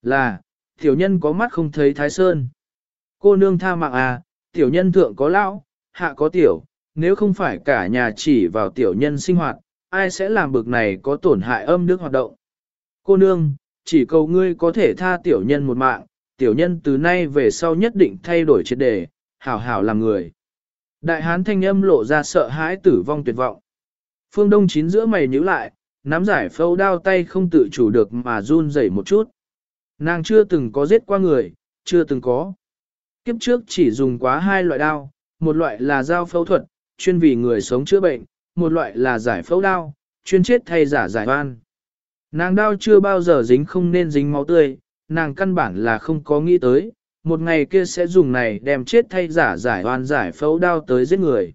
Là, tiểu nhân có mắt không thấy thái sơn. Cô nương tha mạng à, tiểu nhân thượng có lão, hạ có tiểu, nếu không phải cả nhà chỉ vào tiểu nhân sinh hoạt, ai sẽ làm bực này có tổn hại âm đức hoạt động. Cô nương, chỉ cầu ngươi có thể tha tiểu nhân một mạng, tiểu nhân từ nay về sau nhất định thay đổi triệt đề, hảo hảo làm người. Đại hán thanh âm lộ ra sợ hãi tử vong tuyệt vọng. Phương Đông chín giữa mày nhíu lại, nắm giải phâu đao tay không tự chủ được mà run rẩy một chút. Nàng chưa từng có giết qua người, chưa từng có. Kiếp trước chỉ dùng quá hai loại đao, một loại là dao phẫu thuật, chuyên vì người sống chữa bệnh, một loại là giải phẫu đao, chuyên chết thay giả giải oan. Nàng đao chưa bao giờ dính không nên dính máu tươi, nàng căn bản là không có nghĩ tới, một ngày kia sẽ dùng này đem chết thay giả giải oan giải phẫu đao tới giết người.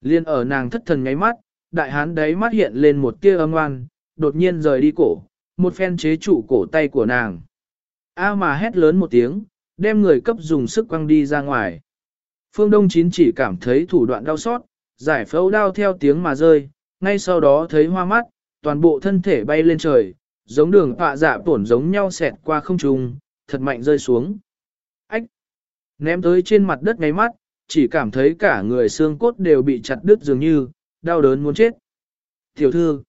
Liên ở nàng thất thần nháy mắt, đại hán đấy mắt hiện lên một tia âm oan, đột nhiên rời đi cổ, một phen chế trụ cổ tay của nàng. A mà hét lớn một tiếng, đem người cấp dùng sức quăng đi ra ngoài. Phương Đông Chín chỉ cảm thấy thủ đoạn đau xót, giải phẫu đau theo tiếng mà rơi, ngay sau đó thấy hoa mắt, toàn bộ thân thể bay lên trời, giống đường họa dạ tổn giống nhau xẹt qua không trung, thật mạnh rơi xuống. Ách! Ném tới trên mặt đất ngay mắt, chỉ cảm thấy cả người xương cốt đều bị chặt đứt dường như, đau đớn muốn chết. Tiểu thư!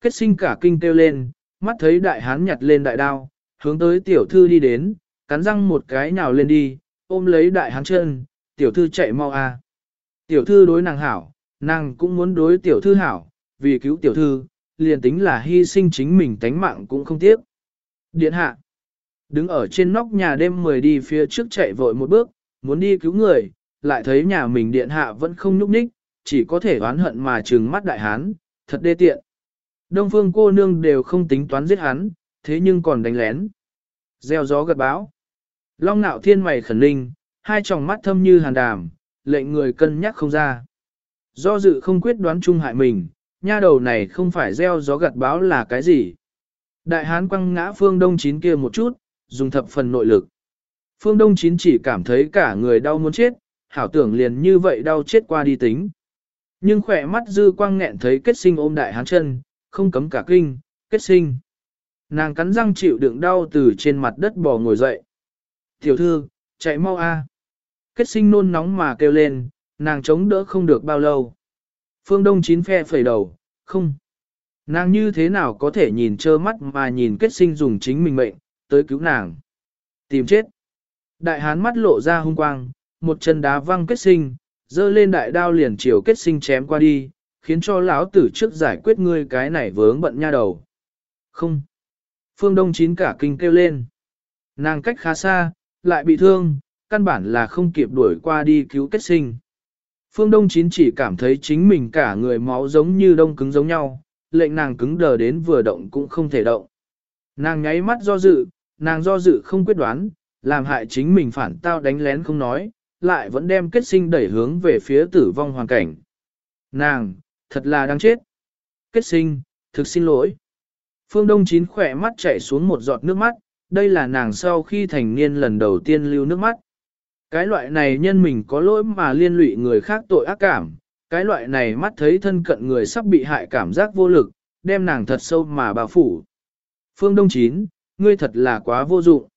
Kết sinh cả kinh kêu lên, mắt thấy đại hán nhặt lên đại đao, hướng tới tiểu thư đi đến, cắn răng một cái nhào lên đi, ôm lấy đại hán chân, tiểu thư chạy mau a. Tiểu thư đối nàng hảo, nàng cũng muốn đối tiểu thư hảo, vì cứu tiểu thư, liền tính là hy sinh chính mình tánh mạng cũng không tiếc. Điện hạ, đứng ở trên nóc nhà đêm mười đi phía trước chạy vội một bước, muốn đi cứu người, lại thấy nhà mình điện hạ vẫn không nhúc nhích, chỉ có thể oán hận mà trừng mắt đại hán, thật đê tiện. Đông phương cô nương đều không tính toán giết hắn, thế nhưng còn đánh lén. Gieo gió gật báo. Long nạo thiên mày khẩn linh, hai tròng mắt thâm như hàn đàm, lệnh người cân nhắc không ra. Do dự không quyết đoán chung hại mình, nha đầu này không phải gieo gió gặt báo là cái gì. Đại hán quăng ngã phương đông chín kia một chút, dùng thập phần nội lực. Phương đông chín chỉ cảm thấy cả người đau muốn chết, hảo tưởng liền như vậy đau chết qua đi tính. Nhưng khỏe mắt dư quang nghẹn thấy kết sinh ôm đại hán chân, không cấm cả kinh, kết sinh. Nàng cắn răng chịu đựng đau từ trên mặt đất bò ngồi dậy. Tiểu thư, chạy mau a. Kết sinh nôn nóng mà kêu lên, nàng chống đỡ không được bao lâu. Phương Đông chín phe phẩy đầu, không. Nàng như thế nào có thể nhìn trơ mắt mà nhìn kết sinh dùng chính mình mệnh, tới cứu nàng. Tìm chết. Đại hán mắt lộ ra hung quang, một chân đá văng kết sinh, dơ lên đại đao liền chiều kết sinh chém qua đi, khiến cho lão tử trước giải quyết ngươi cái này vướng bận nha đầu. Không. Phương Đông Chín cả kinh kêu lên. Nàng cách khá xa, lại bị thương, căn bản là không kịp đuổi qua đi cứu kết sinh. Phương Đông Chín chỉ cảm thấy chính mình cả người máu giống như đông cứng giống nhau, lệnh nàng cứng đờ đến vừa động cũng không thể động. Nàng nháy mắt do dự, nàng do dự không quyết đoán, làm hại chính mình phản tao đánh lén không nói, lại vẫn đem kết sinh đẩy hướng về phía tử vong hoàn cảnh. Nàng, thật là đáng chết. Kết sinh, thực xin lỗi. Phương Đông Chín khỏe mắt chảy xuống một giọt nước mắt, đây là nàng sau khi thành niên lần đầu tiên lưu nước mắt. Cái loại này nhân mình có lỗi mà liên lụy người khác tội ác cảm, cái loại này mắt thấy thân cận người sắp bị hại cảm giác vô lực, đem nàng thật sâu mà bao phủ. Phương Đông Chín, ngươi thật là quá vô dụng.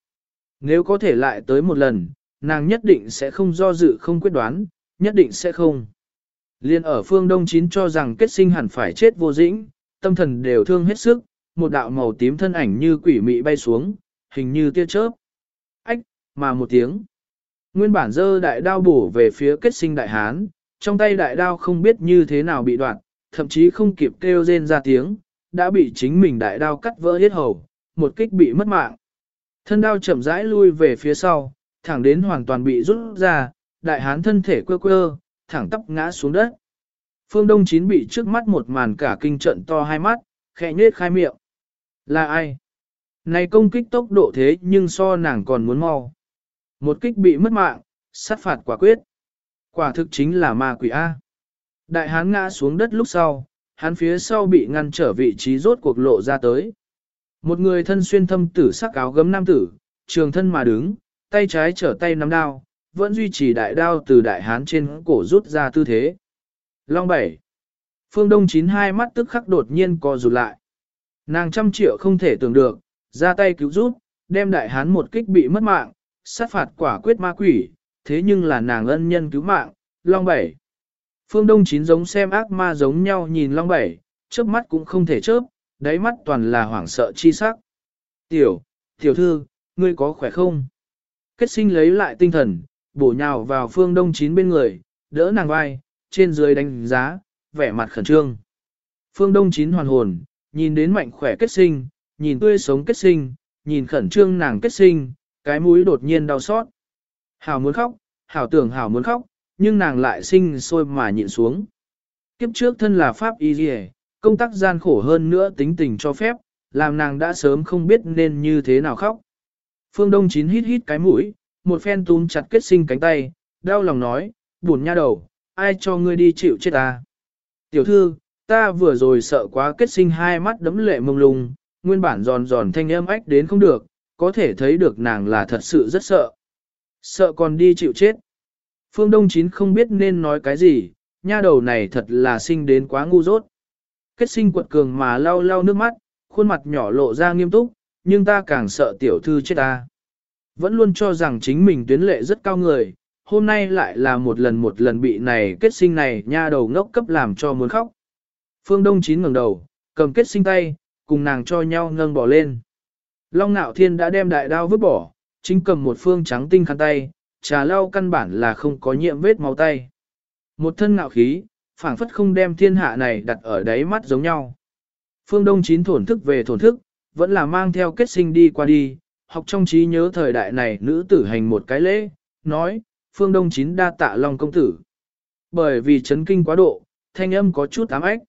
Nếu có thể lại tới một lần, nàng nhất định sẽ không do dự không quyết đoán, nhất định sẽ không. Liên ở phương Đông Chín cho rằng kết sinh hẳn phải chết vô dĩnh, tâm thần đều thương hết sức, một đạo màu tím thân ảnh như quỷ mị bay xuống, hình như tia chớp. Ách, mà một tiếng. Nguyên bản dơ đại đao bổ về phía kết sinh đại hán, trong tay đại đao không biết như thế nào bị đoạn, thậm chí không kịp kêu rên ra tiếng, đã bị chính mình đại đao cắt vỡ hết hầu, một kích bị mất mạng. Thân đao chậm rãi lui về phía sau, thẳng đến hoàn toàn bị rút ra, đại hán thân thể quơ quơ, thẳng tắp ngã xuống đất. Phương Đông Chín bị trước mắt một màn cả kinh trận to hai mắt, khẽ nhếch khai miệng. Là ai? Này công kích tốc độ thế nhưng so nàng còn muốn mau. Một kích bị mất mạng, sát phạt quả quyết. Quả thực chính là ma quỷ A. Đại hán ngã xuống đất lúc sau, hắn phía sau bị ngăn trở vị trí rốt cuộc lộ ra tới. Một người thân xuyên thâm tử sắc áo gấm nam tử, trường thân mà đứng, tay trái trở tay nắm đao, vẫn duy trì đại đao từ đại hán trên cổ rút ra tư thế. Long bảy. Phương Đông chín hai mắt tức khắc đột nhiên co rụt lại. Nàng trăm triệu không thể tưởng được, ra tay cứu giúp, đem đại hán một kích bị mất mạng, sát phạt quả quyết ma quỷ, thế nhưng là nàng ân nhân cứu mạng, Long bảy. Phương Đông chín giống xem ác ma giống nhau nhìn Long bảy, chớp mắt cũng không thể chớp, đáy mắt toàn là hoảng sợ chi sắc. Tiểu, tiểu thư, ngươi có khỏe không? Kết sinh lấy lại tinh thần, bổ nhào vào phương đông chín bên người, đỡ nàng vai, trên dưới đánh giá, vẻ mặt khẩn trương. Phương đông chín hoàn hồn, nhìn đến mạnh khỏe kết sinh, nhìn tươi sống kết sinh, nhìn khẩn trương nàng kết sinh, cái mũi đột nhiên đau xót. Hảo muốn khóc, hảo tưởng hảo muốn khóc, nhưng nàng lại sinh sôi mà nhịn xuống. Kiếp trước thân là Pháp Y Dì công tác gian khổ hơn nữa tính tình cho phép, làm nàng đã sớm không biết nên như thế nào khóc. Phương Đông Chín hít hít cái mũi, một phen túm chặt kết sinh cánh tay, đau lòng nói, buồn nha đầu, ai cho ngươi đi chịu chết ta. Tiểu thư, ta vừa rồi sợ quá kết sinh hai mắt đấm lệ mông lung, nguyên bản giòn giòn thanh âm ách đến không được, có thể thấy được nàng là thật sự rất sợ. Sợ còn đi chịu chết. Phương Đông Chín không biết nên nói cái gì, nha đầu này thật là sinh đến quá ngu dốt. Kết sinh quật cường mà lau lau nước mắt, khuôn mặt nhỏ lộ ra nghiêm túc, nhưng ta càng sợ tiểu thư chết ta. Vẫn luôn cho rằng chính mình tuyến lệ rất cao người, hôm nay lại là một lần một lần bị này kết sinh này nha đầu ngốc cấp làm cho muốn khóc. Phương Đông Chín ngẩng đầu, cầm kết sinh tay, cùng nàng cho nhau nâng bỏ lên. Long Nạo Thiên đã đem đại đao vứt bỏ, chính cầm một phương trắng tinh khăn tay, trà lau căn bản là không có nhiễm vết máu tay. Một thân ngạo khí, phảng phất không đem thiên hạ này đặt ở đáy mắt giống nhau. Phương Đông Chín thổn thức về thổn thức, vẫn là mang theo kết sinh đi qua đi, học trong trí nhớ thời đại này nữ tử hành một cái lễ, nói, Phương Đông Chín đa tạ Long công tử. Bởi vì chấn kinh quá độ, thanh âm có chút ám ếch.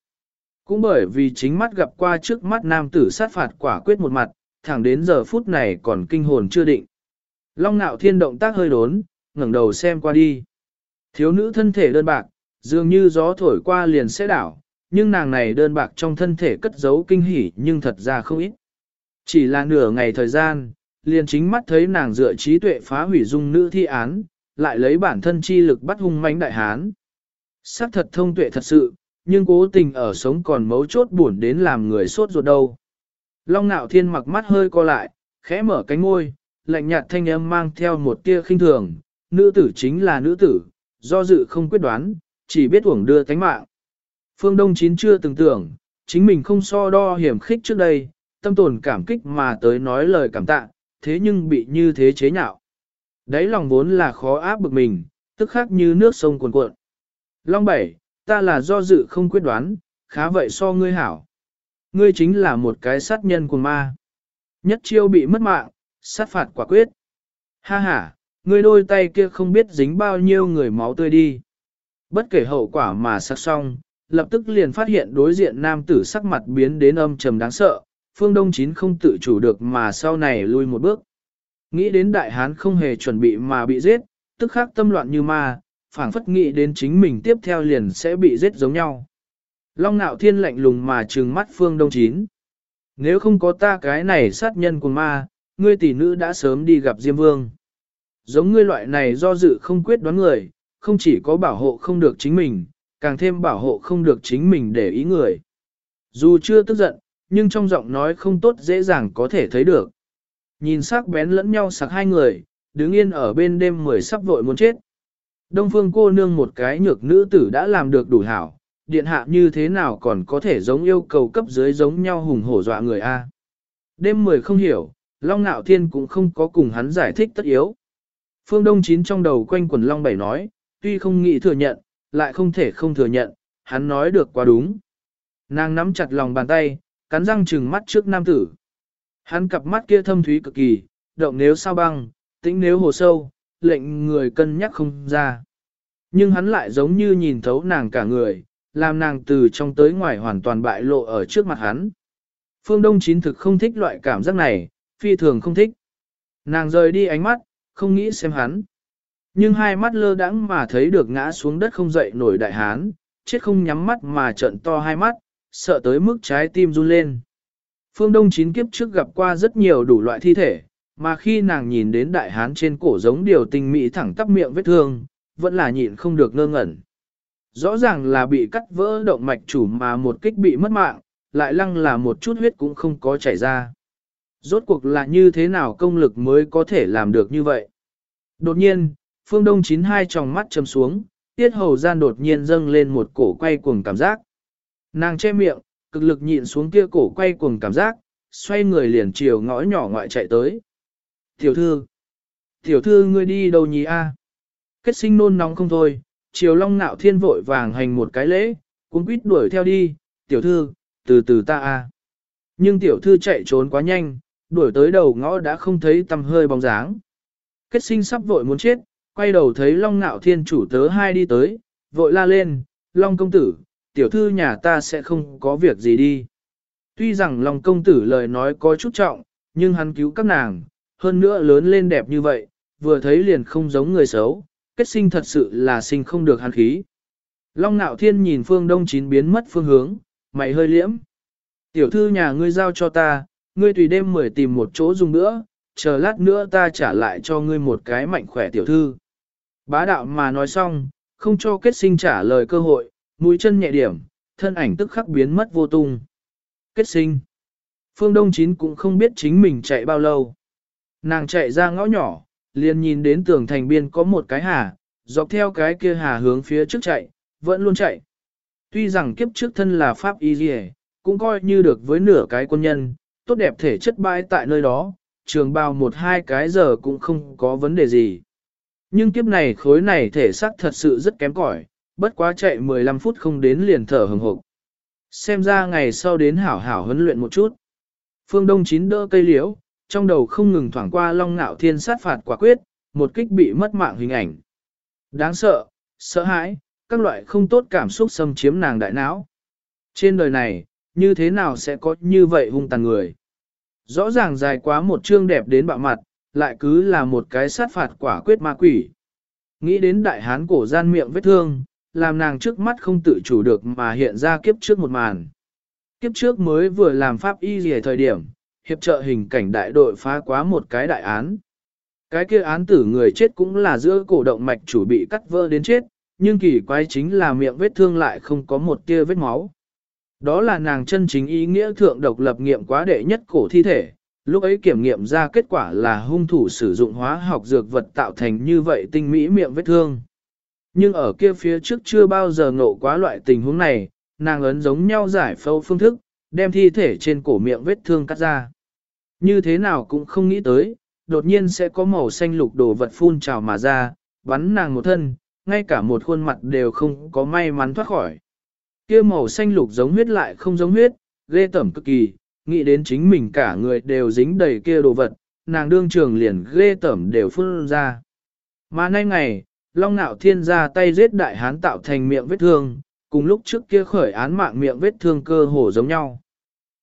Cũng bởi vì chính mắt gặp qua trước mắt nam tử sát phạt quả quyết một mặt, thẳng đến giờ phút này còn kinh hồn chưa định. Long nạo thiên động tác hơi đốn, ngẩng đầu xem qua đi. Thiếu nữ thân thể đơn bạc, dường như gió thổi qua liền sẽ đảo, nhưng nàng này đơn bạc trong thân thể cất giấu kinh hỉ nhưng thật ra không ít. Chỉ là nửa ngày thời gian, liền chính mắt thấy nàng dựa trí tuệ phá hủy dung nữ thi án, lại lấy bản thân chi lực bắt hung mãnh đại hán. Sắc thật thông tuệ thật sự, nhưng cố tình ở sống còn mấu chốt buồn đến làm người sốt ruột đâu. Long nạo thiên mặc mắt hơi co lại, khẽ mở cánh môi, lạnh nhạt thanh âm mang theo một tia khinh thường, nữ tử chính là nữ tử, do dự không quyết đoán, chỉ biết uổng đưa tánh mạng. Phương Đông Chín chưa từng tưởng, chính mình không so đo hiểm khích trước đây, tâm tồn cảm kích mà tới nói lời cảm tạ, thế nhưng bị như thế chế nhạo. Đấy lòng vốn là khó áp bực mình, tức khác như nước sông cuồn cuộn. Long bảy, ta là do dự không quyết đoán, khá vậy so ngươi hảo. Ngươi chính là một cái sát nhân của ma. Nhất chiêu bị mất mạng, sát phạt quả quyết. Ha ha, ngươi đôi tay kia không biết dính bao nhiêu người máu tươi đi. Bất kể hậu quả mà sắc xong, lập tức liền phát hiện đối diện nam tử sắc mặt biến đến âm trầm đáng sợ, phương đông chín không tự chủ được mà sau này lui một bước. Nghĩ đến đại hán không hề chuẩn bị mà bị giết, tức khắc tâm loạn như ma, phảng phất nghĩ đến chính mình tiếp theo liền sẽ bị giết giống nhau. Long nạo thiên lạnh lùng mà trừng mắt phương đông chín. Nếu không có ta cái này sát nhân của ma, ngươi tỷ nữ đã sớm đi gặp Diêm Vương. Giống ngươi loại này do dự không quyết đoán người, không chỉ có bảo hộ không được chính mình, càng thêm bảo hộ không được chính mình để ý người. Dù chưa tức giận, nhưng trong giọng nói không tốt dễ dàng có thể thấy được. Nhìn sắc bén lẫn nhau sặc hai người, đứng yên ở bên đêm mười sắp vội muốn chết. Đông phương cô nương một cái nhược nữ tử đã làm được đủ hảo, điện hạ như thế nào còn có thể giống yêu cầu cấp dưới giống nhau hùng hổ dọa người A. Đêm mười không hiểu, Long Nạo Thiên cũng không có cùng hắn giải thích tất yếu. Phương Đông Chín trong đầu quanh quần Long Bảy nói, tuy không nghĩ thừa nhận, lại không thể không thừa nhận, hắn nói được quá đúng. Nàng nắm chặt lòng bàn tay, cắn răng trừng mắt trước nam tử. Hắn cặp mắt kia thâm thúy cực kỳ, động nếu sao băng, tĩnh nếu hồ sâu, lệnh người cân nhắc không ra. Nhưng hắn lại giống như nhìn thấu nàng cả người, làm nàng từ trong tới ngoài hoàn toàn bại lộ ở trước mặt hắn. Phương Đông chín thực không thích loại cảm giác này, phi thường không thích. Nàng rời đi ánh mắt, không nghĩ xem hắn. Nhưng hai mắt lơ đãng mà thấy được ngã xuống đất không dậy nổi đại hán, chết không nhắm mắt mà trợn to hai mắt, sợ tới mức trái tim run lên. Phương Đông chín kiếp trước gặp qua rất nhiều đủ loại thi thể, mà khi nàng nhìn đến đại hán trên cổ giống điều tinh mỹ thẳng tắp miệng vết thương, vẫn là nhịn không được ngơ ngẩn. Rõ ràng là bị cắt vỡ động mạch chủ mà một kích bị mất mạng, lại lăng là một chút huyết cũng không có chảy ra. Rốt cuộc là như thế nào công lực mới có thể làm được như vậy? Đột nhiên, phương đông chín hai tròng mắt chầm xuống, tiết hầu gian đột nhiên dâng lên một cổ quay cuồng cảm giác. Nàng che miệng, cực lực nhịn xuống kia cổ quay cuồng cảm giác, xoay người liền chiều ngõ nhỏ ngoại chạy tới. Tiểu thư, tiểu thư ngươi đi đâu nhỉ a? Kết sinh nôn nóng không thôi, chiều long nạo thiên vội vàng hành một cái lễ, cũng quýt đuổi theo đi, tiểu thư, từ từ ta a. Nhưng tiểu thư chạy trốn quá nhanh, đuổi tới đầu ngõ đã không thấy tầm hơi bóng dáng. Kết sinh sắp vội muốn chết, quay đầu thấy long nạo thiên chủ tớ hai đi tới, vội la lên, long công tử, tiểu thư nhà ta sẽ không có việc gì đi. Tuy rằng long công tử lời nói có chút trọng, nhưng hắn cứu các nàng, hơn nữa lớn lên đẹp như vậy, vừa thấy liền không giống người xấu, kết sinh thật sự là sinh không được hàn khí. Long nạo thiên nhìn phương đông chín biến mất phương hướng, mày hơi liễm. Tiểu thư nhà ngươi giao cho ta, ngươi tùy đêm mười tìm một chỗ dùng nữa, chờ lát nữa ta trả lại cho ngươi một cái mạnh khỏe tiểu thư. Bá đạo mà nói xong, không cho kết sinh trả lời cơ hội, mũi chân nhẹ điểm, thân ảnh tức khắc biến mất vô tung. Kết sinh. Phương Đông Chín cũng không biết chính mình chạy bao lâu. Nàng chạy ra ngõ nhỏ, liền nhìn đến tường thành biên có một cái hà, dọc theo cái kia hà hướng phía trước chạy, vẫn luôn chạy. Tuy rằng kiếp trước thân là Pháp Y Dì cũng coi như được với nửa cái quân nhân, tốt đẹp thể chất bãi tại nơi đó, trường bao một hai cái giờ cũng không có vấn đề gì. Nhưng kiếp này khối này thể xác thật sự rất kém cỏi, bất quá chạy 15 phút không đến liền thở hừng hộp. Xem ra ngày sau đến hảo hảo huấn luyện một chút. Phương Đông chín đỡ cây liễu, trong đầu không ngừng thoảng qua long ngạo thiên sát phạt quả quyết, một kích bị mất mạng hình ảnh. Đáng sợ, sợ hãi, các loại không tốt cảm xúc xâm chiếm nàng đại não. Trên đời này, như thế nào sẽ có như vậy hung tàn người? Rõ ràng dài quá một chương đẹp đến bạo mặt, lại cứ là một cái sát phạt quả quyết ma quỷ. Nghĩ đến đại hán cổ gian miệng vết thương, làm nàng trước mắt không tự chủ được mà hiện ra kiếp trước một màn. Kiếp trước mới vừa làm pháp y gì thời điểm, hiệp trợ hình cảnh đại đội phá quá một cái đại án. Cái kia án tử người chết cũng là giữa cổ động mạch chủ bị cắt vỡ đến chết, nhưng kỳ quái chính là miệng vết thương lại không có một tia vết máu. Đó là nàng chân chính ý nghĩa thượng độc lập nghiệm quá đệ nhất cổ thi thể, lúc ấy kiểm nghiệm ra kết quả là hung thủ sử dụng hóa học dược vật tạo thành như vậy tinh mỹ miệng vết thương. Nhưng ở kia phía trước chưa bao giờ ngộ quá loại tình huống này, nàng ấn giống nhau giải phẫu phương thức, đem thi thể trên cổ miệng vết thương cắt ra. Như thế nào cũng không nghĩ tới, đột nhiên sẽ có màu xanh lục đồ vật phun trào mà ra, bắn nàng một thân, ngay cả một khuôn mặt đều không có may mắn thoát khỏi. Kia màu xanh lục giống huyết lại không giống huyết, ghê tẩm cực kỳ, nghĩ đến chính mình cả người đều dính đầy kia đồ vật, nàng đương trường liền ghê tẩm đều phun ra. Mà nay ngày, Long Nạo Thiên ra tay giết đại hán tạo thành miệng vết thương, cùng lúc trước kia khởi án mạng miệng vết thương cơ hồ giống nhau.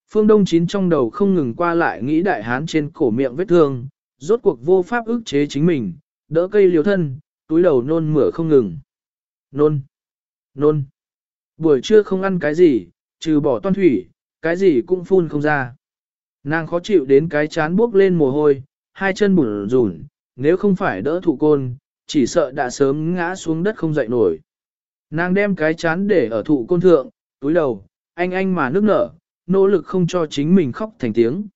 Phương Đông Chín trong đầu không ngừng qua lại nghĩ đại hán trên cổ miệng vết thương, rốt cuộc vô pháp ức chế chính mình, đỡ cây liều thân, túi đầu nôn mửa không ngừng. Nôn, nôn. Buổi trưa không ăn cái gì, trừ bỏ toan thủy, cái gì cũng phun không ra. Nàng khó chịu đến cái chán buốc lên mồ hôi, hai chân bùn rủn, nếu không phải đỡ thụ côn, chỉ sợ đã sớm ngã xuống đất không dậy nổi. Nàng đem cái chán để ở thụ côn thượng, túi đầu, anh anh mà nước nở, nỗ lực không cho chính mình khóc thành tiếng.